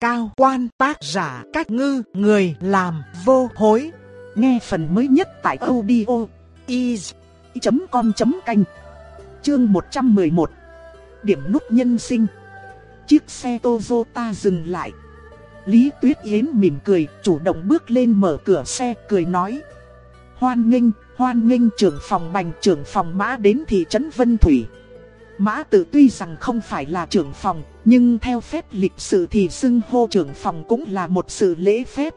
cao quan tác giả cách ngư người làm vô hối. Nghe phần mới nhất tại audio is.com.canh Chương 111 Điểm nút nhân sinh Chiếc xe Toyota dừng lại. Lý Tuyết Yến mỉm cười, chủ động bước lên mở cửa xe, cười nói. Hoan nghênh, hoan nghênh trưởng phòng bành trưởng phòng mã đến thị trấn Vân Thủy. Mã Tử tuy rằng không phải là trưởng phòng, nhưng theo phép lịch sự thì xưng hô trưởng phòng cũng là một sự lễ phép.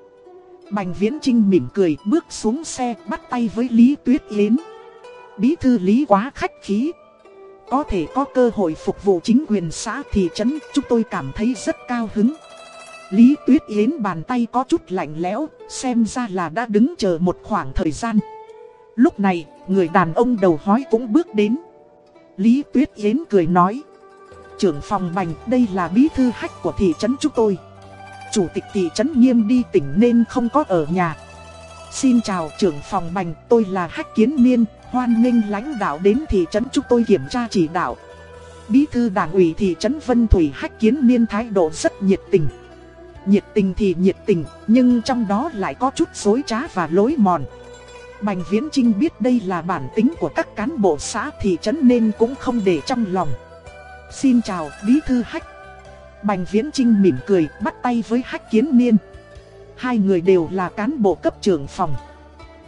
Bành Viễn Trinh mỉm cười bước xuống xe bắt tay với Lý Tuyết Yến. Bí thư Lý quá khách khí. Có thể có cơ hội phục vụ chính quyền xã thị trấn chúng tôi cảm thấy rất cao hứng. Lý Tuyết Yến bàn tay có chút lạnh lẽo, xem ra là đã đứng chờ một khoảng thời gian. Lúc này, người đàn ông đầu hói cũng bước đến. Lý Tuyết Yến cười nói. Trưởng phòng bành, đây là bí thư hách của thị trấn chúng tôi. Chủ tịch thị trấn nghiêm đi tỉnh nên không có ở nhà. Xin chào trưởng phòng bành, tôi là hách kiến niên, hoan nghênh lãnh đạo đến thị trấn chúng tôi kiểm tra chỉ đạo. Bí thư đảng ủy thị trấn Vân Thủy hách kiến niên thái độ rất nhiệt tình. Nhiệt tình thì nhiệt tình, nhưng trong đó lại có chút dối trá và lối mòn. Bành Viễn Trinh biết đây là bản tính của các cán bộ xã thị trấn nên cũng không để trong lòng. Xin chào, Bí Thư Hách. Bành Viễn Trinh mỉm cười, bắt tay với Hách Kiến Niên. Hai người đều là cán bộ cấp trưởng phòng.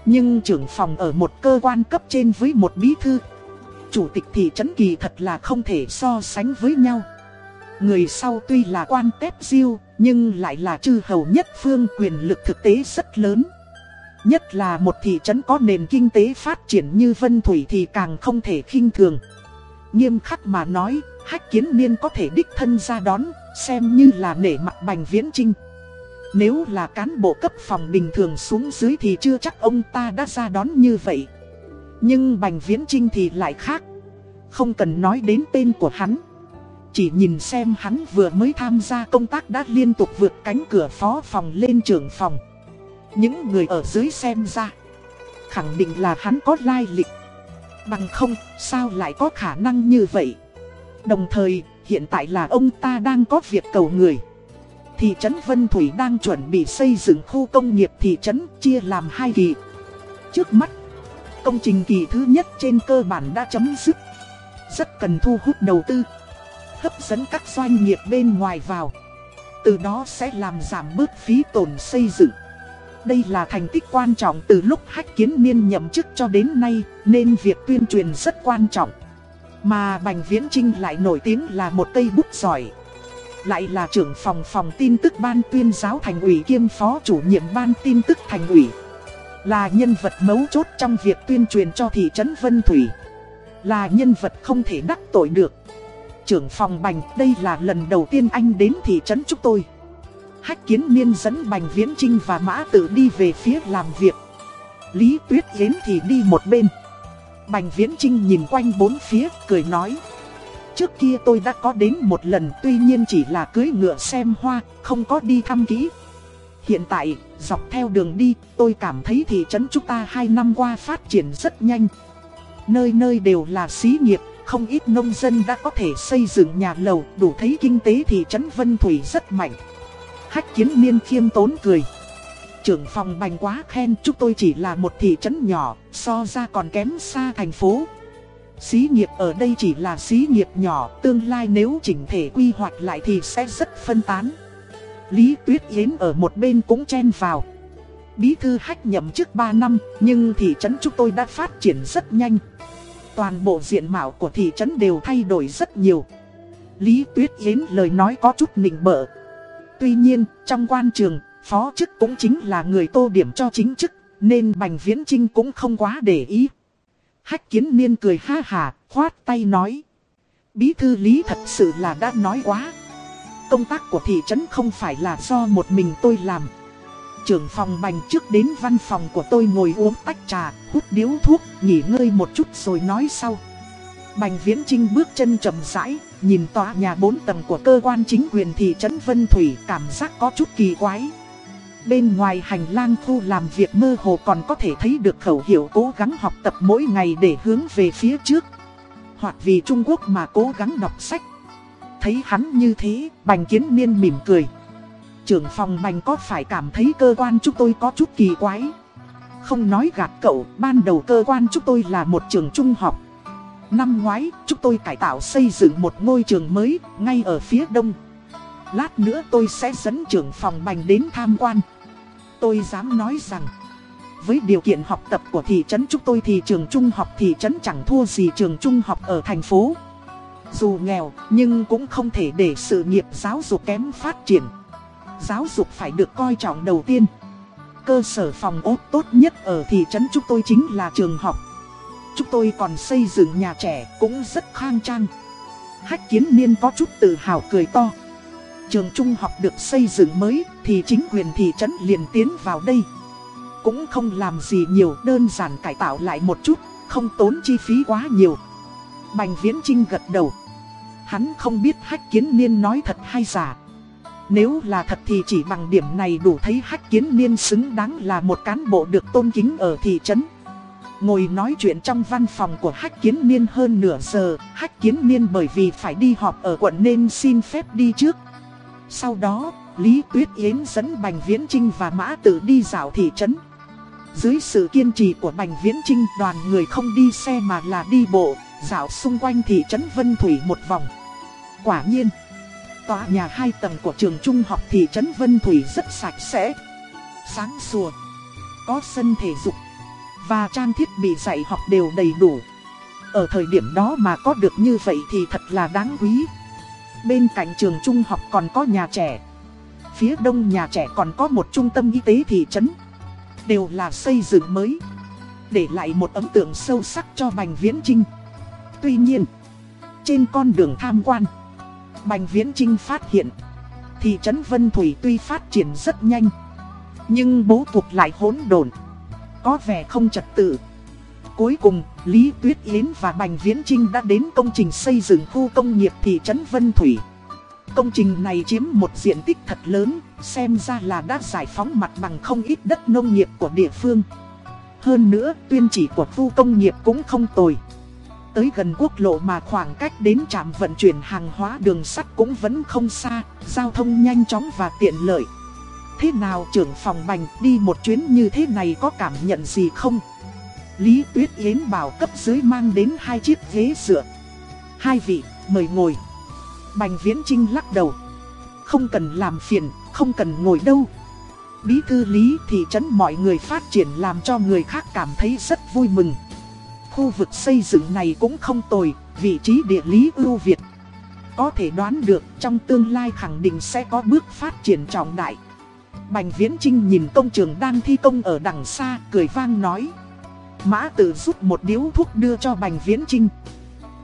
Nhưng trưởng phòng ở một cơ quan cấp trên với một bí thư. Chủ tịch thị trấn kỳ thật là không thể so sánh với nhau. Người sau tuy là quan tép diêu, nhưng lại là chư hầu nhất phương quyền lực thực tế rất lớn. Nhất là một thị trấn có nền kinh tế phát triển như Vân Thủy thì càng không thể khinh thường. Nghiêm khắc mà nói, hách kiến niên có thể đích thân ra đón, xem như là nể mặt bành viễn trinh. Nếu là cán bộ cấp phòng bình thường xuống dưới thì chưa chắc ông ta đã ra đón như vậy. Nhưng bành viễn trinh thì lại khác. Không cần nói đến tên của hắn. Chỉ nhìn xem hắn vừa mới tham gia công tác đã liên tục vượt cánh cửa phó phòng lên trưởng phòng. Những người ở dưới xem ra, Khẳng định là hắn có lai lịch. Bằng không, sao lại có khả năng như vậy? Đồng thời, hiện tại là ông ta đang có việc cầu người. Thị trấn Vân Thủy đang chuẩn bị xây dựng khu công nghiệp thị trấn chia làm hai kỳ. Trước mắt, Công trình kỳ thứ nhất trên cơ bản đã chấm dứt. Rất cần thu hút đầu tư, Hấp dẫn các doanh nghiệp bên ngoài vào. Từ đó sẽ làm giảm bớt phí tổn xây dựng đây là thành tích quan trọng từ lúc Hách Kiến Niên nhậm chức cho đến nay, nên việc tuyên truyền rất quan trọng. Mà Bành Viễn Trinh lại nổi tiếng là một cây bút giỏi. Lại là trưởng phòng phòng tin tức ban tuyên giáo thành ủy kiêm phó chủ nhiệm ban tin tức thành ủy. Là nhân vật mấu chốt trong việc tuyên truyền cho thị trấn Vân Thủy. Là nhân vật không thể đắc tội được. Trưởng phòng Bành, đây là lần đầu tiên anh đến thị trấn chúng tôi. Hách kiến niên dẫn Bành Viễn Trinh và Mã Tử đi về phía làm việc. Lý Tuyết Yến thì đi một bên. Bành Viễn Trinh nhìn quanh bốn phía, cười nói. Trước kia tôi đã có đến một lần tuy nhiên chỉ là cưới ngựa xem hoa, không có đi thăm kỹ. Hiện tại, dọc theo đường đi, tôi cảm thấy thị trấn chúng ta hai năm qua phát triển rất nhanh. Nơi nơi đều là xí nghiệp, không ít nông dân đã có thể xây dựng nhà lầu, đủ thấy kinh tế thị trấn Vân Thủy rất mạnh. Hách kiến niên khiêm tốn cười. Trưởng phòng bành quá khen chúng tôi chỉ là một thị trấn nhỏ, so ra còn kém xa thành phố. Xí nghiệp ở đây chỉ là xí nghiệp nhỏ, tương lai nếu chỉnh thể quy hoạch lại thì sẽ rất phân tán. Lý Tuyết Yến ở một bên cũng chen vào. Bí thư hách nhậm chức 3 năm, nhưng thị trấn chúng tôi đã phát triển rất nhanh. Toàn bộ diện mạo của thị trấn đều thay đổi rất nhiều. Lý Tuyết Yến lời nói có chút nịnh bợ. Tuy nhiên, trong quan trường, phó chức cũng chính là người tô điểm cho chính chức, nên Bành Viễn Trinh cũng không quá để ý. Hách kiến niên cười ha hà, khoát tay nói. Bí thư lý thật sự là đã nói quá. Công tác của thị trấn không phải là do một mình tôi làm. Trưởng phòng bành trước đến văn phòng của tôi ngồi uống tách trà, hút điếu thuốc, nghỉ ngơi một chút rồi nói sau. Bành Viễn Trinh bước chân chậm rãi, nhìn tòa nhà 4 tầng của cơ quan chính quyền thị trấn Vân Thủy cảm giác có chút kỳ quái. Bên ngoài hành lang khu làm việc mơ hồ còn có thể thấy được khẩu hiệu cố gắng học tập mỗi ngày để hướng về phía trước. Hoặc vì Trung Quốc mà cố gắng đọc sách. Thấy hắn như thế, Bành Kiến Niên mỉm cười. trưởng phòng bành có phải cảm thấy cơ quan chúng tôi có chút kỳ quái Không nói gạt cậu, ban đầu cơ quan chúng tôi là một trường trung học Năm ngoái, chúng tôi cải tạo xây dựng một ngôi trường mới, ngay ở phía đông Lát nữa tôi sẽ dẫn trưởng phòng bành đến tham quan Tôi dám nói rằng Với điều kiện học tập của thị trấn chúng tôi thì trường trung học thị trấn chẳng thua gì trường trung học ở thành phố Dù nghèo, nhưng cũng không thể để sự nghiệp giáo dục kém phát triển giáo dục phải được coi trọng đầu tiên. Cơ sở phòng ốt tốt nhất ở thị trấn chúng tôi chính là trường học. Chúng tôi còn xây dựng nhà trẻ cũng rất khang trang. Hách kiến niên có chút tự hào cười to. Trường trung học được xây dựng mới thì chính quyền thị trấn liền tiến vào đây. Cũng không làm gì nhiều đơn giản cải tạo lại một chút, không tốn chi phí quá nhiều. Bành Viễn Trinh gật đầu. Hắn không biết hách kiến niên nói thật hay giả. Nếu là thật thì chỉ bằng điểm này đủ thấy Hách Kiến Niên xứng đáng là một cán bộ được tôn kính ở thị trấn. Ngồi nói chuyện trong văn phòng của Hách Kiến Niên hơn nửa giờ, Hách Kiến Niên bởi vì phải đi họp ở quận nên xin phép đi trước. Sau đó, Lý Tuyết Yến dẫn Bành Viễn Trinh và Mã Tử đi dạo thị trấn. Dưới sự kiên trì của Bành Viễn Trinh đoàn người không đi xe mà là đi bộ, dạo xung quanh thị trấn Vân Thủy một vòng. Quả nhiên Tòa nhà hai tầng của trường trung học thị trấn Vân Thủy rất sạch sẽ, sáng sủa, có sân thể dục và trang thiết bị dạy học đều đầy đủ. Ở thời điểm đó mà có được như vậy thì thật là đáng quý. Bên cạnh trường trung học còn có nhà trẻ. Phía đông nhà trẻ còn có một trung tâm y tế thị trấn. Đều là xây dựng mới. Để lại một ấn tượng sâu sắc cho Bành Viễn Trinh. Tuy nhiên, trên con đường tham quan Bành Viễn Trinh phát hiện, thị trấn Vân Thủy tuy phát triển rất nhanh, nhưng bố cuộc lại hỗn độn, có vẻ không trật tự. Cuối cùng, Lý Tuyết Yến và Bành Viễn Trinh đã đến công trình xây dựng khu công nghiệp thị trấn Vân Thủy. Công trình này chiếm một diện tích thật lớn, xem ra là đã giải phóng mặt bằng không ít đất nông nghiệp của địa phương. Hơn nữa, tuyên chỉ của khu công nghiệp cũng không tồi. Tới gần quốc lộ mà khoảng cách đến trạm vận chuyển hàng hóa đường sắt cũng vẫn không xa, giao thông nhanh chóng và tiện lợi. Thế nào trưởng phòng bành đi một chuyến như thế này có cảm nhận gì không? Lý Tuyết Yến bảo cấp dưới mang đến hai chiếc ghế dựa. Hai vị, mời ngồi. Bành Viễn Trinh lắc đầu. Không cần làm phiền, không cần ngồi đâu. Bí thư Lý thị trấn mọi người phát triển làm cho người khác cảm thấy rất vui mừng. Khu vực xây dựng này cũng không tồi, vị trí địa lý ưu việt. Có thể đoán được trong tương lai khẳng định sẽ có bước phát triển trọng đại. Bành Viễn Trinh nhìn công trường đang thi công ở đằng xa, cười vang nói. Mã tử rút một điếu thuốc đưa cho Bành Viễn Trinh.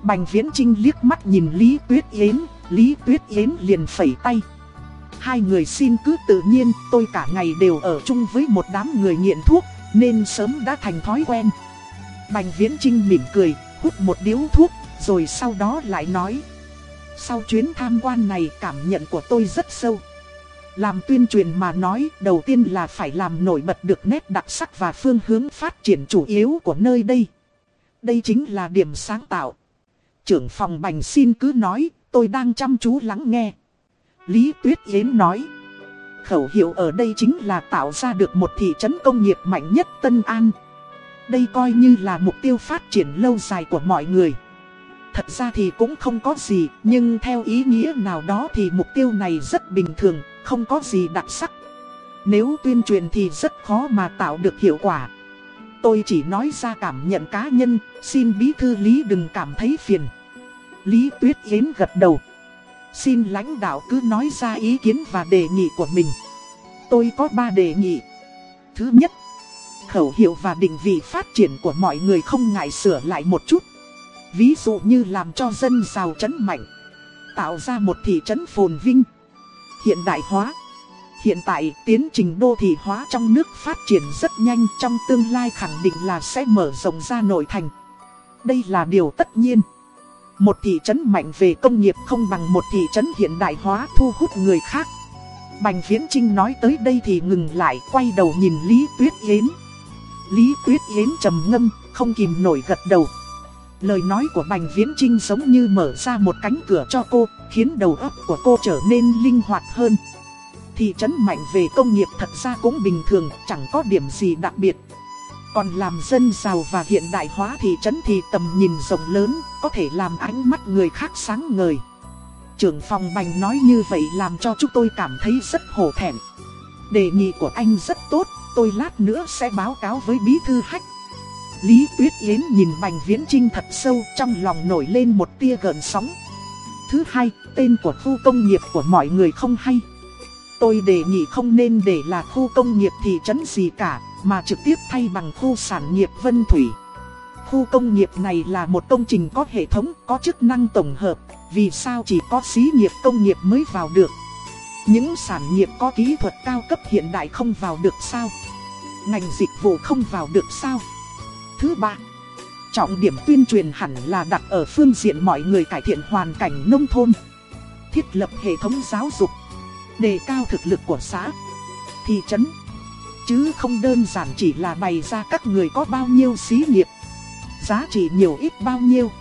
Bành Viễn Trinh liếc mắt nhìn Lý Tuyết Yến, Lý Tuyết Yến liền phẩy tay. Hai người xin cứ tự nhiên, tôi cả ngày đều ở chung với một đám người nghiện thuốc, nên sớm đã thành thói quen. Bành Viễn Trinh mỉm cười, hút một điếu thuốc, rồi sau đó lại nói. Sau chuyến tham quan này cảm nhận của tôi rất sâu. Làm tuyên truyền mà nói, đầu tiên là phải làm nổi bật được nét đặc sắc và phương hướng phát triển chủ yếu của nơi đây. Đây chính là điểm sáng tạo. Trưởng phòng Bành xin cứ nói, tôi đang chăm chú lắng nghe. Lý Tuyết Yến nói. Khẩu hiệu ở đây chính là tạo ra được một thị trấn công nghiệp mạnh nhất Tân An. Đây coi như là mục tiêu phát triển lâu dài của mọi người. Thật ra thì cũng không có gì, nhưng theo ý nghĩa nào đó thì mục tiêu này rất bình thường, không có gì đặc sắc. Nếu tuyên truyền thì rất khó mà tạo được hiệu quả. Tôi chỉ nói ra cảm nhận cá nhân, xin bí thư Lý đừng cảm thấy phiền. Lý Tuyết Yến gật đầu. Xin lãnh đạo cứ nói ra ý kiến và đề nghị của mình. Tôi có ba đề nghị. Thứ nhất, khẩu hiệu và định vị phát triển của mọi người không ngại sửa lại một chút. Ví dụ như làm cho dân giàu chấn mạnh, tạo ra một thị trấn phồn vinh, hiện đại hóa. Hiện tại tiến trình đô thị hóa trong nước phát triển rất nhanh trong tương lai khẳng định là sẽ mở rộng ra nội thành. Đây là điều tất nhiên. Một thị trấn mạnh về công nghiệp không bằng một thị trấn hiện đại hóa thu hút người khác. Bành Viễn Trinh nói tới đây thì ngừng lại quay đầu nhìn Lý Tuyết Yến. Lý Tuyết Yến trầm ngâm, không kìm nổi gật đầu. Lời nói của Bành Viễn Trinh giống như mở ra một cánh cửa cho cô, khiến đầu óc của cô trở nên linh hoạt hơn. Thị trấn mạnh về công nghiệp thật ra cũng bình thường, chẳng có điểm gì đặc biệt. Còn làm dân giàu và hiện đại hóa thị trấn thì tầm nhìn rộng lớn, có thể làm ánh mắt người khác sáng ngời. Trưởng phòng bành nói như vậy làm cho chúng tôi cảm thấy rất hổ thẹn. Đề nghị của anh rất tốt, tôi lát nữa sẽ báo cáo với bí thư hách. Lý Tuyết Yến nhìn Bành Viễn Trinh thật sâu trong lòng nổi lên một tia gợn sóng. Thứ hai, tên của khu công nghiệp của mọi người không hay. Tôi đề nghị không nên để là khu công nghiệp thị trấn gì cả, mà trực tiếp thay bằng khu sản nghiệp Vân Thủy. Khu công nghiệp này là một công trình có hệ thống, có chức năng tổng hợp, vì sao chỉ có xí nghiệp công nghiệp mới vào được. Những sản nghiệp có kỹ thuật cao cấp hiện đại không vào được sao? Ngành dịch vụ không vào được sao? Thứ ba, trọng điểm tuyên truyền hẳn là đặt ở phương diện mọi người cải thiện hoàn cảnh nông thôn. Thiết lập hệ thống giáo dục, đề cao thực lực của xã, thị trấn. Chứ không đơn giản chỉ là bày ra các người có bao nhiêu xí nghiệp, giá trị nhiều ít bao nhiêu,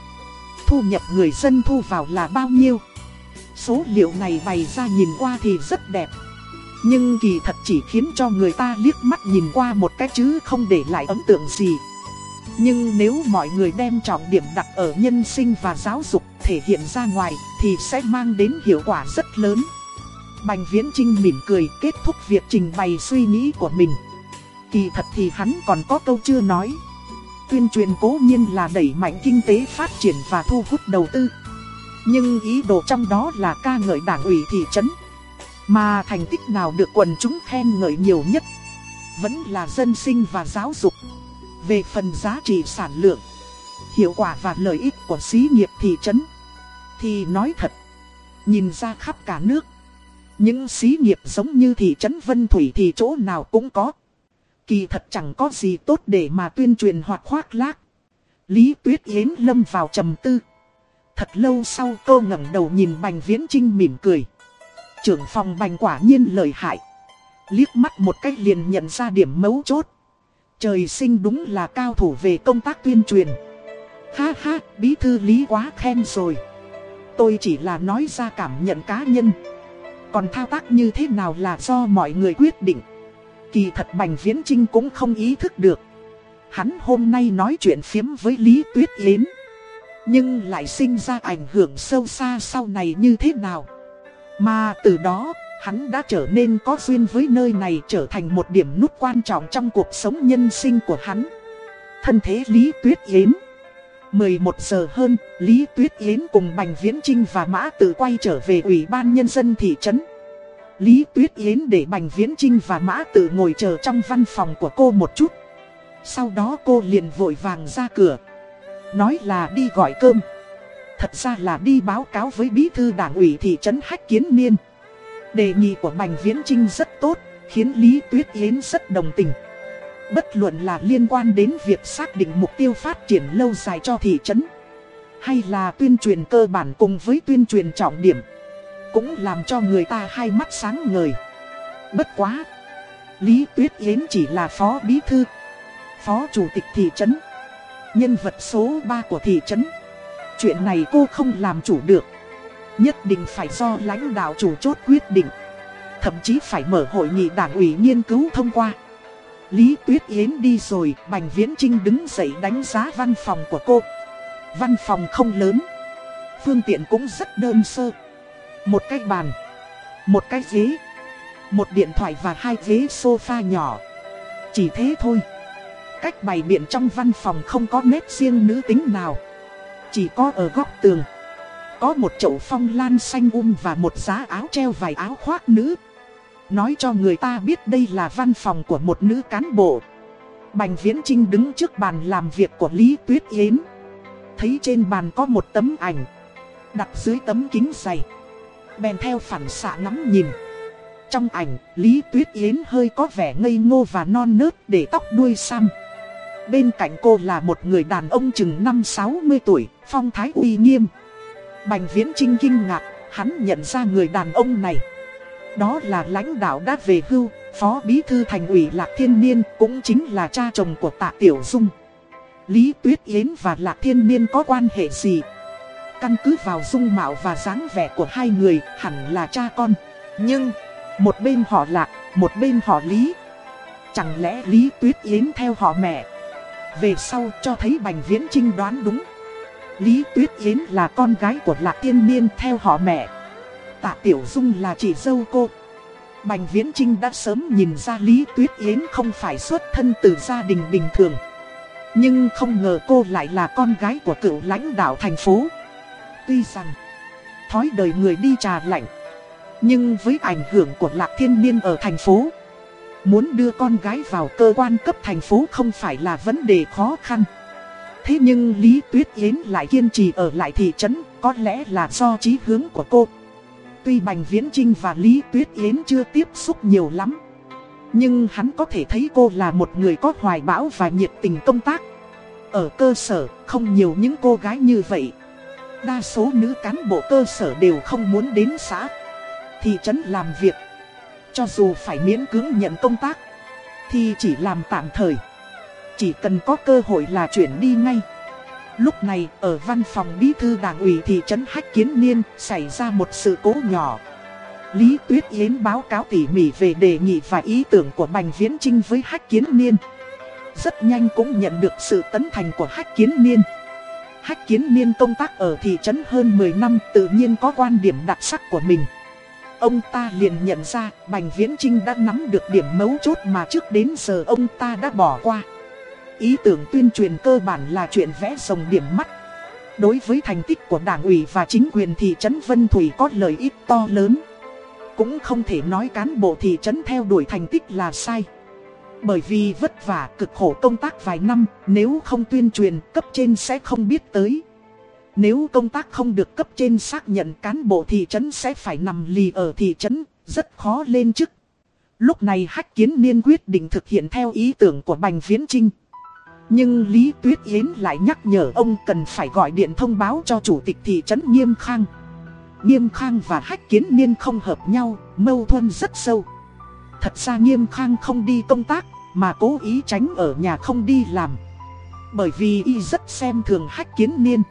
thu nhập người dân thu vào là bao nhiêu. Số liệu này bày ra nhìn qua thì rất đẹp. Nhưng kỳ thật chỉ khiến cho người ta liếc mắt nhìn qua một cái chứ không để lại ấn tượng gì. Nhưng nếu mọi người đem trọng điểm đặt ở nhân sinh và giáo dục thể hiện ra ngoài, thì sẽ mang đến hiệu quả rất lớn. Bành Viễn Trinh mỉm cười kết thúc việc trình bày suy nghĩ của mình. Kỳ thật thì hắn còn có câu chưa nói. Tuyên truyền cố nhiên là đẩy mạnh kinh tế phát triển và thu hút đầu tư. Nhưng ý đồ trong đó là ca ngợi đảng ủy thị trấn. Mà thành tích nào được quần chúng khen ngợi nhiều nhất Vẫn là dân sinh và giáo dục về phần giá trị sản lượng, Hiệu quả và lợi ích của xí nghiệp thị trấn, Thì nói thật, Nhìn ra khắp cả nước, Những xí nghiệp giống như thị trấn Vân Thủy thì chỗ nào cũng có Kỳ thật chẳng có gì tốt để mà tuyên truyền hoặc khoác lác Lý Tuyết Yến lâm vào trầm tư Thật lâu sau cô ngẩng đầu nhìn Bành Viễn Trinh mỉm cười Trưởng phòng bành quả nhiên lợi hại. Liếc mắt một cách liền nhận ra điểm mấu chốt. Trời sinh đúng là cao thủ về công tác tuyên truyền. Ha ha, bí thư lý quá khen rồi. Tôi chỉ là nói ra cảm nhận cá nhân. Còn thao tác như thế nào là do mọi người quyết định. Kỳ thật Bành Viễn Trinh cũng không ý thức được. Hắn hôm nay nói chuyện phiếm với Lý Tuyết Yến. Nhưng lại sinh ra ảnh hưởng sâu xa sau này như thế nào. Mà từ đó, hắn đã trở nên có duyên với nơi này trở thành một điểm nút quan trọng trong cuộc sống nhân sinh của hắn. Thân thế Lý Tuyết Yến 11 giờ hơn, Lý Tuyết Yến cùng Bành Viễn Trinh và Mã Tử quay trở về Ủy ban Nhân dân thị trấn. Lý Tuyết Yến để Bành Viễn Trinh và Mã Tử ngồi chờ trong văn phòng của cô một chút. Sau đó cô liền vội vàng ra cửa. Nói là đi gọi cơm. Thật ra là đi báo cáo với bí thư đảng ủy thị trấn Hách Kiến Niên. Đề nghị của Bành Viễn Trinh rất tốt, khiến Lý Tuyết Yến rất đồng tình. Bất luận là liên quan đến việc xác định mục tiêu phát triển lâu dài cho thị trấn, hay là tuyên truyền cơ bản cùng với tuyên truyền trọng điểm, cũng làm cho người ta hai mắt sáng ngời. Bất quá! Lý Tuyết Yến chỉ là phó bí thư, phó chủ tịch thị trấn, nhân vật số 3 của thị trấn. Chuyện này cô không làm chủ được Nhất định phải do lãnh đạo chủ chốt quyết định, Thậm chí phải mở hội nghị đảng ủy nghiên cứu thông qua. Lý Tuyết Yến đi rồi, Bành Viễn Trinh đứng dậy đánh giá văn phòng của cô. Văn phòng không lớn, Phương tiện cũng rất đơn sơ. Một cái bàn, Một cái ghế, Một điện thoại và hai ghế sofa nhỏ. Chỉ thế thôi. Cách bày biện trong văn phòng không có nét riêng nữ tính nào. Chỉ có ở góc tường. Có một chậu phong lan xanh um và một giá áo treo vài áo khoác nữ. Nói cho người ta biết đây là văn phòng của một nữ cán bộ. Bành Viễn Trinh đứng trước bàn làm việc của Lý Tuyết Yến. Thấy trên bàn có một tấm ảnh. Đặt dưới tấm kính dày. Bèn theo phản xạ ngắm nhìn. Trong ảnh, Lý Tuyết Yến hơi có vẻ ngây ngô và non nớt để tóc đuôi xăm. Bên cạnh cô là một người đàn ông chừng năm 60 tuổi, phong thái uy nghiêm. Bành Viễn Trinh kinh ngạc, hắn nhận ra người đàn ông này. Đó là lãnh đạo đã về hưu, phó bí thư thành ủy Lạc Thiên Niên, cũng chính là cha chồng của tạ Tiểu Dung. Lý Tuyết Yến và Lạc Thiên Niên có quan hệ gì? Căn cứ vào dung mạo và dáng vẻ của hai người, hẳn là cha con. Nhưng, Một bên họ lạc, một bên họ lý. Chẳng lẽ Lý Tuyết Yến theo họ mẹ? Về sau cho thấy Bành Viễn Trinh đoán đúng. Lý Tuyết Yến là con gái của Lạc Tiên Niên theo họ mẹ. Tạ Tiểu Dung là chị dâu cô. Bành Viễn Trinh đã sớm nhìn ra Lý Tuyết Yến không phải xuất thân từ gia đình bình thường. Nhưng không ngờ cô lại là con gái của cựu lãnh đạo thành phố. Tuy rằng, thói đời người đi trà lạnh. Nhưng với ảnh hưởng của Lạc Thiên Niên ở thành phố, muốn đưa con gái vào cơ quan cấp thành phố không phải là vấn đề khó khăn. Thế nhưng Lý Tuyết Yến lại kiên trì ở lại thị trấn, có lẽ là do chí hướng của cô. Tuy Bành Viễn Trinh và Lý Tuyết Yến chưa tiếp xúc nhiều lắm Nhưng hắn có thể thấy cô là một người có hoài bão và nhiệt tình công tác. Ở cơ sở không nhiều những cô gái như vậy. Đa số nữ cán bộ cơ sở đều không muốn đến xã Thị trấn làm việc. Cho dù phải miễn cưỡng nhận công tác Thì chỉ làm tạm thời. Chỉ cần có cơ hội là chuyển đi ngay Lúc này, ở văn phòng bí thư đảng ủy thị trấn Hách Kiến Niên, xảy ra một sự cố nhỏ. Lý Tuyết Yến báo cáo tỉ mỉ về đề nghị và ý tưởng của Bành Viễn Trinh với Hách Kiến Niên. Rất nhanh cũng nhận được sự tấn thành của Hách Kiến Niên. Hách Kiến Niên công tác ở thị trấn hơn 10 năm tự nhiên có quan điểm đặc sắc của mình. Ông ta liền nhận ra Bành Viễn Trinh đã nắm được điểm mấu chốt mà trước đến giờ ông ta đã bỏ qua. Ý tưởng tuyên truyền cơ bản là chuyện vẽ rồng điểm mắt. Đối với thành tích của đảng ủy và chính quyền thị trấn Vân Thủy có lợi ích to lớn. Cũng không thể nói cán bộ thị trấn theo đuổi thành tích là sai. Bởi vì vất vả cực khổ công tác vài năm, nếu không tuyên truyền cấp trên sẽ không biết tới. Nếu công tác không được cấp trên xác nhận cán bộ thị trấn sẽ phải nằm lì ở thị trấn, rất khó lên chức. Lúc này Hách Kiến Niên quyết định thực hiện theo ý tưởng của Bành Viễn Trinh. Nhưng Lý Tuyết Yến lại nhắc nhở ông cần phải gọi điện thông báo cho chủ tịch thị trấn Nghiêm Khang. Nghiêm Khang và Hách Kiến Niên không hợp nhau, mâu thuẫn rất sâu. Thật ra Nghiêm Khang không đi công tác, mà cố ý tránh ở nhà không đi làm. Bởi vì y rất xem thường Hách Kiến Niên.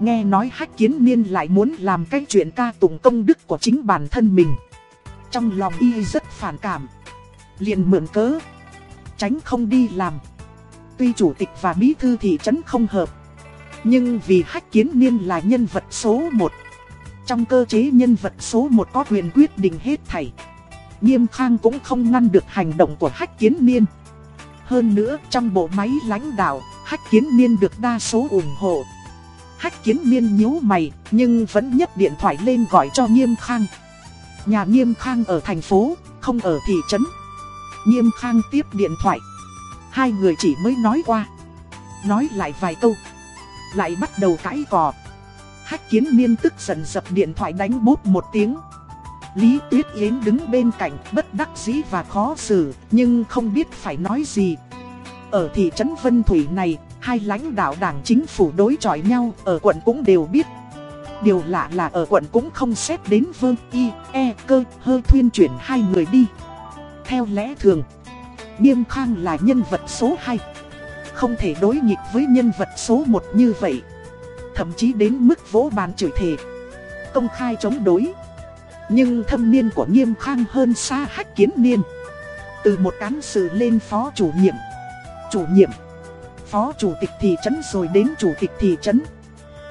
Nghe nói Hách Kiến Niên lại muốn làm cái chuyện ca tụng công đức của chính bản thân mình. Trong lòng y rất phản cảm. liền mượn cớ. Tránh không đi làm. Tuy chủ tịch và bí thư thị trấn không hợp, Nhưng vì Hách Kiến Niên là nhân vật số 1 Trong cơ chế nhân vật số 1 có quyền quyết định hết thảy, Nghiêm Khang cũng không ngăn được hành động của Hách Kiến Niên. Hơn nữa, trong bộ máy lãnh đạo, Hách Kiến Niên được đa số ủng hộ. Hách Kiến Niên nhíu mày, Nhưng vẫn nhấc điện thoại lên gọi cho Nghiêm Khang. Nhà Nghiêm Khang ở thành phố, Không ở thị trấn. Nghiêm Khang tiếp điện thoại. Hai người chỉ mới nói qua. Nói lại vài câu. Lại bắt đầu cãi cò. Hách kiến niên tức giận dập điện thoại đánh bút một tiếng. Lý Tuyết Yến đứng bên cạnh bất đắc dĩ và khó xử Nhưng không biết phải nói gì. Ở thị trấn Vân Thủy này Hai lãnh đạo đảng chính phủ đối chọi nhau Ở quận cũng đều biết. Điều lạ là ở quận cũng không xét đến vương y, e, cơ, hơi thuyên chuyển hai người đi. Theo lẽ thường Nghiêm Khang là nhân vật số 2 Không thể đối nghịch với nhân vật số 1 như vậy. Thậm chí đến mức vỗ bàn chửi thề. Công khai chống đối. Nhưng thâm niên của Nghiêm Khang hơn xa hách kiến niên. Từ một cán sự lên phó chủ nhiệm. Chủ nhiệm. Phó chủ tịch thị trấn rồi đến chủ tịch thị trấn.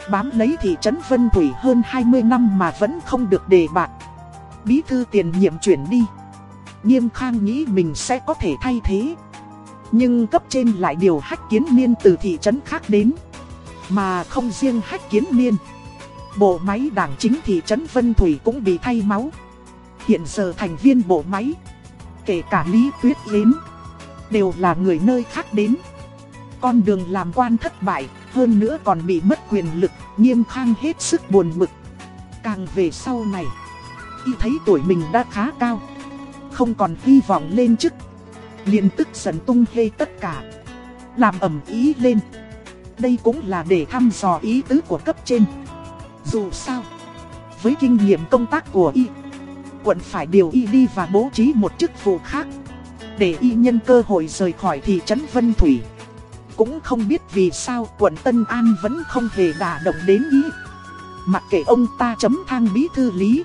Bám lấy thị trấn Vân Thủy hơn 20 năm mà vẫn không được đề bạt. Bí thư tiền nhiệm chuyển đi. Nghiêm Khang nghĩ mình sẽ có thể thay thế. Nhưng cấp trên lại điều hách kiến niên từ thị trấn khác đến. Mà không riêng hách kiến niên. Bộ máy đảng chính thị trấn Vân Thủy cũng bị thay máu. Hiện giờ thành viên bộ máy, kể cả Lý Tuyết Yến, đều là người nơi khác đến. Con đường làm quan thất bại, hơn nữa còn bị mất quyền lực, nghiêm khang hết sức buồn bực. Càng về sau này, y thấy tuổi mình đã khá cao không còn hy vọng lên chức. liền tức giận tung hê tất cả. Làm ẩm ý lên. Đây cũng là để thăm dò ý tứ của cấp trên. Dù sao, với kinh nghiệm công tác của y, quận phải điều y đi và bố trí một chức vụ khác. Để y nhân cơ hội rời khỏi thị trấn Vân Thủy. Cũng không biết vì sao quận Tân An vẫn không hề đả động đến y. Mặc kệ ông ta chấm thang bí thư lý.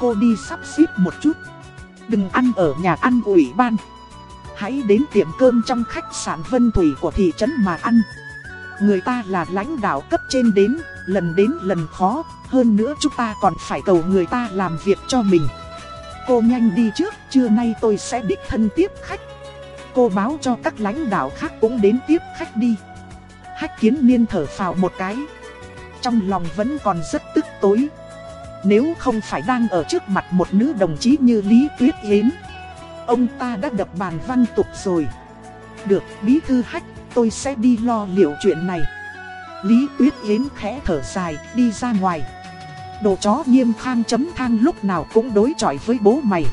Cô đi sắp xếp một chút Đừng ăn ở nhà ăn ủy ban. Hãy đến tiệm cơm trong khách sạn Vân Thủy của thị trấn mà ăn. Người ta là lãnh đạo cấp trên đến, lần đến lần khó, hơn nữa chúng ta còn phải cầu người ta làm việc cho mình. Cô nhanh đi trước, trưa nay tôi sẽ đích thân tiếp khách. Cô báo cho các lãnh đạo khác cũng đến tiếp khách đi. Hách kiến niên thở phào một cái. Trong lòng vẫn còn rất tức tối. Nếu không phải đang ở trước mặt một nữ đồng chí như Lý Tuyết Yến, Ông ta đã đập bàn văn tục rồi. Được, bí thư hách, tôi sẽ đi lo liệu chuyện này. Lý Tuyết Yến khẽ thở dài, đi ra ngoài. Đồ chó nghiêm khang chấm thang lúc nào cũng đối chọi với bố mày.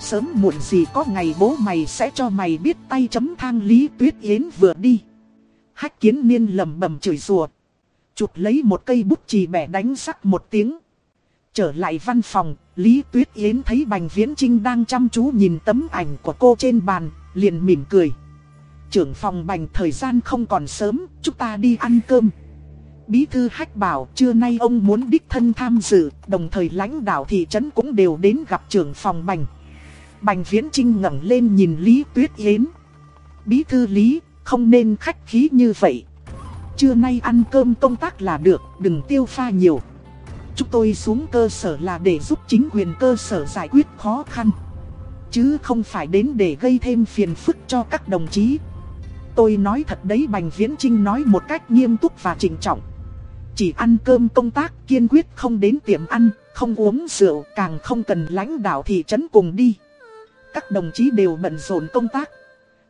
Sớm muộn gì có ngày bố mày sẽ cho mày biết tay chấm thang Lý Tuyết Yến vừa đi. Hách kiến niên lầm bầm chửi rùa Chụp lấy một cây bút chì bẻ đánh sắc một tiếng. Trở lại văn phòng, Lý Tuyết Yến thấy Bành Viễn Trinh đang chăm chú nhìn tấm ảnh của cô trên bàn, liền mỉm cười. Trưởng phòng Bành thời gian không còn sớm, chúng ta đi ăn cơm. Bí thư hách bảo trưa nay ông muốn đích thân tham dự, đồng thời lãnh đạo thị trấn cũng đều đến gặp trưởng phòng Bành. Bành Viễn Trinh ngẩng lên nhìn Lý Tuyết Yến. Bí thư Lý, không nên khách khí như vậy. Trưa nay ăn cơm công tác là được, đừng tiêu pha nhiều. Chúng tôi xuống cơ sở là để giúp chính quyền cơ sở giải quyết khó khăn. Chứ không phải đến để gây thêm phiền phức cho các đồng chí. Tôi nói thật đấy Bành Viễn Trinh nói một cách nghiêm túc và trịnh trọng. Chỉ ăn cơm công tác kiên quyết không đến tiệm ăn, không uống rượu Càng không cần lãnh đạo thị trấn cùng đi. Các đồng chí đều bận rộn công tác.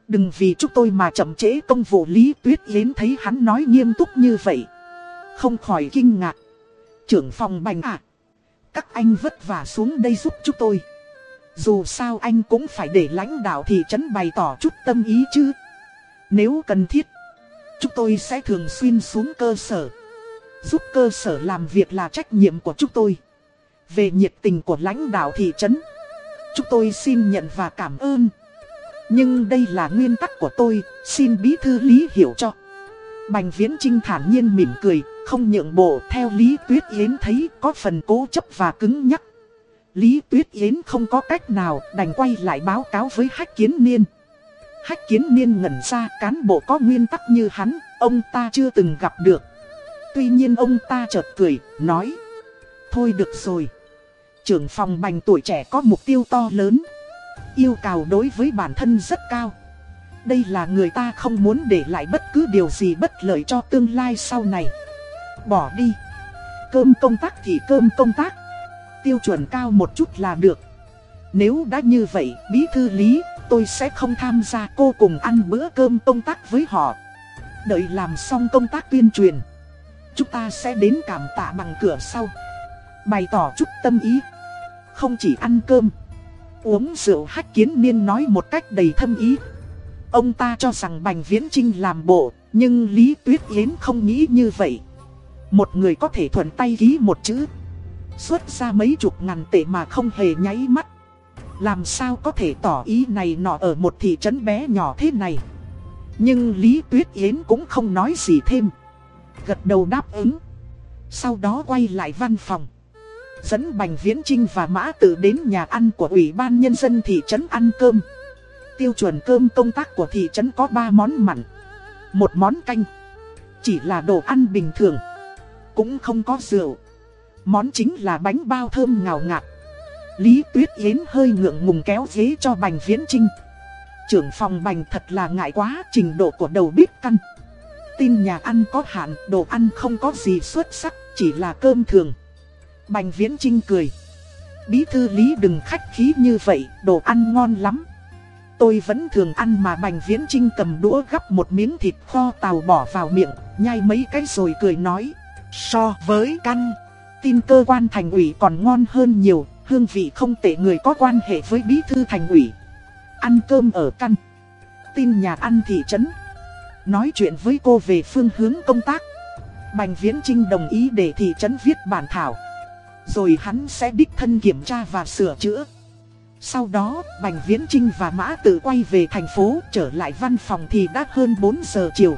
Đừng vì chúng tôi mà chậm trễ công vụ Lý Tuyết Yến thấy hắn nói nghiêm túc như vậy. Không khỏi kinh ngạc trưởng phòng bành ạ. các anh vất vả xuống đây giúp chúng tôi. Dù sao anh cũng phải để lãnh đạo thị trấn bày tỏ chút tâm ý chứ. Nếu cần thiết, chúng tôi sẽ thường xuyên xuống cơ sở. Giúp cơ sở làm việc là trách nhiệm của chúng tôi. Về nhiệt tình của lãnh đạo thị trấn, chúng tôi xin nhận và cảm ơn. Nhưng đây là nguyên tắc của tôi, xin bí thư lý hiểu cho. Bành Viễn Trinh thản nhiên mỉm cười, không nhượng bộ theo Lý Tuyết Yến thấy có phần cố chấp và cứng nhắc. Lý Tuyết Yến không có cách nào đành quay lại báo cáo với Hách Kiến Niên. Hách Kiến Niên ngẩn ra cán bộ có nguyên tắc như hắn, ông ta chưa từng gặp được. Tuy nhiên ông ta chợt cười, nói. Thôi được rồi. Trưởng phòng bành tuổi trẻ có mục tiêu to lớn. Yêu cầu đối với bản thân rất cao. Đây là người ta không muốn để lại bất cứ điều gì bất lợi cho tương lai sau này bỏ đi. Cơm công tác thì cơm công tác. Tiêu chuẩn cao một chút là được. Nếu đã như vậy, bí thư lý, tôi sẽ không tham gia cô cùng ăn bữa cơm công tác với họ. Đợi làm xong công tác tuyên truyền. Chúng ta sẽ đến cảm tạ bằng cửa sau. Bày tỏ chút tâm ý. Không chỉ ăn cơm. Uống rượu hách kiến niên nói một cách đầy thâm ý. Ông ta cho rằng Bành Viễn Trinh làm bộ, nhưng Lý Tuyết Yến không nghĩ như vậy. Một người có thể thuận tay ký một chữ. Xuất ra mấy chục ngàn tệ mà không hề nháy mắt. Làm sao có thể tỏ ý này nọ ở một thị trấn bé nhỏ thế này? Nhưng Lý Tuyết Yến cũng không nói gì thêm. Gật đầu đáp ứng. Sau đó quay lại văn phòng. Dẫn Bành Viễn Trinh và Mã Tử đến nhà ăn của Ủy ban Nhân dân thị trấn ăn cơm. Tiêu chuẩn cơm công tác của thị trấn có 3 món mặn, Một món canh. Chỉ là đồ ăn bình thường cũng không có rượu. Món chính là bánh bao thơm ngào ngạt. Lý Tuyết Yến hơi ngượng ngùng kéo ghế cho Bành Viễn Trinh. Trưởng phòng Bành thật là ngại quá trình độ của đầu bếp căn. Tin nhà ăn có hạn, đồ ăn không có gì xuất sắc, chỉ là cơm thường. Bành Viễn Trinh cười. Bí thư Lý đừng khách khí như vậy, đồ ăn ngon lắm. Tôi vẫn thường ăn mà Bành Viễn Trinh cầm đũa gắp một miếng thịt kho tàu bỏ vào miệng, nhai mấy cái rồi cười nói. So với căn, tin cơ quan thành ủy còn ngon hơn nhiều, hương vị không tệ người có quan hệ với bí thư thành ủy. Ăn cơm ở căn, tin nhà ăn thị trấn. Nói chuyện với cô về phương hướng công tác. Bành Viễn Trinh đồng ý để thị trấn viết bản thảo. Rồi hắn sẽ đích thân kiểm tra và sửa chữa. Sau đó, Bành Viễn Trinh và Mã Tử quay về thành phố, trở lại văn phòng thì đã hơn 4 giờ chiều.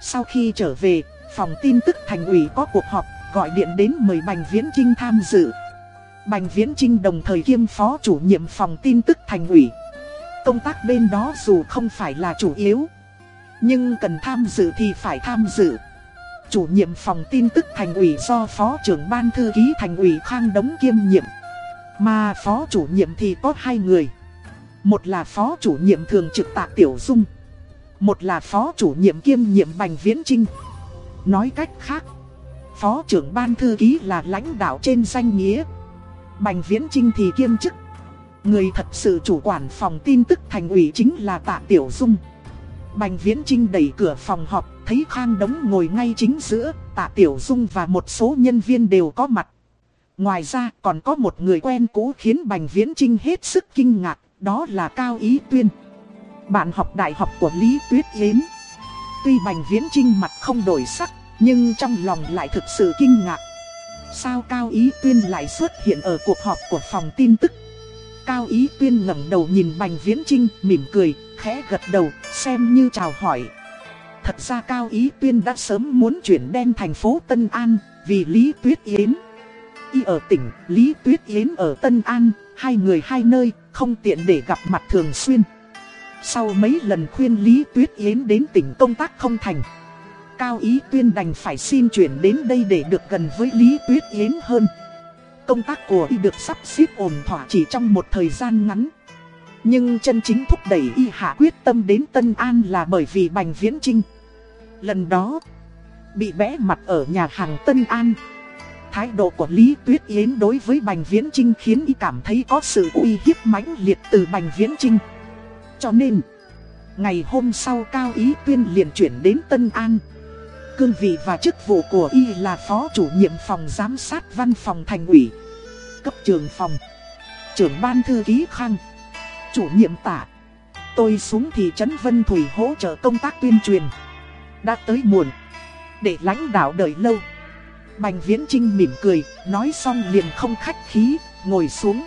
Sau khi trở về, phòng tin tức thành ủy có cuộc họp, gọi điện đến mời Bành Viễn Trinh tham dự. Bành Viễn Trinh đồng thời kiêm phó chủ nhiệm phòng tin tức thành ủy. Công tác bên đó dù không phải là chủ yếu, nhưng cần tham dự thì phải tham dự. Chủ nhiệm phòng tin tức thành ủy do phó trưởng ban thư ký thành ủy Khang Đống kiêm nhiệm. Mà phó chủ nhiệm thì có hai người. Một là phó chủ nhiệm thường trực Tạ Tiểu Dung. Một là phó chủ nhiệm kiêm nhiệm Bành Viễn Trinh. Nói cách khác, phó trưởng ban thư ký là lãnh đạo trên danh nghĩa. Bành Viễn Trinh thì kiêm chức. Người thật sự chủ quản phòng tin tức thành ủy chính là Tạ Tiểu Dung. Bành Viễn Trinh đẩy cửa phòng họp, thấy Khang Đống ngồi ngay chính giữa, Tạ Tiểu Dung và một số nhân viên đều có mặt. Ngoài ra còn có một người quen cũ khiến Bành Viễn Trinh hết sức kinh ngạc, đó là Cao Ý Tuyên. Bạn học đại học của Lý Tuyết Yến. Tuy Bành Viễn Trinh mặt không đổi sắc, nhưng trong lòng lại thực sự kinh ngạc. Sao Cao Ý Tuyên lại xuất hiện ở cuộc họp của phòng tin tức? Cao Ý Tuyên ngẩng đầu nhìn Bành Viễn Trinh, mỉm cười, khẽ gật đầu, xem như chào hỏi. Thật ra Cao Ý Tuyên đã sớm muốn chuyển đen thành phố Tân An, vì Lý Tuyết Yến. Y ở tỉnh, Lý Tuyết Yến ở Tân An, hai người hai nơi, không tiện để gặp mặt thường xuyên. Sau mấy lần khuyên Lý Tuyết Yến đến tỉnh công tác không thành. Cao Ý Tuyên đành phải xin chuyển đến đây để được gần với Lý Tuyết Yến hơn. Công tác của y được sắp xếp ổn thỏa chỉ trong một thời gian ngắn. Nhưng chân chính thúc đẩy y hạ quyết tâm đến Tân An là bởi vì Bành Viễn Trinh. Lần đó, bị bẽ mặt ở nhà hàng Tân An. Thái độ của Lý Tuyết Yến đối với Bành Viễn Trinh khiến y cảm thấy có sự uy hiếp mãnh liệt từ Bành Viễn Trinh. Cho nên, ngày hôm sau Cao Ý Tuyên liền chuyển đến Tân An. Cương vị và chức vụ của y là phó chủ nhiệm phòng giám sát văn phòng thành ủy, cấp trường phòng, trưởng ban thư ký khang, chủ nhiệm tả. Tôi xuống thị trấn Vân Thủy hỗ trợ công tác tuyên truyền. Đã tới muộn, để lãnh đạo đợi lâu. Bành Viễn Trinh mỉm cười, nói xong liền không khách khí, ngồi xuống.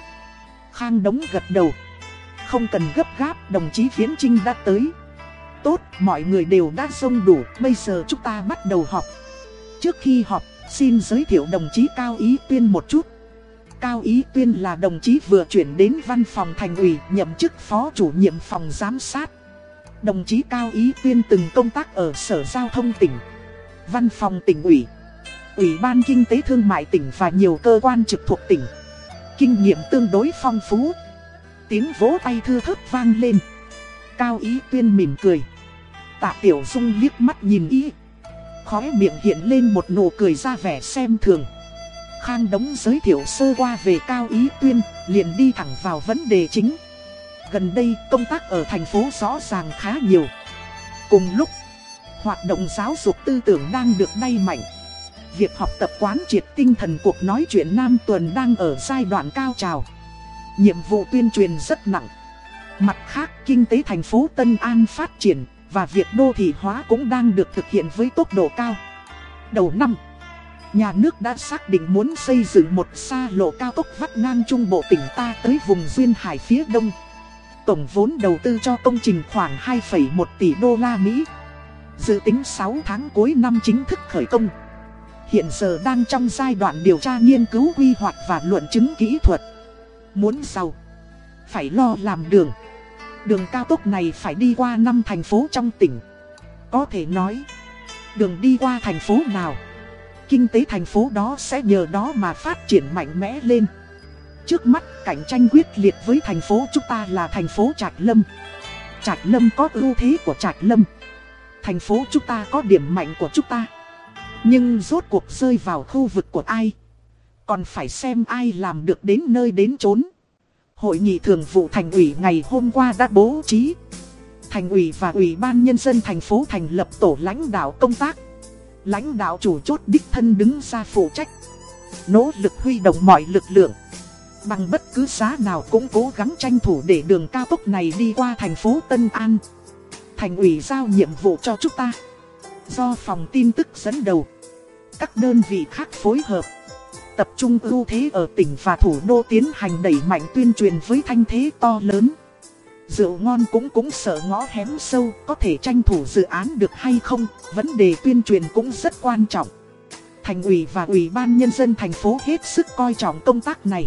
Khang đống gật đầu. Không cần gấp gáp, đồng chí Viễn Trinh đã tới. Tốt, mọi người đều đã xông đủ, bây giờ chúng ta bắt đầu họp. Trước khi họp, xin giới thiệu đồng chí Cao Ý Tuyên một chút. Cao Ý Tuyên là đồng chí vừa chuyển đến văn phòng thành ủy nhậm chức phó chủ nhiệm phòng giám sát. Đồng chí Cao Ý Tuyên từng công tác ở Sở Giao thông tỉnh, văn phòng tỉnh ủy, Ủy ban Kinh tế Thương mại tỉnh và nhiều cơ quan trực thuộc tỉnh. Kinh nghiệm tương đối phong phú. Tiếng vỗ tay thư thớt vang lên. Cao Ý Tuyên mỉm cười. Tạ Tiểu Dung liếc mắt nhìn ý. Khóe miệng hiện lên một nụ cười ra vẻ xem thường. Khang Đống giới thiệu sơ qua về Cao Ý Tuyên, liền đi thẳng vào vấn đề chính. Gần đây công tác ở thành phố rõ ràng khá nhiều. Cùng lúc, hoạt động giáo dục tư tưởng đang được đay mạnh. Việc học tập quán triệt tinh thần cuộc nói chuyện Nam Tuần đang ở giai đoạn cao trào. Nhiệm vụ tuyên truyền rất nặng. Mặt khác, kinh tế thành phố Tân An phát triển và việc đô thị hóa cũng đang được thực hiện với tốc độ cao. Đầu năm, nhà nước đã xác định muốn xây dựng một xa lộ cao tốc vắt ngang trung bộ tỉnh ta tới vùng Duyên Hải phía đông. Tổng vốn đầu tư cho công trình khoảng 2,1 tỷ đô la Mỹ. Dự tính 6 tháng cuối năm chính thức khởi công. Hiện giờ đang trong giai đoạn điều tra nghiên cứu quy hoạch và luận chứng kỹ thuật. Muốn giàu, phải lo làm đường. Đường cao tốc này phải đi qua 5 thành phố trong tỉnh. Có thể nói, đường đi qua thành phố nào, kinh tế thành phố đó sẽ nhờ đó mà phát triển mạnh mẽ lên. Trước mắt, cạnh tranh quyết liệt với thành phố chúng ta là thành phố Trạch Lâm. Trạch Lâm có ưu thế của Trạch Lâm. Thành phố chúng ta có điểm mạnh của chúng ta. Nhưng rốt cuộc rơi vào khu vực của ai? Còn phải xem ai làm được đến nơi đến chốn. Hội nghị thường vụ thành ủy ngày hôm qua đã bố trí. Thành ủy và ủy ban nhân dân thành phố thành lập tổ lãnh đạo công tác. Lãnh đạo chủ chốt đích thân đứng ra phụ trách. Nỗ lực huy động mọi lực lượng. Bằng bất cứ giá nào cũng cố gắng tranh thủ để đường cao tốc này đi qua thành phố Tân An. Thành ủy giao nhiệm vụ cho chúng ta. Do phòng tin tức dẫn đầu. Các đơn vị khác phối hợp tập trung ưu thế ở tỉnh và thủ đô tiến hành đẩy mạnh tuyên truyền với thanh thế to lớn. Rượu ngon cũng cũng sợ ngõ hém sâu, có thể tranh thủ dự án được hay không, vấn đề tuyên truyền cũng rất quan trọng. Thành ủy và ủy ban nhân dân thành phố hết sức coi trọng công tác này.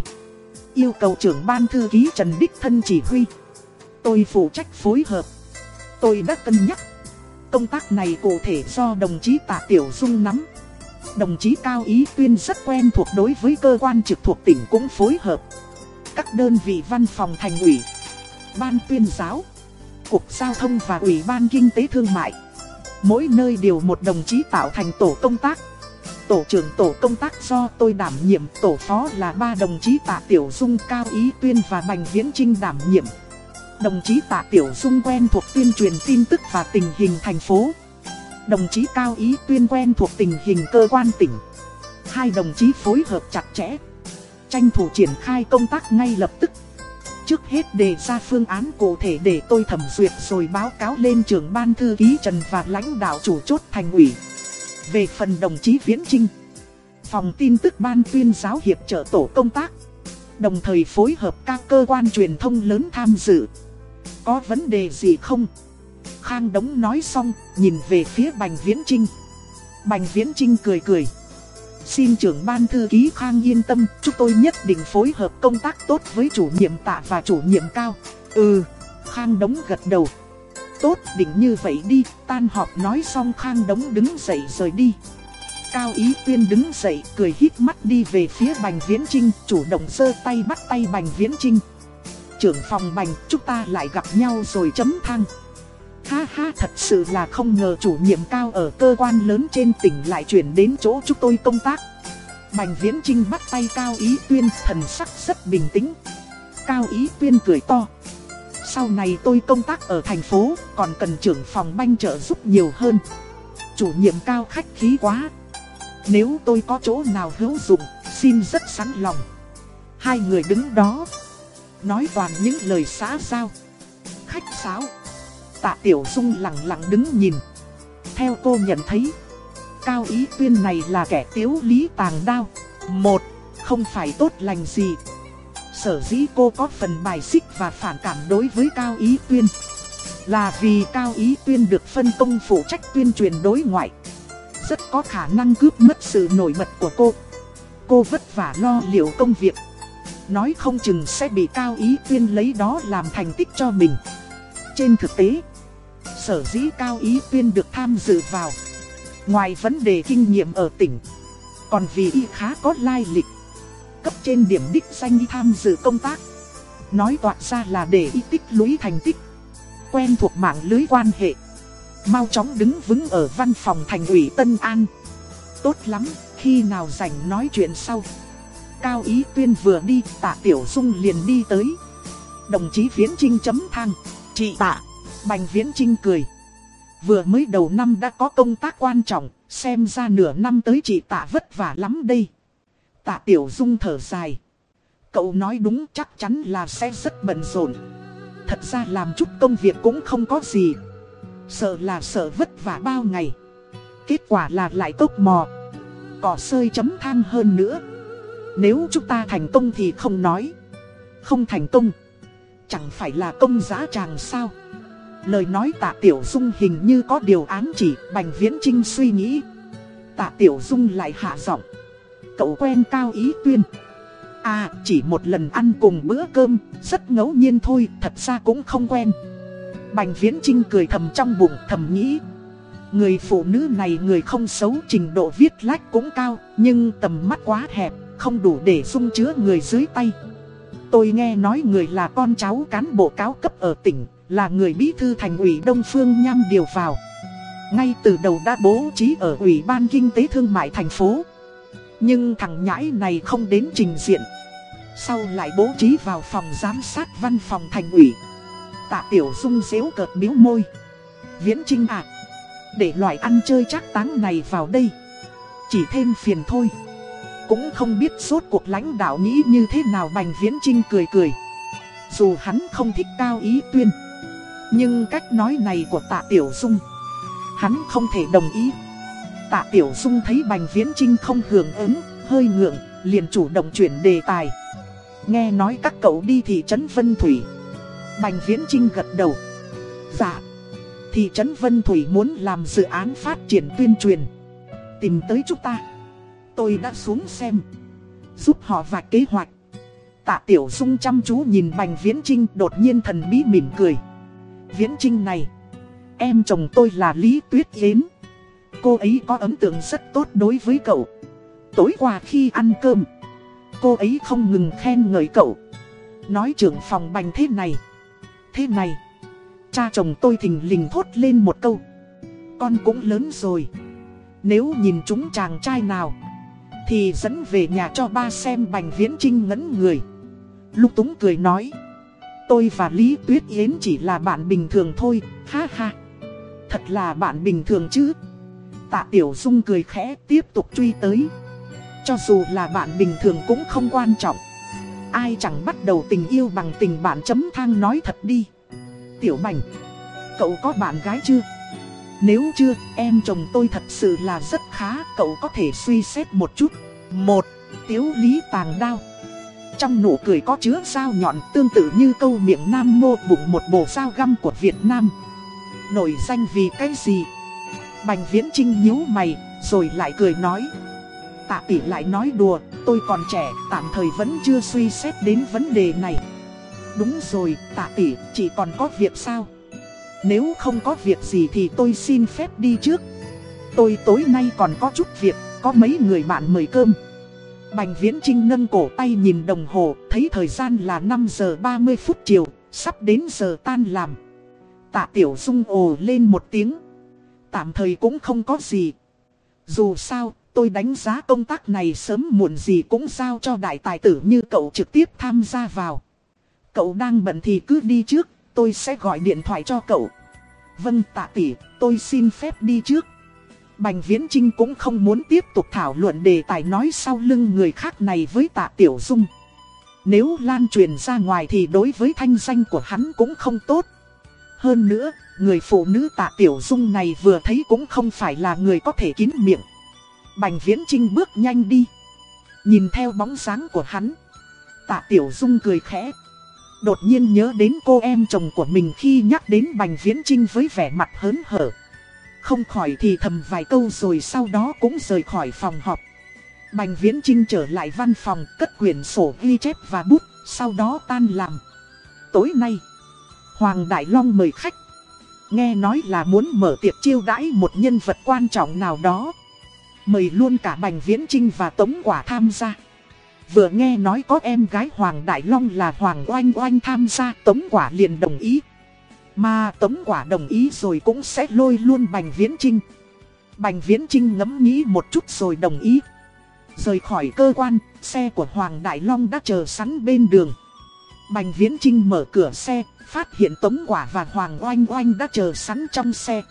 Yêu cầu trưởng ban thư ký Trần Đích Thân chỉ huy. Tôi phụ trách phối hợp. Tôi đã cân nhắc. Công tác này cụ thể do đồng chí Tạ Tiểu Dung nắm. Đồng chí Cao Ý Tuyên rất quen thuộc đối với cơ quan trực thuộc tỉnh cũng phối hợp. Các đơn vị văn phòng thành ủy, ban tuyên giáo, cục giao thông và ủy ban kinh tế thương mại. Mỗi nơi đều một đồng chí tạo thành tổ công tác. Tổ trưởng tổ công tác do tôi đảm nhiệm, tổ phó là ba đồng chí Tạ Tiểu Dung, Cao Ý Tuyên và Bành Viễn Trinh đảm nhiệm. Đồng chí Tạ Tiểu Dung quen thuộc tuyên truyền tin tức và tình hình thành phố. Đồng chí Cao Ý Tuyên quen thuộc tình hình cơ quan tỉnh. Hai đồng chí phối hợp chặt chẽ. Tranh thủ triển khai công tác ngay lập tức. Trước hết đề ra phương án cụ thể để tôi thẩm duyệt rồi báo cáo lên trưởng ban thư ký Trần và lãnh đạo chủ chốt thành ủy. Về phần đồng chí Viễn Trinh, phòng tin tức ban tuyên giáo hiệp trợ tổ công tác, đồng thời phối hợp các cơ quan truyền thông lớn tham dự. Có vấn đề gì không? Khang Đống nói xong, nhìn về phía Bành Viễn Trinh. Bành Viễn Trinh cười cười. Xin trưởng ban thư ký Khang yên tâm, chúng tôi nhất định phối hợp công tác tốt với chủ nhiệm tạ và chủ nhiệm cao. Ừ, Khang Đống gật đầu. Tốt định như vậy đi, tan họp nói xong Khang Đống đứng dậy rời đi. Cao Ý Tuyên đứng dậy cười hít mắt đi về phía Bành Viễn Trinh, chủ động sơ tay bắt tay Bành Viễn Trinh. Trưởng phòng Bành, chúng ta lại gặp nhau rồi chấm thang. Ha ha thật sự là không ngờ chủ nhiệm cao ở cơ quan lớn trên tỉnh lại chuyển đến chỗ chúng tôi công tác. Bành Viễn Trinh bắt tay Cao Ý Tuyên thần sắc rất bình tĩnh. Cao Ý Tuyên cười to. Sau này tôi công tác ở thành phố còn cần trưởng phòng banh trợ giúp nhiều hơn. Chủ nhiệm cao khách khí quá. Nếu tôi có chỗ nào hữu dụng, xin rất sẵn lòng. Hai người đứng đó, nói toàn những lời xã giao, khách sáo. Tạ Tiểu Dung lặng lặng đứng nhìn. Theo cô nhận thấy, Cao Ý Tuyên này là kẻ tiếu lý tàng đao. Một, không phải tốt lành gì. Sở dĩ cô có phần bài xích và phản cảm đối với Cao Ý Tuyên. Là vì Cao Ý Tuyên được phân công phụ trách tuyên truyền đối ngoại. Rất có khả năng cướp mất sự nổi bật của cô. Cô vất vả lo liệu công việc. Nói không chừng sẽ bị Cao Ý Tuyên lấy đó làm thành tích cho mình. Trên thực tế, sở dĩ Cao Ý Tuyên được tham dự vào. Ngoài vấn đề kinh nghiệm ở tỉnh, còn vì y khá có lai lịch. Cấp trên điểm đích danh y tham dự công tác. Nói toạc ra là để y tích lũy thành tích. Quen thuộc mạng lưới quan hệ. Mau chóng đứng vững ở văn phòng thành ủy Tân An. Tốt lắm, khi nào rảnh nói chuyện sau. Cao Ý Tuyên vừa đi, tạ Tiểu Dung liền đi tới. Đồng chí Viễn Trinh chấm thang. Chị tạ. Bành Viễn Trinh cười. Vừa mới đầu năm đã có công tác quan trọng, xem ra nửa năm tới chị tạ vất vả lắm đây. Tạ Tiểu Dung thở dài. Cậu nói đúng chắc chắn là sẽ rất bận rộn. Thật ra làm chút công việc cũng không có gì. Sợ là sợ vất vả bao ngày. Kết quả là lại tốc mò. Cỏ sơi chấm than hơn nữa. Nếu chúng ta thành công thì không nói. Không thành công. Chẳng phải là công giá tràng sao. Lời nói tạ Tiểu Dung hình như có điều án chỉ, Bành Viễn Trinh suy nghĩ. Tạ Tiểu Dung lại hạ giọng. Cậu quen Cao Ý Tuyên. À chỉ một lần ăn cùng bữa cơm, Rất ngẫu nhiên thôi, Thật ra cũng không quen. Bành Viễn Trinh cười thầm trong bụng, thầm nghĩ. Người phụ nữ này người không xấu, trình độ viết lách cũng cao, Nhưng tầm mắt quá hẹp, Không đủ để dung chứa người dưới tay. Tôi nghe nói người là con cháu cán bộ cáo cấp ở tỉnh là người bí thư thành ủy Đông Phương Nham điều vào. Ngay từ đầu đã bố trí ở Ủy ban Kinh tế Thương mại thành phố. Nhưng thằng nhãi này không đến trình diện. Sau lại bố trí vào phòng giám sát văn phòng thành ủy. Tạ Tiểu Dung dễu cợt miếu môi. Viễn Trinh ạ. để loại ăn chơi chắc táng này vào đây. Chỉ thêm phiền thôi. Cũng không biết suốt cuộc lãnh đạo nghĩ như thế nào Bành Viễn Trinh cười cười. Dù hắn không thích cao ý tuyên. Nhưng cách nói này của tạ Tiểu Dung, Hắn không thể đồng ý. Tạ Tiểu Dung thấy Bành Viễn Trinh không hưởng ứng, Hơi ngượng, liền chủ động chuyển đề tài. Nghe nói các cậu đi thị trấn Vân Thủy. Bành Viễn Trinh gật đầu. Dạ Thị trấn Vân Thủy muốn làm dự án phát triển tuyên truyền. Tìm tới chúng ta. Tôi đã xuống xem. Giúp họ vạch kế hoạch. Tạ Tiểu Dung chăm chú nhìn Bành Viễn Trinh đột nhiên thần bí mỉm cười. Viễn Trinh này, em chồng tôi là Lý Tuyết Yến. Cô ấy có ấn tượng rất tốt đối với cậu. Tối qua khi ăn cơm, cô ấy không ngừng khen ngợi cậu. Nói trưởng phòng Bành thế này, thế này. Cha chồng tôi thình lình thốt lên một câu. Con cũng lớn rồi. Nếu nhìn chúng chàng trai nào, thì dẫn về nhà cho ba xem Bành Viễn Trinh ngấn người. Lúc túng cười nói Tôi và Lý Tuyết Yến chỉ là bạn bình thường thôi, ha ha. Thật là bạn bình thường chứ. Tạ Tiểu Dung cười khẽ tiếp tục truy tới. Cho dù là bạn bình thường cũng không quan trọng. Ai chẳng bắt đầu tình yêu bằng tình bạn chấm thang nói thật đi. Tiểu Bành Cậu có bạn gái chưa? Nếu chưa, em chồng tôi thật sự là rất khá Cậu có thể suy xét một chút. Một, Tiếu Lý Tàng Đao trong nụ cười có chứa dao nhọn tương tự như câu miệng nam mô bụng một bộ dao găm của Việt Nam. Nổi danh vì cái gì? Bành Viễn Trinh nhíu mày, rồi lại cười nói. Tạ tỷ lại nói đùa, tôi còn trẻ, tạm thời vẫn chưa suy xét đến vấn đề này. Đúng rồi, tạ tỷ, chỉ còn có việc sao? Nếu không có việc gì thì tôi xin phép đi trước. Tôi tối nay còn có chút việc, có mấy người bạn mời cơm. Bành Viễn Trinh nâng cổ tay nhìn đồng hồ, thấy thời gian là 5 giờ 30 phút chiều, sắp đến giờ tan làm. Tạ Tiểu Dung ồ lên một tiếng. Tạm thời cũng không có gì. Dù sao, tôi đánh giá công tác này sớm muộn gì cũng giao cho đại tài tử như cậu trực tiếp tham gia vào. Cậu đang bận thì cứ đi trước, tôi sẽ gọi điện thoại cho cậu. Vâng tạ tỷ, tôi xin phép đi trước. Bành Viễn Trinh cũng không muốn tiếp tục thảo luận đề tài nói sau lưng người khác này với tạ Tiểu Dung. Nếu lan truyền ra ngoài thì đối với thanh danh của hắn cũng không tốt. Hơn nữa, người phụ nữ tạ Tiểu Dung này vừa thấy cũng không phải là người có thể kín miệng. Bành Viễn Trinh bước nhanh đi. Nhìn theo bóng dáng của hắn. Tạ Tiểu Dung cười khẽ. Đột nhiên nhớ đến cô em chồng của mình khi nhắc đến Bành Viễn Trinh với vẻ mặt hớn hở. Không khỏi thì thầm vài câu rồi sau đó cũng rời khỏi phòng họp. Bành Viễn Trinh trở lại văn phòng cất quyển sổ ghi chép và bút, sau đó tan làm. Tối nay, Hoàng Đại Long mời khách. Nghe nói là muốn mở tiệc chiêu đãi một nhân vật quan trọng nào đó. Mời luôn cả Bành Viễn Trinh và Tống Quả tham gia. Vừa nghe nói có em gái Hoàng Đại Long là Hoàng Oanh Oanh tham gia, Tống Quả liền đồng ý. Mà Tống Quả đồng ý rồi cũng sẽ lôi luôn Bành Viễn Trinh. Bành Viễn Trinh ngẫm nghĩ một chút rồi đồng ý. Rời khỏi cơ quan, xe của Hoàng Đại Long đã chờ sẵn bên đường. Bành Viễn Trinh mở cửa xe, phát hiện Tống Quả và Hoàng Oanh Oanh đã chờ sẵn trong xe.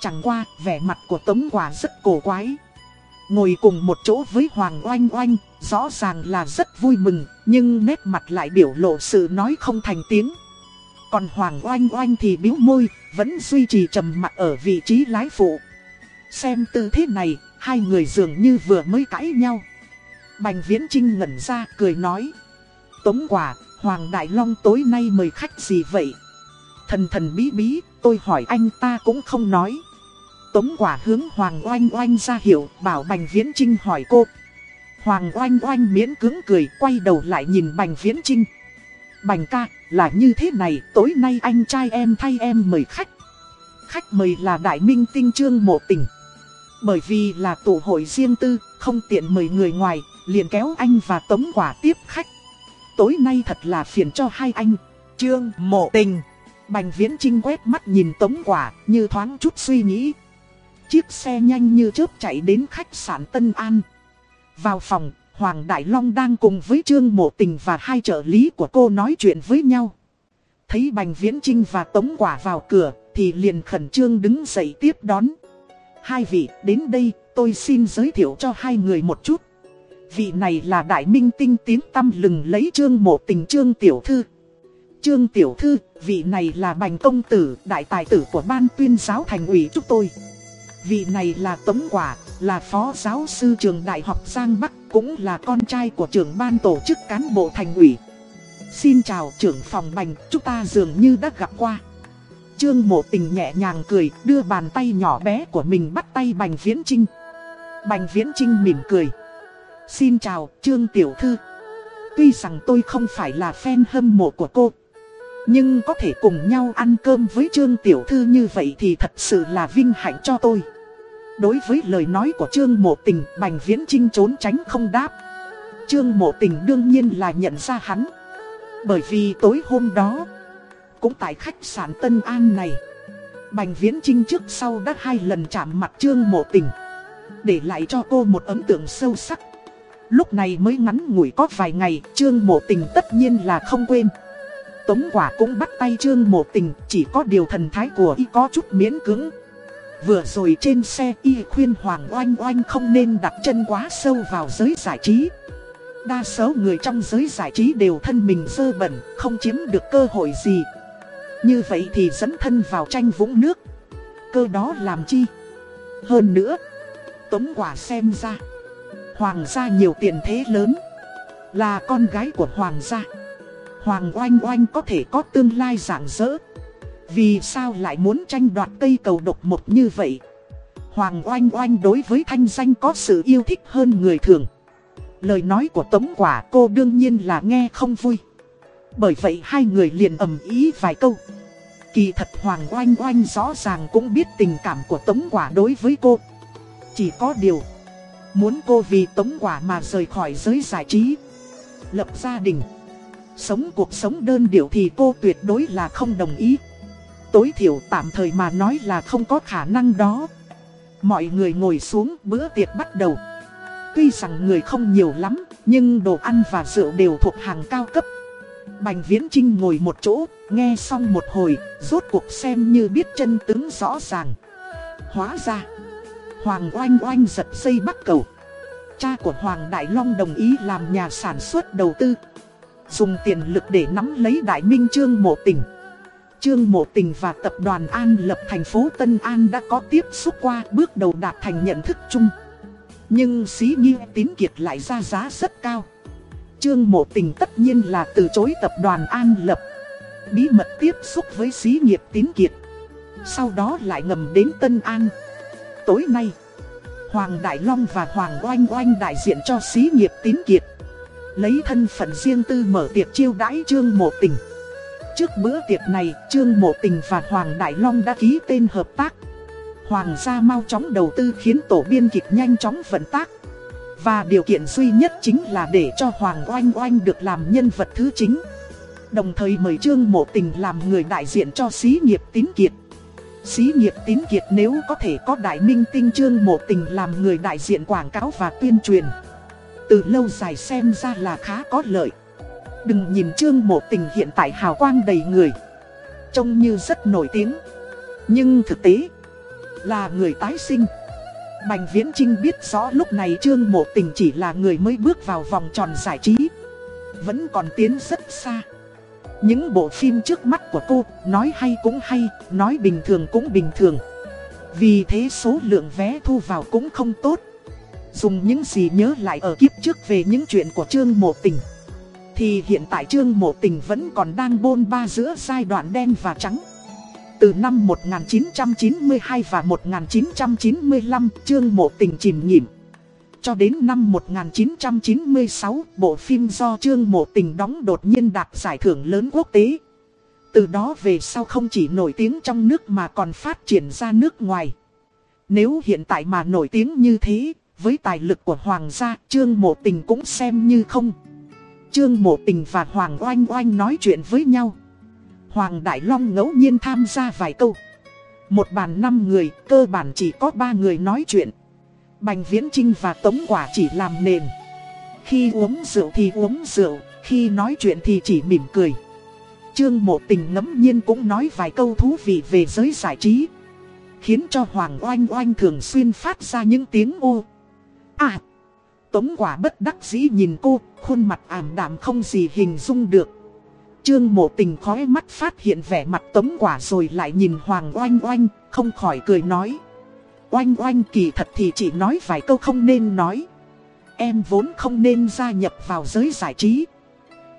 Chẳng qua, vẻ mặt của Tống Quả rất cổ quái. Ngồi cùng một chỗ với Hoàng Oanh Oanh, rõ ràng là rất vui mừng, nhưng nét mặt lại biểu lộ sự nói không thành tiếng. Còn Hoàng Oanh Oanh thì biếu môi, vẫn duy trì trầm mặt ở vị trí lái phụ. Xem tư thế này, hai người dường như vừa mới cãi nhau. Bành Viễn Trinh ngẩn ra cười nói. Tống quả, Hoàng Đại Long tối nay mời khách gì vậy? Thần thần bí bí, tôi hỏi anh ta cũng không nói. Tống quả hướng Hoàng Oanh Oanh ra hiệu, bảo Bành Viễn Trinh hỏi cô. Hoàng Oanh Oanh miễn cứng cười, quay đầu lại nhìn Bành Viễn Trinh. Bành ca, là như thế này, tối nay anh trai em thay em mời khách. Khách mời là Đại Minh Tinh Trương Mộ Tình. Bởi vì là tụ hội riêng tư, không tiện mời người ngoài, liền kéo anh và Tống Quả tiếp khách. Tối nay thật là phiền cho hai anh. Trương Mộ Tình. Bành Viễn Trinh quét mắt nhìn Tống Quả, như thoáng chút suy nghĩ. Chiếc xe nhanh như chớp chạy đến khách sạn Tân An. Vào phòng, Hoàng Đại Long đang cùng với Trương Mộ Tình và hai trợ lý của cô nói chuyện với nhau. Thấy Bành Viễn Trinh và Tống Quả vào cửa, thì liền khẩn trương đứng dậy tiếp đón. Hai vị, đến đây, tôi xin giới thiệu cho hai người một chút. Vị này là Đại Minh Tinh tiếng tâm lừng lấy Trương Mộ Tình Trương Tiểu Thư. Trương Tiểu Thư, vị này là Bành Công Tử, đại tài tử của ban tuyên giáo thành ủy chúng tôi. Vị này là Tống Quả, là phó giáo sư trường Đại học Giang Bắc, cũng là con trai của trưởng ban tổ chức cán bộ thành ủy. Xin chào trưởng phòng bành, chúng ta dường như đã gặp qua. Trương mộ tình nhẹ nhàng cười, đưa bàn tay nhỏ bé của mình bắt tay bành viễn trinh. Bành viễn trinh mỉm cười. Xin chào, Trương Tiểu Thư. Tuy rằng tôi không phải là fan hâm mộ của cô Nhưng có thể cùng nhau ăn cơm với Trương Tiểu Thư như vậy thì thật sự là vinh hạnh cho tôi Đối với lời nói của Trương Mộ Tình, Bành Viễn Trinh trốn tránh không đáp. Trương Mộ Tình đương nhiên là nhận ra hắn. Bởi vì tối hôm đó Cũng tại khách sạn Tân An này Bành Viễn Trinh trước sau đã hai lần chạm mặt Trương Mộ Tình Để lại cho cô một ấn tượng sâu sắc. Lúc này mới ngắn ngủi có vài ngày Trương Mộ Tình tất nhiên là không quên. Tống quả cũng bắt tay Trương Mộ Tình Chỉ có điều thần thái của y có chút miễn cứng Vừa rồi trên xe y khuyên Hoàng Oanh Oanh không nên đặt chân quá sâu vào giới giải trí. Đa số người trong giới giải trí đều thân mình dơ bẩn, không chiếm được cơ hội gì. Như vậy thì dẫn thân vào tranh vũng nước. Cơ đó làm chi? Hơn nữa Tống quả xem ra Hoàng gia nhiều tiền thế lớn Là con gái của Hoàng gia. Hoàng oanh oanh có thể có tương lai rạng rỡ. Vì sao lại muốn tranh đoạt cây cầu độc một như vậy? Hoàng oanh oanh đối với thanh danh có sự yêu thích hơn người thường. Lời nói của Tống Quả cô đương nhiên là nghe không vui. Bởi vậy hai người liền ầm ý vài câu. Kỳ thật Hoàng oanh oanh rõ ràng cũng biết tình cảm của Tống Quả đối với cô. Chỉ có điều, Muốn cô vì tống quả mà rời khỏi giới giải trí, Lập gia đình, Sống cuộc sống đơn điệu thì cô tuyệt đối là không đồng ý. Tối thiểu tạm thời mà nói là không có khả năng đó. Mọi người ngồi xuống, bữa tiệc bắt đầu. Tuy rằng người không nhiều lắm, Nhưng đồ ăn và rượu đều thuộc hàng cao cấp. Bành Viễn Trinh ngồi một chỗ, Nghe xong một hồi, Rốt cuộc xem như biết chân tướng rõ ràng. Hóa ra, Hoàng oanh oanh giật dây bắt cầu. Cha của Hoàng Đại Long đồng ý làm nhà sản xuất đầu tư. Dùng tiền lực để nắm lấy Đại Minh Trương Mộ tỉnh. Trương Mộ Tình và tập đoàn An lập thành phố Tân An đã có tiếp xúc qua bước đầu đạt thành nhận thức chung. Nhưng xí nghi tín kiệt lại ra giá rất cao. Trương Mộ Tình tất nhiên là từ chối tập đoàn An lập. Bí mật tiếp xúc với xí nghiệp tín kiệt. Sau đó lại ngầm đến Tân An. Tối nay, Hoàng Đại Long và Hoàng Oanh Oanh đại diện cho xí nghiệp tín kiệt. Lấy thân phận riêng tư mở tiệc chiêu đãi Trương Mộ Tình. Trước bữa tiệc này, Trương Mộ Tình và Hoàng Đại Long đã ký tên hợp tác. Hoàng gia mau chóng đầu tư khiến tổ biên kịch nhanh chóng vận tác. Và điều kiện duy nhất chính là để cho Hoàng Oanh Oanh được làm nhân vật thứ chính. Đồng thời mời Trương Mộ Tình làm người đại diện cho xí nghiệp tín kiệt. Xí nghiệp tín kiệt nếu có thể có đại minh tinh trương mộ tình làm người đại diện quảng cáo và tuyên truyền Từ lâu dài xem ra là khá có lợi Đừng nhìn trương một tình hiện tại hào quang đầy người Trông như rất nổi tiếng Nhưng thực tế là người tái sinh Bành Viễn Trinh biết rõ lúc này Trương Mộ Tình chỉ là người mới bước vào vòng tròn giải trí Vẫn còn tiến rất xa những bộ phim trước mắt của cô, nói hay cũng hay, nói bình thường cũng bình thường. Vì thế số lượng vé thu vào cũng không tốt. Dùng những gì nhớ lại ở kiếp trước về những chuyện của Trương Mộ Tình. Thì hiện tại Trương Mộ Tình vẫn còn đang bôn ba giữa giai đoạn đen và trắng. Từ năm 1992 và 1995, Trương Mộ Tình chìm nhìm. Cho đến năm 1996, bộ phim do Trương Mộ Tình đóng đột nhiên đạt giải thưởng lớn quốc tế. Từ đó về sau không chỉ nổi tiếng trong nước mà còn phát triển ra nước ngoài. Nếu hiện tại mà nổi tiếng như thế, với tài lực của Hoàng gia, Trương Mộ Tình cũng xem như không. Trương Mộ Tình và Hoàng Oanh Oanh nói chuyện với nhau. Hoàng Đại Long ngẫu nhiên tham gia vài câu. Một bàn năm người, cơ bản chỉ có ba người nói chuyện. Bành Viễn Trinh và Tống Quả chỉ làm nền. Khi uống rượu thì uống rượu, khi nói chuyện thì chỉ mỉm cười. Trương Mộ Tình ngẫm nhiên cũng nói vài câu thú vị về giới giải trí. Khiến cho Hoàng Oanh Oanh thường xuyên phát ra những tiếng ô. À! Tống Quả bất đắc dĩ nhìn cô, khuôn mặt ảm đạm không gì hình dung được. Trương Mộ Tình khói mắt phát hiện vẻ mặt Tống Quả rồi lại nhìn Hoàng Oanh Oanh, không khỏi cười nói. Oanh oanh kỳ thật thì chỉ nói vài câu không nên nói. Em vốn không nên gia nhập vào giới giải trí.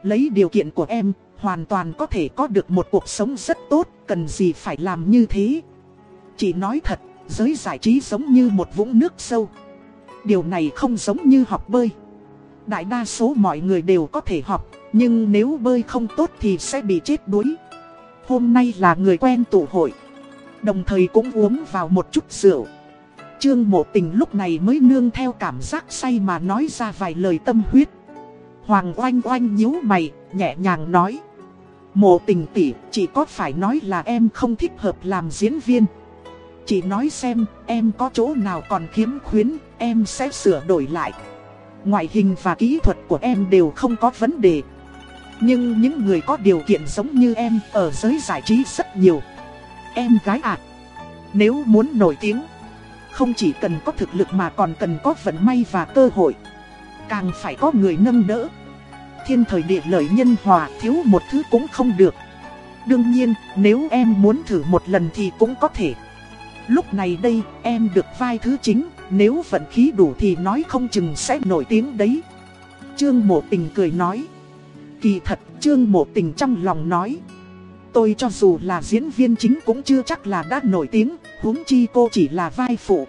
Lấy điều kiện của em, hoàn toàn có thể có được một cuộc sống rất tốt, cần gì phải làm như thế. Chỉ nói thật, giới giải trí giống như một vũng nước sâu. Điều này không giống như học bơi. Đại đa số mọi người đều có thể học, nhưng nếu bơi không tốt thì sẽ bị chết đuối. Hôm nay là người quen tụ hội, đồng thời cũng uống vào một chút rượu. Trương mộ tình lúc này mới nương theo cảm giác say mà nói ra vài lời tâm huyết. Hoàng oanh oanh nhíu mày, nhẹ nhàng nói. Mộ tình tỷ chỉ có phải nói là em không thích hợp làm diễn viên. Chỉ nói xem, em có chỗ nào còn khiếm khuyến, em sẽ sửa đổi lại. Ngoại hình và kỹ thuật của em đều không có vấn đề. Nhưng những người có điều kiện giống như em ở giới giải trí rất nhiều. Em gái ạ, nếu muốn nổi tiếng, không chỉ cần có thực lực mà còn cần có vận may và cơ hội. Càng phải có người nâng đỡ. Thiên thời địa lợi nhân hòa thiếu một thứ cũng không được. Đương nhiên, nếu em muốn thử một lần thì cũng có thể. Lúc này đây, em được vai thứ chính, nếu vận khí đủ thì nói không chừng sẽ nổi tiếng đấy. Trương Mộ Tình cười nói. Kỳ thật, Trương Mộ Tình trong lòng nói. Tôi cho dù là diễn viên chính cũng chưa chắc là đã nổi tiếng, huống chi cô chỉ là vai phụ.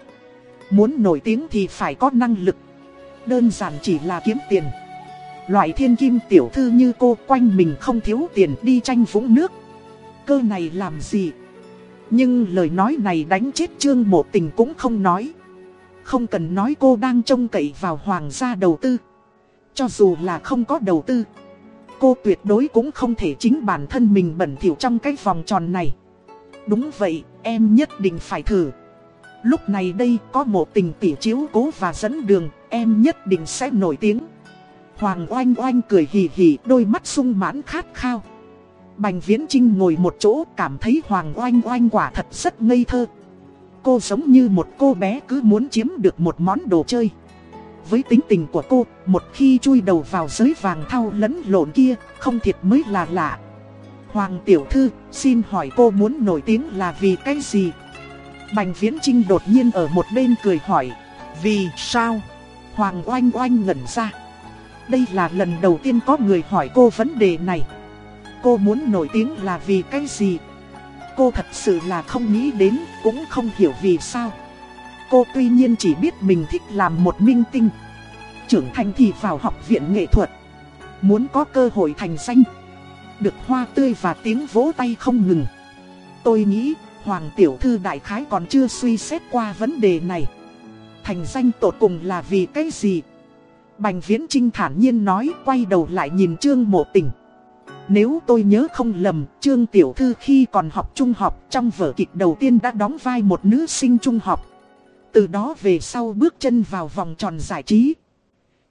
Muốn nổi tiếng thì phải có năng lực. Đơn giản chỉ là kiếm tiền. Loại thiên kim tiểu thư như cô quanh mình không thiếu tiền đi tranh vũng nước. Cơ này làm gì? Nhưng lời nói này đánh chết Trương Mộ Tình cũng không nói. Không cần nói cô đang trông cậy vào hoàng gia đầu tư. Cho dù là không có đầu tư. Cô tuyệt đối cũng không thể chính bản thân mình bẩn thỉu trong cái vòng tròn này. Đúng vậy, em nhất định phải thử. Lúc này đây có một tình tỉ chiếu cố và dẫn đường, em nhất định sẽ nổi tiếng. Hoàng oanh oanh cười hì hì đôi mắt sung mãn khát khao. Bành Viễn Trinh ngồi một chỗ cảm thấy Hoàng oanh oanh quả thật rất ngây thơ. Cô giống như một cô bé cứ muốn chiếm được một món đồ chơi. Với tính tình của cô, một khi chui đầu vào giới vàng thau lẫn lộn kia, không thiệt mới là lạ. Hoàng tiểu thư, xin hỏi cô muốn nổi tiếng là vì cái gì? Bành Viễn Trinh đột nhiên ở một bên cười hỏi, vì sao? Hoàng oanh oanh ngẩn ra. Đây là lần đầu tiên có người hỏi cô vấn đề này. Cô muốn nổi tiếng là vì cái gì? Cô thật sự là không nghĩ đến, cũng không hiểu vì sao. Cô tuy nhiên chỉ biết mình thích làm một minh tinh. Trưởng thành thì vào học viện nghệ thuật. Muốn có cơ hội thành danh. Được hoa tươi và tiếng vỗ tay không ngừng. Tôi nghĩ, Hoàng Tiểu Thư Đại Khái còn chưa suy xét qua vấn đề này. Thành danh tột cùng là vì cái gì? Bành Viễn Trinh thản nhiên nói quay đầu lại nhìn Trương Mộ Tình. Nếu tôi nhớ không lầm, Trương Tiểu Thư khi còn học trung học trong vở kịch đầu tiên đã đóng vai một nữ sinh trung học. Từ đó về sau bước chân vào vòng tròn giải trí.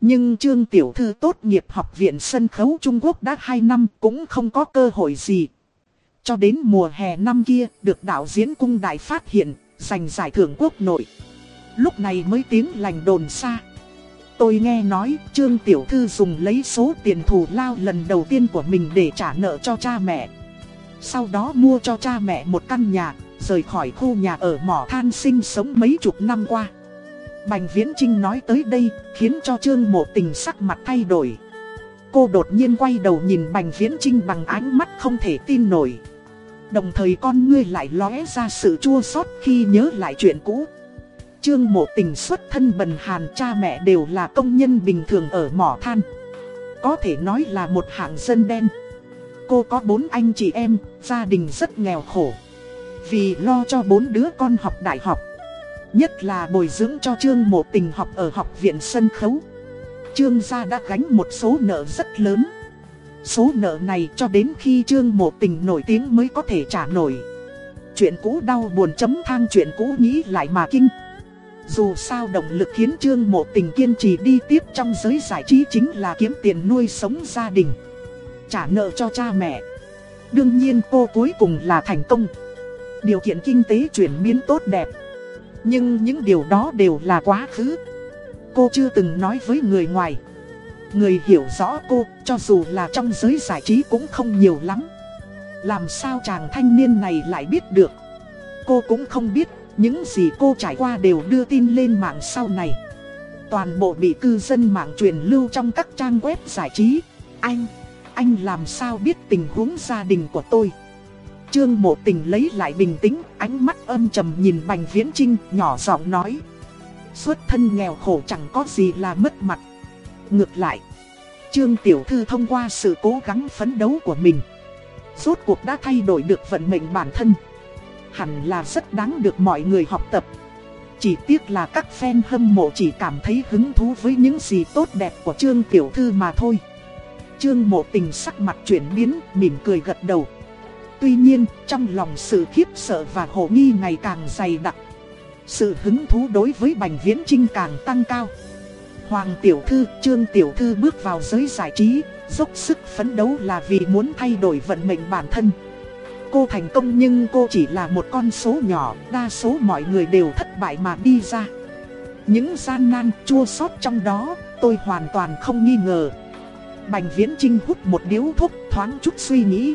Nhưng Trương Tiểu Thư tốt nghiệp học viện sân khấu Trung Quốc đã 2 năm cũng không có cơ hội gì. Cho đến mùa hè năm kia được đạo diễn cung đại phát hiện, giành giải thưởng quốc nội. Lúc này mới tiếng lành đồn xa. Tôi nghe nói Trương Tiểu Thư dùng lấy số tiền thù lao lần đầu tiên của mình để trả nợ cho cha mẹ. Sau đó mua cho cha mẹ một căn nhà, rời khỏi khu nhà ở mỏ than sinh sống mấy chục năm qua. Bành Viễn Trinh nói tới đây, khiến cho Trương Mộ Tình sắc mặt thay đổi. Cô đột nhiên quay đầu nhìn Bành Viễn Trinh bằng ánh mắt không thể tin nổi. Đồng thời con ngươi lại lóe ra sự chua xót khi nhớ lại chuyện cũ. Trương mộ tình xuất thân bần hàn cha mẹ đều là công nhân bình thường ở mỏ than. Có thể nói là một hạng dân đen. Cô có bốn anh chị em, gia đình rất nghèo khổ. Vì lo cho bốn đứa con học đại học. Nhất là bồi dưỡng cho Trương mộ tình học ở học viện sân khấu. Trương gia đã gánh một số nợ rất lớn. Số nợ này cho đến khi Trương mộ tình nổi tiếng mới có thể trả nổi. Chuyện cũ đau buồn chấm thang chuyện cũ nghĩ lại mà kinh. Dù sao động lực khiến Trương Mộ Tình kiên trì đi tiếp trong giới giải trí chính là kiếm tiền nuôi sống gia đình, Trả nợ cho cha mẹ. Đương nhiên cô cuối cùng là thành công. Điều kiện kinh tế chuyển biến tốt đẹp. Nhưng những điều đó đều là quá khứ. Cô chưa từng nói với người ngoài. Người hiểu rõ cô, cho dù là trong giới giải trí cũng không nhiều lắm. Làm sao chàng thanh niên này lại biết được? Cô cũng không biết những gì cô trải qua đều đưa tin lên mạng sau này. Toàn bộ bị cư dân mạng truyền lưu trong các trang web giải trí. Anh, anh làm sao biết tình huống gia đình của tôi? Trương mộ tình lấy lại bình tĩnh, ánh mắt âm trầm nhìn Bành Viễn Trinh, nhỏ giọng nói. Xuất thân nghèo khổ chẳng có gì là mất mặt. Ngược lại, Trương Tiểu Thư thông qua sự cố gắng phấn đấu của mình, rốt cuộc đã thay đổi được vận mệnh bản thân. Hẳn là rất đáng được mọi người học tập. Chỉ tiếc là các fan hâm mộ chỉ cảm thấy hứng thú với những gì tốt đẹp của Trương Tiểu Thư mà thôi. Trương mộ tình sắc mặt chuyển biến, mỉm cười gật đầu. Tuy nhiên, trong lòng sự khiếp sợ và hồ nghi ngày càng dày đặc. Sự hứng thú đối với Bành Viễn Trinh càng tăng cao. Hoàng Tiểu Thư, Trương Tiểu Thư bước vào giới giải trí, dốc sức phấn đấu là vì muốn thay đổi vận mệnh bản thân. Cô thành công nhưng cô chỉ là một con số nhỏ, đa số mọi người đều thất bại mà đi ra. Những gian nan chua xót trong đó, tôi hoàn toàn không nghi ngờ. Bành Viễn Trinh hút một điếu thuốc thoáng chút suy nghĩ.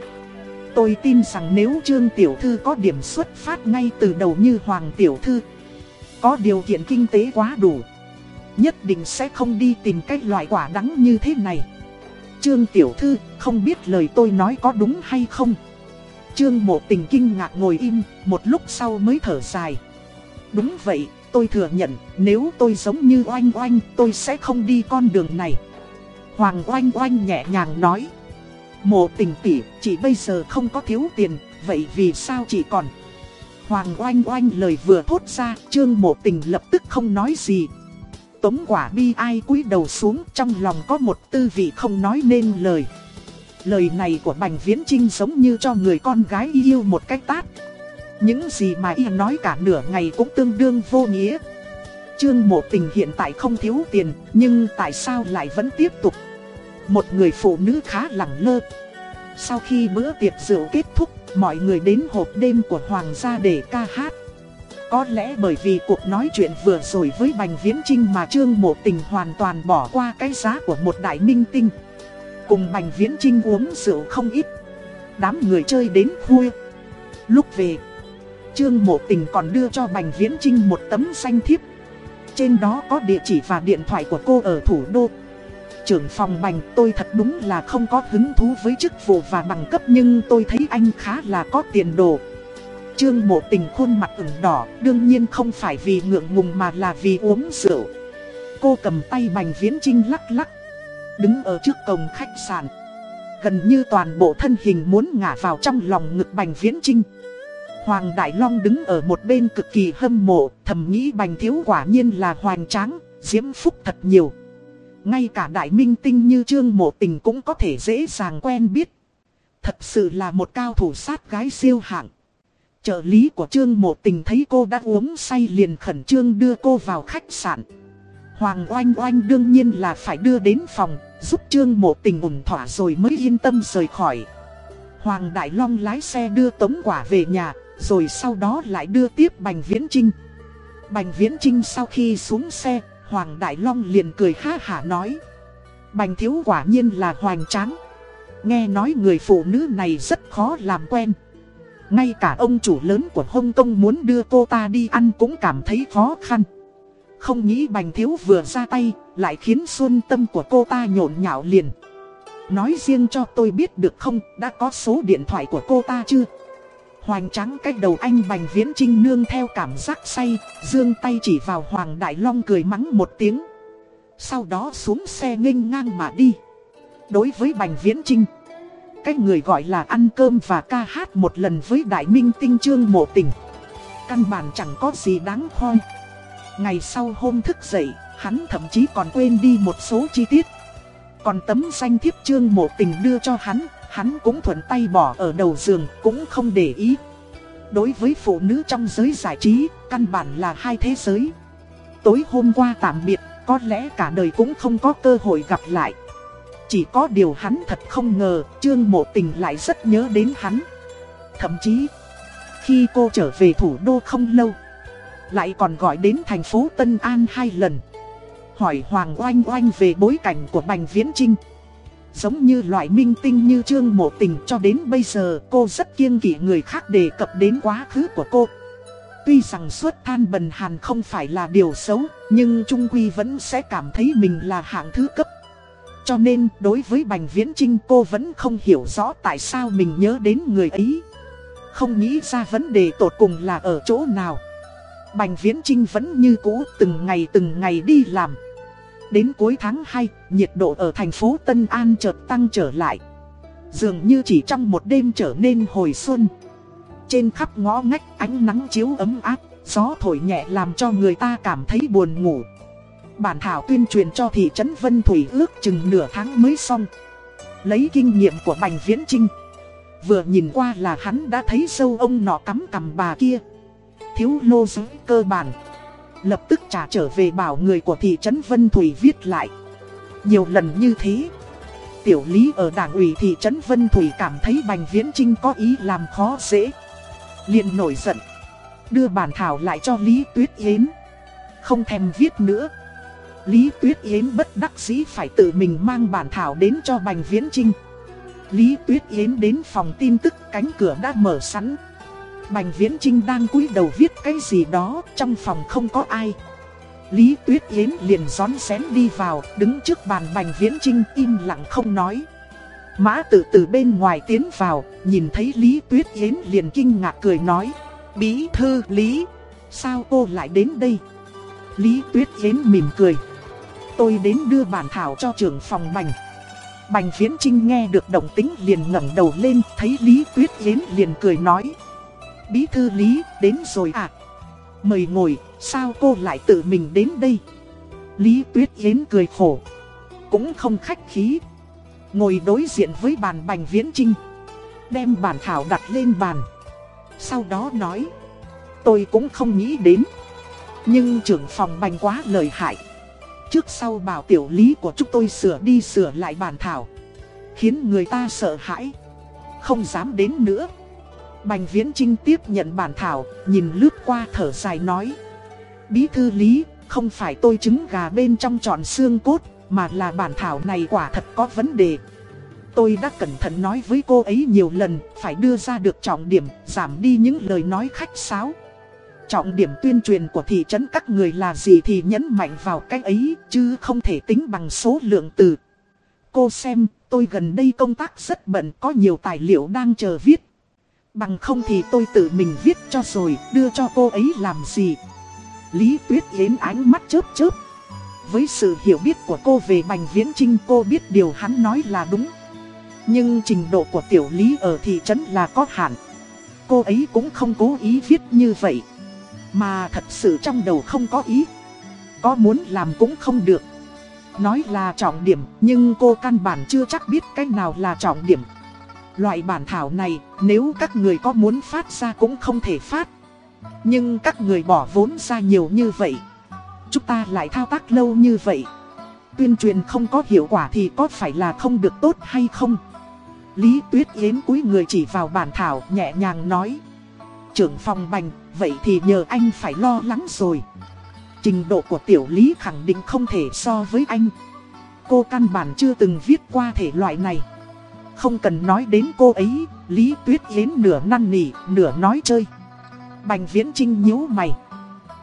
Tôi tin rằng nếu Trương Tiểu Thư có điểm xuất phát ngay từ đầu như Hoàng Tiểu Thư, có điều kiện kinh tế quá đủ, nhất định sẽ không đi tìm cách loại quả đắng như thế này. Trương Tiểu Thư, không biết lời tôi nói có đúng hay không? Trương Mộ Tình kinh ngạc ngồi im, một lúc sau mới thở dài. Đúng vậy, tôi thừa nhận, nếu tôi giống như oanh oanh, tôi sẽ không đi con đường này. Hoàng oanh oanh nhẹ nhàng nói. Mộ tình tỉ, chị bây giờ không có thiếu tiền, vậy vì sao chị còn? Hoàng oanh oanh lời vừa thốt ra, trương mộ tình lập tức không nói gì. Tống quả bi ai cúi đầu xuống trong lòng có một tư vị không nói nên lời. Lời này của Bành Viễn Trinh giống như cho người con gái yêu một cách tát. Những gì mà y nói cả nửa ngày cũng tương đương vô nghĩa. Trương mộ tình hiện tại không thiếu tiền, nhưng tại sao lại vẫn tiếp tục? Một người phụ nữ khá lẳng lơ. Sau khi bữa tiệc rượu kết thúc, mọi người đến hộp đêm của Hoàng gia để ca hát. Có lẽ bởi vì cuộc nói chuyện vừa rồi với Bành Viễn Trinh mà Trương Mộ Tình hoàn toàn bỏ qua cái giá của một đại minh tinh. Cùng Bành Viễn Trinh uống rượu không ít. Đám người chơi đến khuya. Lúc về, Trương Mộ Tình còn đưa cho Bành Viễn Trinh một tấm xanh thiếp. Trên đó có địa chỉ và điện thoại của cô ở thủ đô. Trưởng phòng Bành tôi thật đúng là không có hứng thú với chức vụ và bằng cấp nhưng tôi thấy anh khá là có tiền đồ. Trương mộ tình khuôn mặt ửng đỏ, đương nhiên không phải vì ngượng ngùng mà là vì uống rượu. Cô cầm tay Bành Viễn Trinh lắc lắc, đứng ở trước cổng khách sạn. Gần như toàn bộ thân hình muốn ngả vào trong lòng ngực Bành Viễn Trinh. Hoàng Đại Long đứng ở một bên cực kỳ hâm mộ, thầm nghĩ Bành Thiếu quả nhiên là hoành tráng, diễm phúc thật nhiều. Ngay cả đại minh tinh như Trương Mộ Tình cũng có thể dễ dàng quen biết. Thật sự là một cao thủ sát gái siêu hạng. Trợ lý của Trương Mộ Tình thấy cô đã uống say liền khẩn trương đưa cô vào khách sạn. Hoàng Oanh Oanh đương nhiên là phải đưa đến phòng, giúp Trương Mộ Tình ủng thỏa rồi mới yên tâm rời khỏi. Hoàng Đại Long lái xe đưa Tống Quả về nhà, rồi sau đó lại đưa tiếp Bành Viễn Trinh. Bành Viễn Trinh sau khi xuống xe, Hoàng Đại Long liền cười ha hả nói. Bành Thiếu quả nhiên là hoành tráng. Nghe nói người phụ nữ này rất khó làm quen. Ngay cả ông chủ lớn của Hong Kong muốn đưa cô ta đi ăn cũng cảm thấy khó khăn. Không nghĩ Bành Thiếu vừa ra tay, lại khiến xuân tâm của cô ta nhộn nhạo liền. Nói riêng cho tôi biết được không, đã có số điện thoại của cô ta chưa? Hoành trắng cách đầu anh Bành Viễn Trinh nương theo cảm giác say, dương tay chỉ vào Hoàng Đại Long cười mắng một tiếng. Sau đó xuống xe nghênh ngang mà đi. Đối với Bành Viễn Trinh, cái người gọi là ăn cơm và ca hát một lần với Đại Minh Tinh Trương Mộ Tình. Căn bản chẳng có gì đáng khoi. Ngày sau hôm thức dậy, hắn thậm chí còn quên đi một số chi tiết. Còn tấm danh thiếp Trương Mộ Tình đưa cho hắn, hắn cũng thuận tay bỏ ở đầu giường, cũng không để ý. Đối với phụ nữ trong giới giải trí, căn bản là hai thế giới. Tối hôm qua tạm biệt, có lẽ cả đời cũng không có cơ hội gặp lại. Chỉ có điều hắn thật không ngờ, Trương Mộ Tình lại rất nhớ đến hắn. Thậm chí, khi cô trở về thủ đô không lâu, lại còn gọi đến thành phố Tân An hai lần. Hỏi Hoàng Oanh Oanh về bối cảnh của Bành Viễn Trinh. Giống như loại minh tinh như Trương Mộ Tình cho đến bây giờ cô rất kiêng kỵ người khác đề cập đến quá khứ của cô. Tuy rằng suốt than bần hàn không phải là điều xấu, nhưng Trung Quy vẫn sẽ cảm thấy mình là hạng thứ cấp. Cho nên đối với Bành Viễn Trinh cô vẫn không hiểu rõ tại sao mình nhớ đến người ấy. Không nghĩ ra vấn đề tột cùng là ở chỗ nào. Bành Viễn Trinh vẫn như cũ từng ngày từng ngày đi làm. Đến cuối tháng 2, nhiệt độ ở thành phố Tân An chợt tăng trở lại. Dường như chỉ trong một đêm trở nên hồi xuân. Trên khắp ngõ ngách ánh nắng chiếu ấm áp, gió thổi nhẹ làm cho người ta cảm thấy buồn ngủ. Bản thảo tuyên truyền cho thị trấn Vân Thủy ước chừng nửa tháng mới xong. Lấy kinh nghiệm của Bành Viễn Trinh. Vừa nhìn qua là hắn đã thấy sâu ông nọ cắm cầm bà kia. Thiếu lô giữ cơ bản. Lập tức trả trở về bảo người của thị trấn Vân Thủy viết lại. Nhiều lần như thế. Tiểu lý ở đảng ủy thị trấn Vân Thủy cảm thấy Bành Viễn Trinh có ý làm khó dễ. liền nổi giận. Đưa bản thảo lại cho Lý Tuyết Yến. Không thèm viết nữa. Lý Tuyết Yến bất đắc dĩ phải tự mình mang bản thảo đến cho Bành Viễn Trinh. Lý Tuyết Yến đến phòng tin tức cánh cửa đã mở sẵn. Bành Viễn Trinh đang cúi đầu viết cái gì đó, trong phòng không có ai. Lý Tuyết Yến liền gión xén đi vào, đứng trước bàn Bành Viễn Trinh im lặng không nói. Mã tự từ bên ngoài tiến vào, nhìn thấy Lý Tuyết Yến liền kinh ngạc cười nói. Bí thư Lý, sao cô lại đến đây? Lý Tuyết Yến mỉm cười. Tôi đến đưa bản thảo cho trưởng phòng Bành. Bành Viễn Trinh nghe được động tính liền ngẩng đầu lên, thấy Lý Tuyết Yến liền cười nói. Bí thư Lý, đến rồi à? Mời ngồi, sao cô lại tự mình đến đây? Lý Tuyết Yến cười khổ. Cũng không khách khí. Ngồi đối diện với bàn Bành Viễn Trinh. Đem bản thảo đặt lên bàn. Sau đó nói. Tôi cũng không nghĩ đến. Nhưng trưởng phòng Bành quá lợi hại. Trước sau bảo tiểu lý của chúng tôi sửa đi sửa lại bản thảo Khiến người ta sợ hãi Không dám đến nữa Bành Viễn Trinh tiếp nhận bản thảo Nhìn lướt qua thở dài nói Bí thư lý Không phải tôi trứng gà bên trong tròn xương cốt Mà là bản thảo này quả thật có vấn đề Tôi đã cẩn thận nói với cô ấy nhiều lần Phải đưa ra được trọng điểm Giảm đi những lời nói khách sáo Trọng điểm tuyên truyền của thị trấn các người là gì thì nhấn mạnh vào cái ấy, chứ không thể tính bằng số lượng từ. Cô xem, tôi gần đây công tác rất bận, có nhiều tài liệu đang chờ viết. Bằng không thì tôi tự mình viết cho rồi, đưa cho cô ấy làm gì. Lý Tuyết Yến ánh mắt chớp chớp. Với sự hiểu biết của cô về Bành Viễn Trinh cô biết điều hắn nói là đúng. Nhưng trình độ của tiểu lý ở thị trấn là có hạn. Cô ấy cũng không cố ý viết như vậy. Mà thật sự trong đầu không có ý Có muốn làm cũng không được Nói là trọng điểm Nhưng cô căn bản chưa chắc biết cái nào là trọng điểm Loại bản thảo này, Nếu các người có muốn phát ra cũng không thể phát Nhưng các người bỏ vốn ra nhiều như vậy, Chúng ta lại thao tác lâu như vậy Tuyên truyền không có hiệu quả thì có phải là không được tốt hay không Lý Tuyết Yến cúi người chỉ vào bản thảo, nhẹ nhàng nói Trưởng phòng bành, vậy thì nhờ anh phải lo lắng rồi. Trình độ của tiểu lý khẳng định không thể so với anh. Cô căn bản chưa từng viết qua thể loại này. Không cần nói đến cô ấy, Lý Tuyết Yến nửa năn nỉ, nửa nói chơi. Bành Viễn Trinh nhíu mày.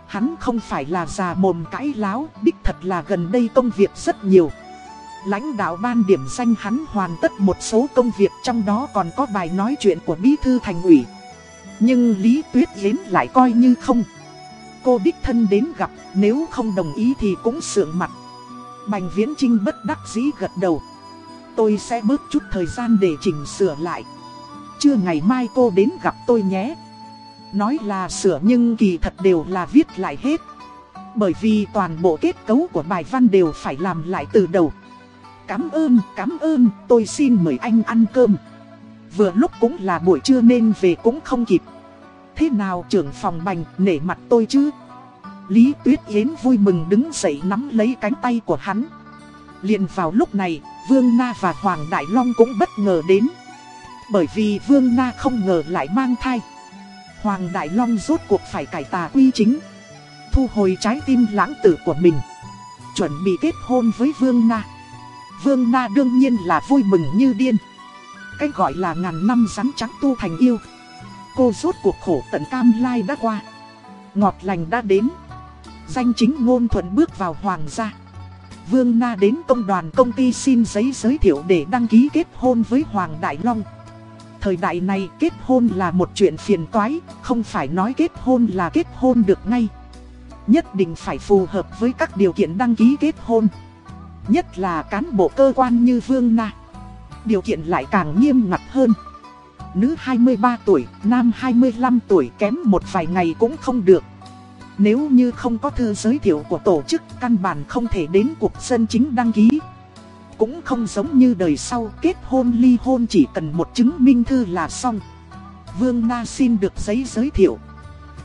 Hắn không phải là già mồm cãi láo, đích thật là gần đây công việc rất nhiều. Lãnh đạo ban điểm danh hắn hoàn tất một số công việc trong đó còn có bài nói chuyện của bí thư thành ủy. Nhưng Lý Tuyết Yến lại coi như không. Cô đích thân đến gặp, nếu không đồng ý thì cũng sượng mặt. Bành Viễn Trinh bất đắc dĩ gật đầu. Tôi sẽ bớt chút thời gian để chỉnh sửa lại. Chưa ngày mai cô đến gặp tôi nhé. Nói là sửa nhưng kỳ thật đều là viết lại hết. Bởi vì toàn bộ kết cấu của bài văn đều phải làm lại từ đầu. Cảm ơn, cảm ơn, tôi xin mời anh ăn cơm. Vừa lúc cũng là buổi trưa nên về cũng không kịp Thế nào trưởng phòng bành nể mặt tôi chứ Lý Tuyết Yến vui mừng đứng dậy nắm lấy cánh tay của hắn liền vào lúc này Vương Na và Hoàng Đại Long cũng bất ngờ đến. Bởi vì Vương Na không ngờ lại mang thai. Hoàng Đại Long rốt cuộc phải cải tà quy chính. Thu hồi trái tim lãng tử của mình. Chuẩn bị kết hôn với Vương Na. Vương Na đương nhiên là vui mừng như điên. Cách gọi là ngàn năm rắn trắng tu thành yêu. Cô rốt cuộc khổ tận cam lai đã qua. Ngọt lành đã đến. Danh chính ngôn thuận bước vào hoàng gia. Vương Na đến công đoàn công ty xin giấy giới thiệu để đăng ký kết hôn với Hoàng Đại Long Thời đại này kết hôn là một chuyện phiền toái Không phải nói kết hôn là kết hôn được ngay Nhất định phải phù hợp với các điều kiện đăng ký kết hôn Nhất là cán bộ cơ quan như Vương Na. Điều kiện lại càng nghiêm ngặt hơn. Nữ 23 tuổi, nam 25 tuổi kém một vài ngày cũng không được. Nếu như không có thư giới thiệu của tổ chức, căn bản không thể đến cuộc dân chính đăng ký. Cũng không giống như đời sau, kết hôn ly hôn chỉ cần một chứng minh thư là xong. Vương Na xin được giấy giới thiệu.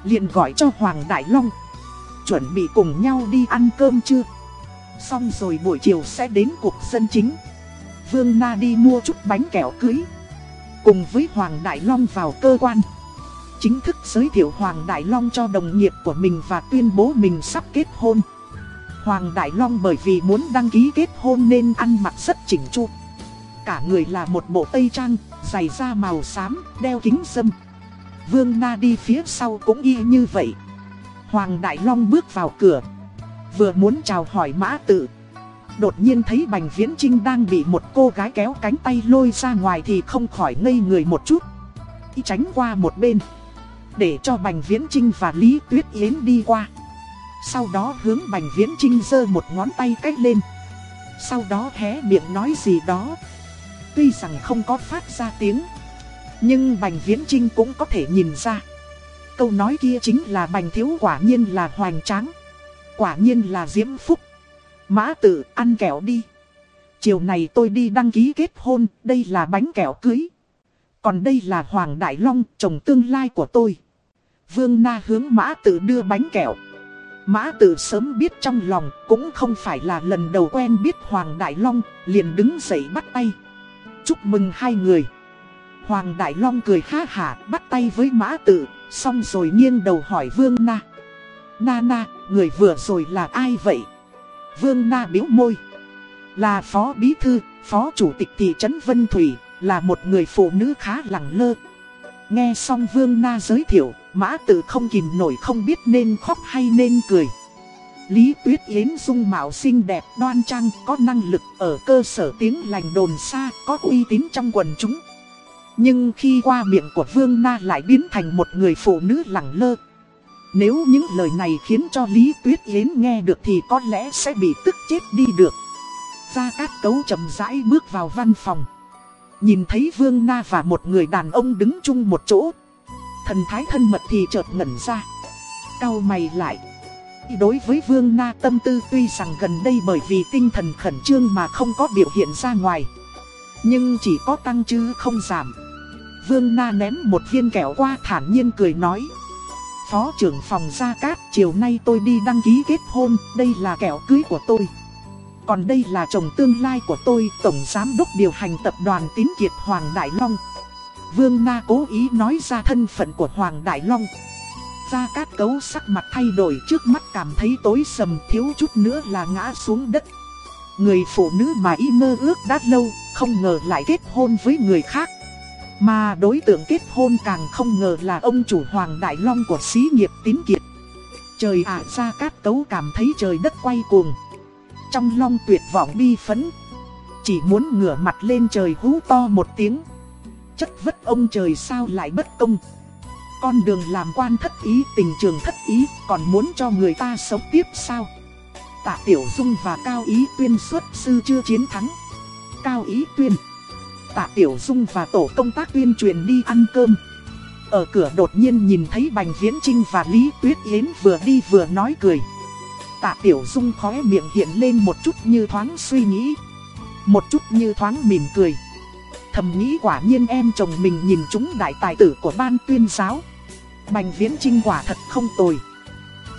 liền gọi cho Hoàng Đại Long. Chuẩn bị cùng nhau đi ăn cơm chưa? Xong rồi buổi chiều sẽ đến cuộc dân chính. Vương Na đi mua chút bánh kẹo cưới. Cùng với Hoàng Đại Long vào cơ quan chính thức giới thiệu Hoàng Đại Long cho đồng nghiệp của mình và tuyên bố mình sắp kết hôn. Hoàng Đại Long bởi vì muốn đăng ký kết hôn nên ăn mặc rất chỉnh chu. Cả người là một bộ tây trang, giày da màu xám, đeo kính dâm. Vương Na đi phía sau cũng y như vậy. Hoàng Đại Long bước vào cửa. Vừa muốn chào hỏi mã tự. Đột nhiên thấy Bành Viễn Trinh đang bị một cô gái kéo cánh tay lôi ra ngoài thì không khỏi ngây người một chút. Y tránh qua một bên. Để cho Bành Viễn Trinh và Lý Tuyết Yến đi qua. Sau đó hướng Bành Viễn Trinh giơ một ngón tay cách lên. Sau đó hé miệng nói gì đó. Tuy rằng không có phát ra tiếng Nhưng Bành Viễn Trinh cũng có thể nhìn ra. Câu nói kia chính là Bành Thiếu quả nhiên là hoành tráng Quả nhiên là diễm phúc. Mã tử ăn kẹo đi. Chiều này tôi đi đăng ký kết hôn Đây là bánh kẹo cưới. Còn đây là Hoàng Đại Long, chồng tương lai của tôi. Vương Na hướng mã tử đưa bánh kẹo. Mã tử sớm biết trong lòng, cũng không phải là lần đầu quen biết Hoàng Đại Long, liền đứng dậy bắt tay. Chúc mừng hai người. Hoàng Đại Long cười ha hả, bắt tay với mã tử, xong rồi nghiêng đầu hỏi Vương Na. Na na, người vừa rồi là ai vậy? Vương Na biếu môi. Là phó bí thư, phó chủ tịch thị trấn Vân Thủy, là một người phụ nữ khá lẳng lơ. Nghe xong Vương Na giới thiệu, Mã Tử không kìm nổi không biết nên khóc hay nên cười. Lý Tuyết Yến dung mạo xinh đẹp, đoan trang, có năng lực, ở cơ sở tiếng lành đồn xa, có uy tín trong quần chúng. Nhưng khi qua miệng của Vương Na lại biến thành một người phụ nữ lẳng lơ. Nếu những lời này khiến cho Lý Tuyết Yến nghe được thì có lẽ sẽ bị tức chết đi được. Gia Cát Cấu chậm rãi bước vào văn phòng. Nhìn thấy Vương Na và một người đàn ông đứng chung một chỗ Thần thái thân mật thì chợt ngẩn ra. Cao mày lại. Đối với Vương Na tâm tư tuy rằng gần đây bởi vì tinh thần khẩn trương mà không có biểu hiện ra ngoài. Nhưng chỉ có tăng chứ không giảm. Vương Na ném một viên kẹo qua thản nhiên cười nói. Phó trưởng phòng Gia Cát chiều nay tôi đi đăng ký kết hôn Đây là kẹo cưới của tôi. Còn đây là chồng tương lai của tôi, Tổng Giám đốc điều hành tập đoàn Tín Kiệt Hoàng Đại Long. Vương Na cố ý nói ra thân phận của Hoàng Đại Long. Gia Cát Cấu sắc mặt thay đổi trước mắt cảm thấy tối sầm thiếu chút nữa là ngã xuống đất. Người phụ nữ mà y mơ ước đã lâu, không ngờ lại kết hôn với người khác. Mà đối tượng kết hôn càng không ngờ là ông chủ Hoàng Đại Long của xí nghiệp Tín Kiệt. Trời ạ Gia Cát Cấu cảm thấy trời đất quay cuồng. Trong long tuyệt vọng bi phấn Chỉ muốn ngửa mặt lên trời hú to một tiếng Chất vất ông trời sao lại bất công. Con đường làm quan thất ý, tình trường thất ý, Còn muốn cho người ta sống tiếp sao? Tạ Tiểu Dung và Cao Ý Tuyên xuất sư chưa chiến thắng. Cao Ý Tuyên, Tạ Tiểu Dung và tổ công tác tuyên truyền đi ăn cơm. Ở cửa đột nhiên nhìn thấy Bành Viễn Trinh và Lý Tuyết Yến vừa đi vừa nói cười. Tạ Tiểu Dung khóe miệng hiện lên một chút như thoáng suy nghĩ. Một chút như thoáng mỉm cười. Thầm nghĩ quả nhiên em chồng mình nhìn chúng đại tài tử của ban tuyên giáo. Bành viễn trinh quả thật không tồi.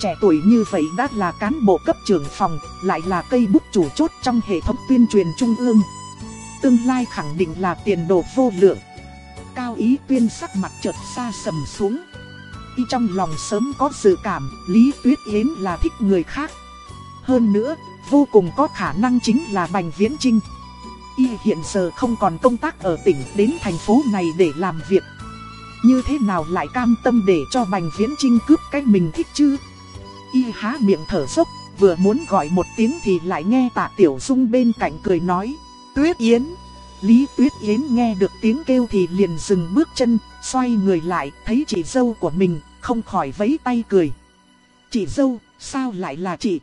Trẻ tuổi như vậy đã là cán bộ cấp trưởng phòng, lại là cây bút chủ chốt trong hệ thống tuyên truyền trung ương. Tương lai khẳng định là tiền đồ vô lượng. Cao ý tuyên sắc mặt chợt xa sầm xuống y trong lòng sớm có dự cảm Lý Tuyết Yến là thích người khác. Hơn nữa, vô cùng có khả năng chính là Bành Viễn Trinh. Y hiện giờ không còn công tác ở tỉnh đến thành phố này để làm việc. Như thế nào lại cam tâm để cho Bành Viễn Trinh cướp cái mình thích chứ? Y há miệng thở dốc, vừa muốn gọi một tiếng thì lại nghe tạ Tiểu Dung bên cạnh cười nói. Tuyết Yến! Lý Tuyết Yến nghe được tiếng kêu thì liền dừng bước chân, xoay người lại, thấy chị dâu của mình, không khỏi vấy tay cười. Chị dâu, sao lại là chị?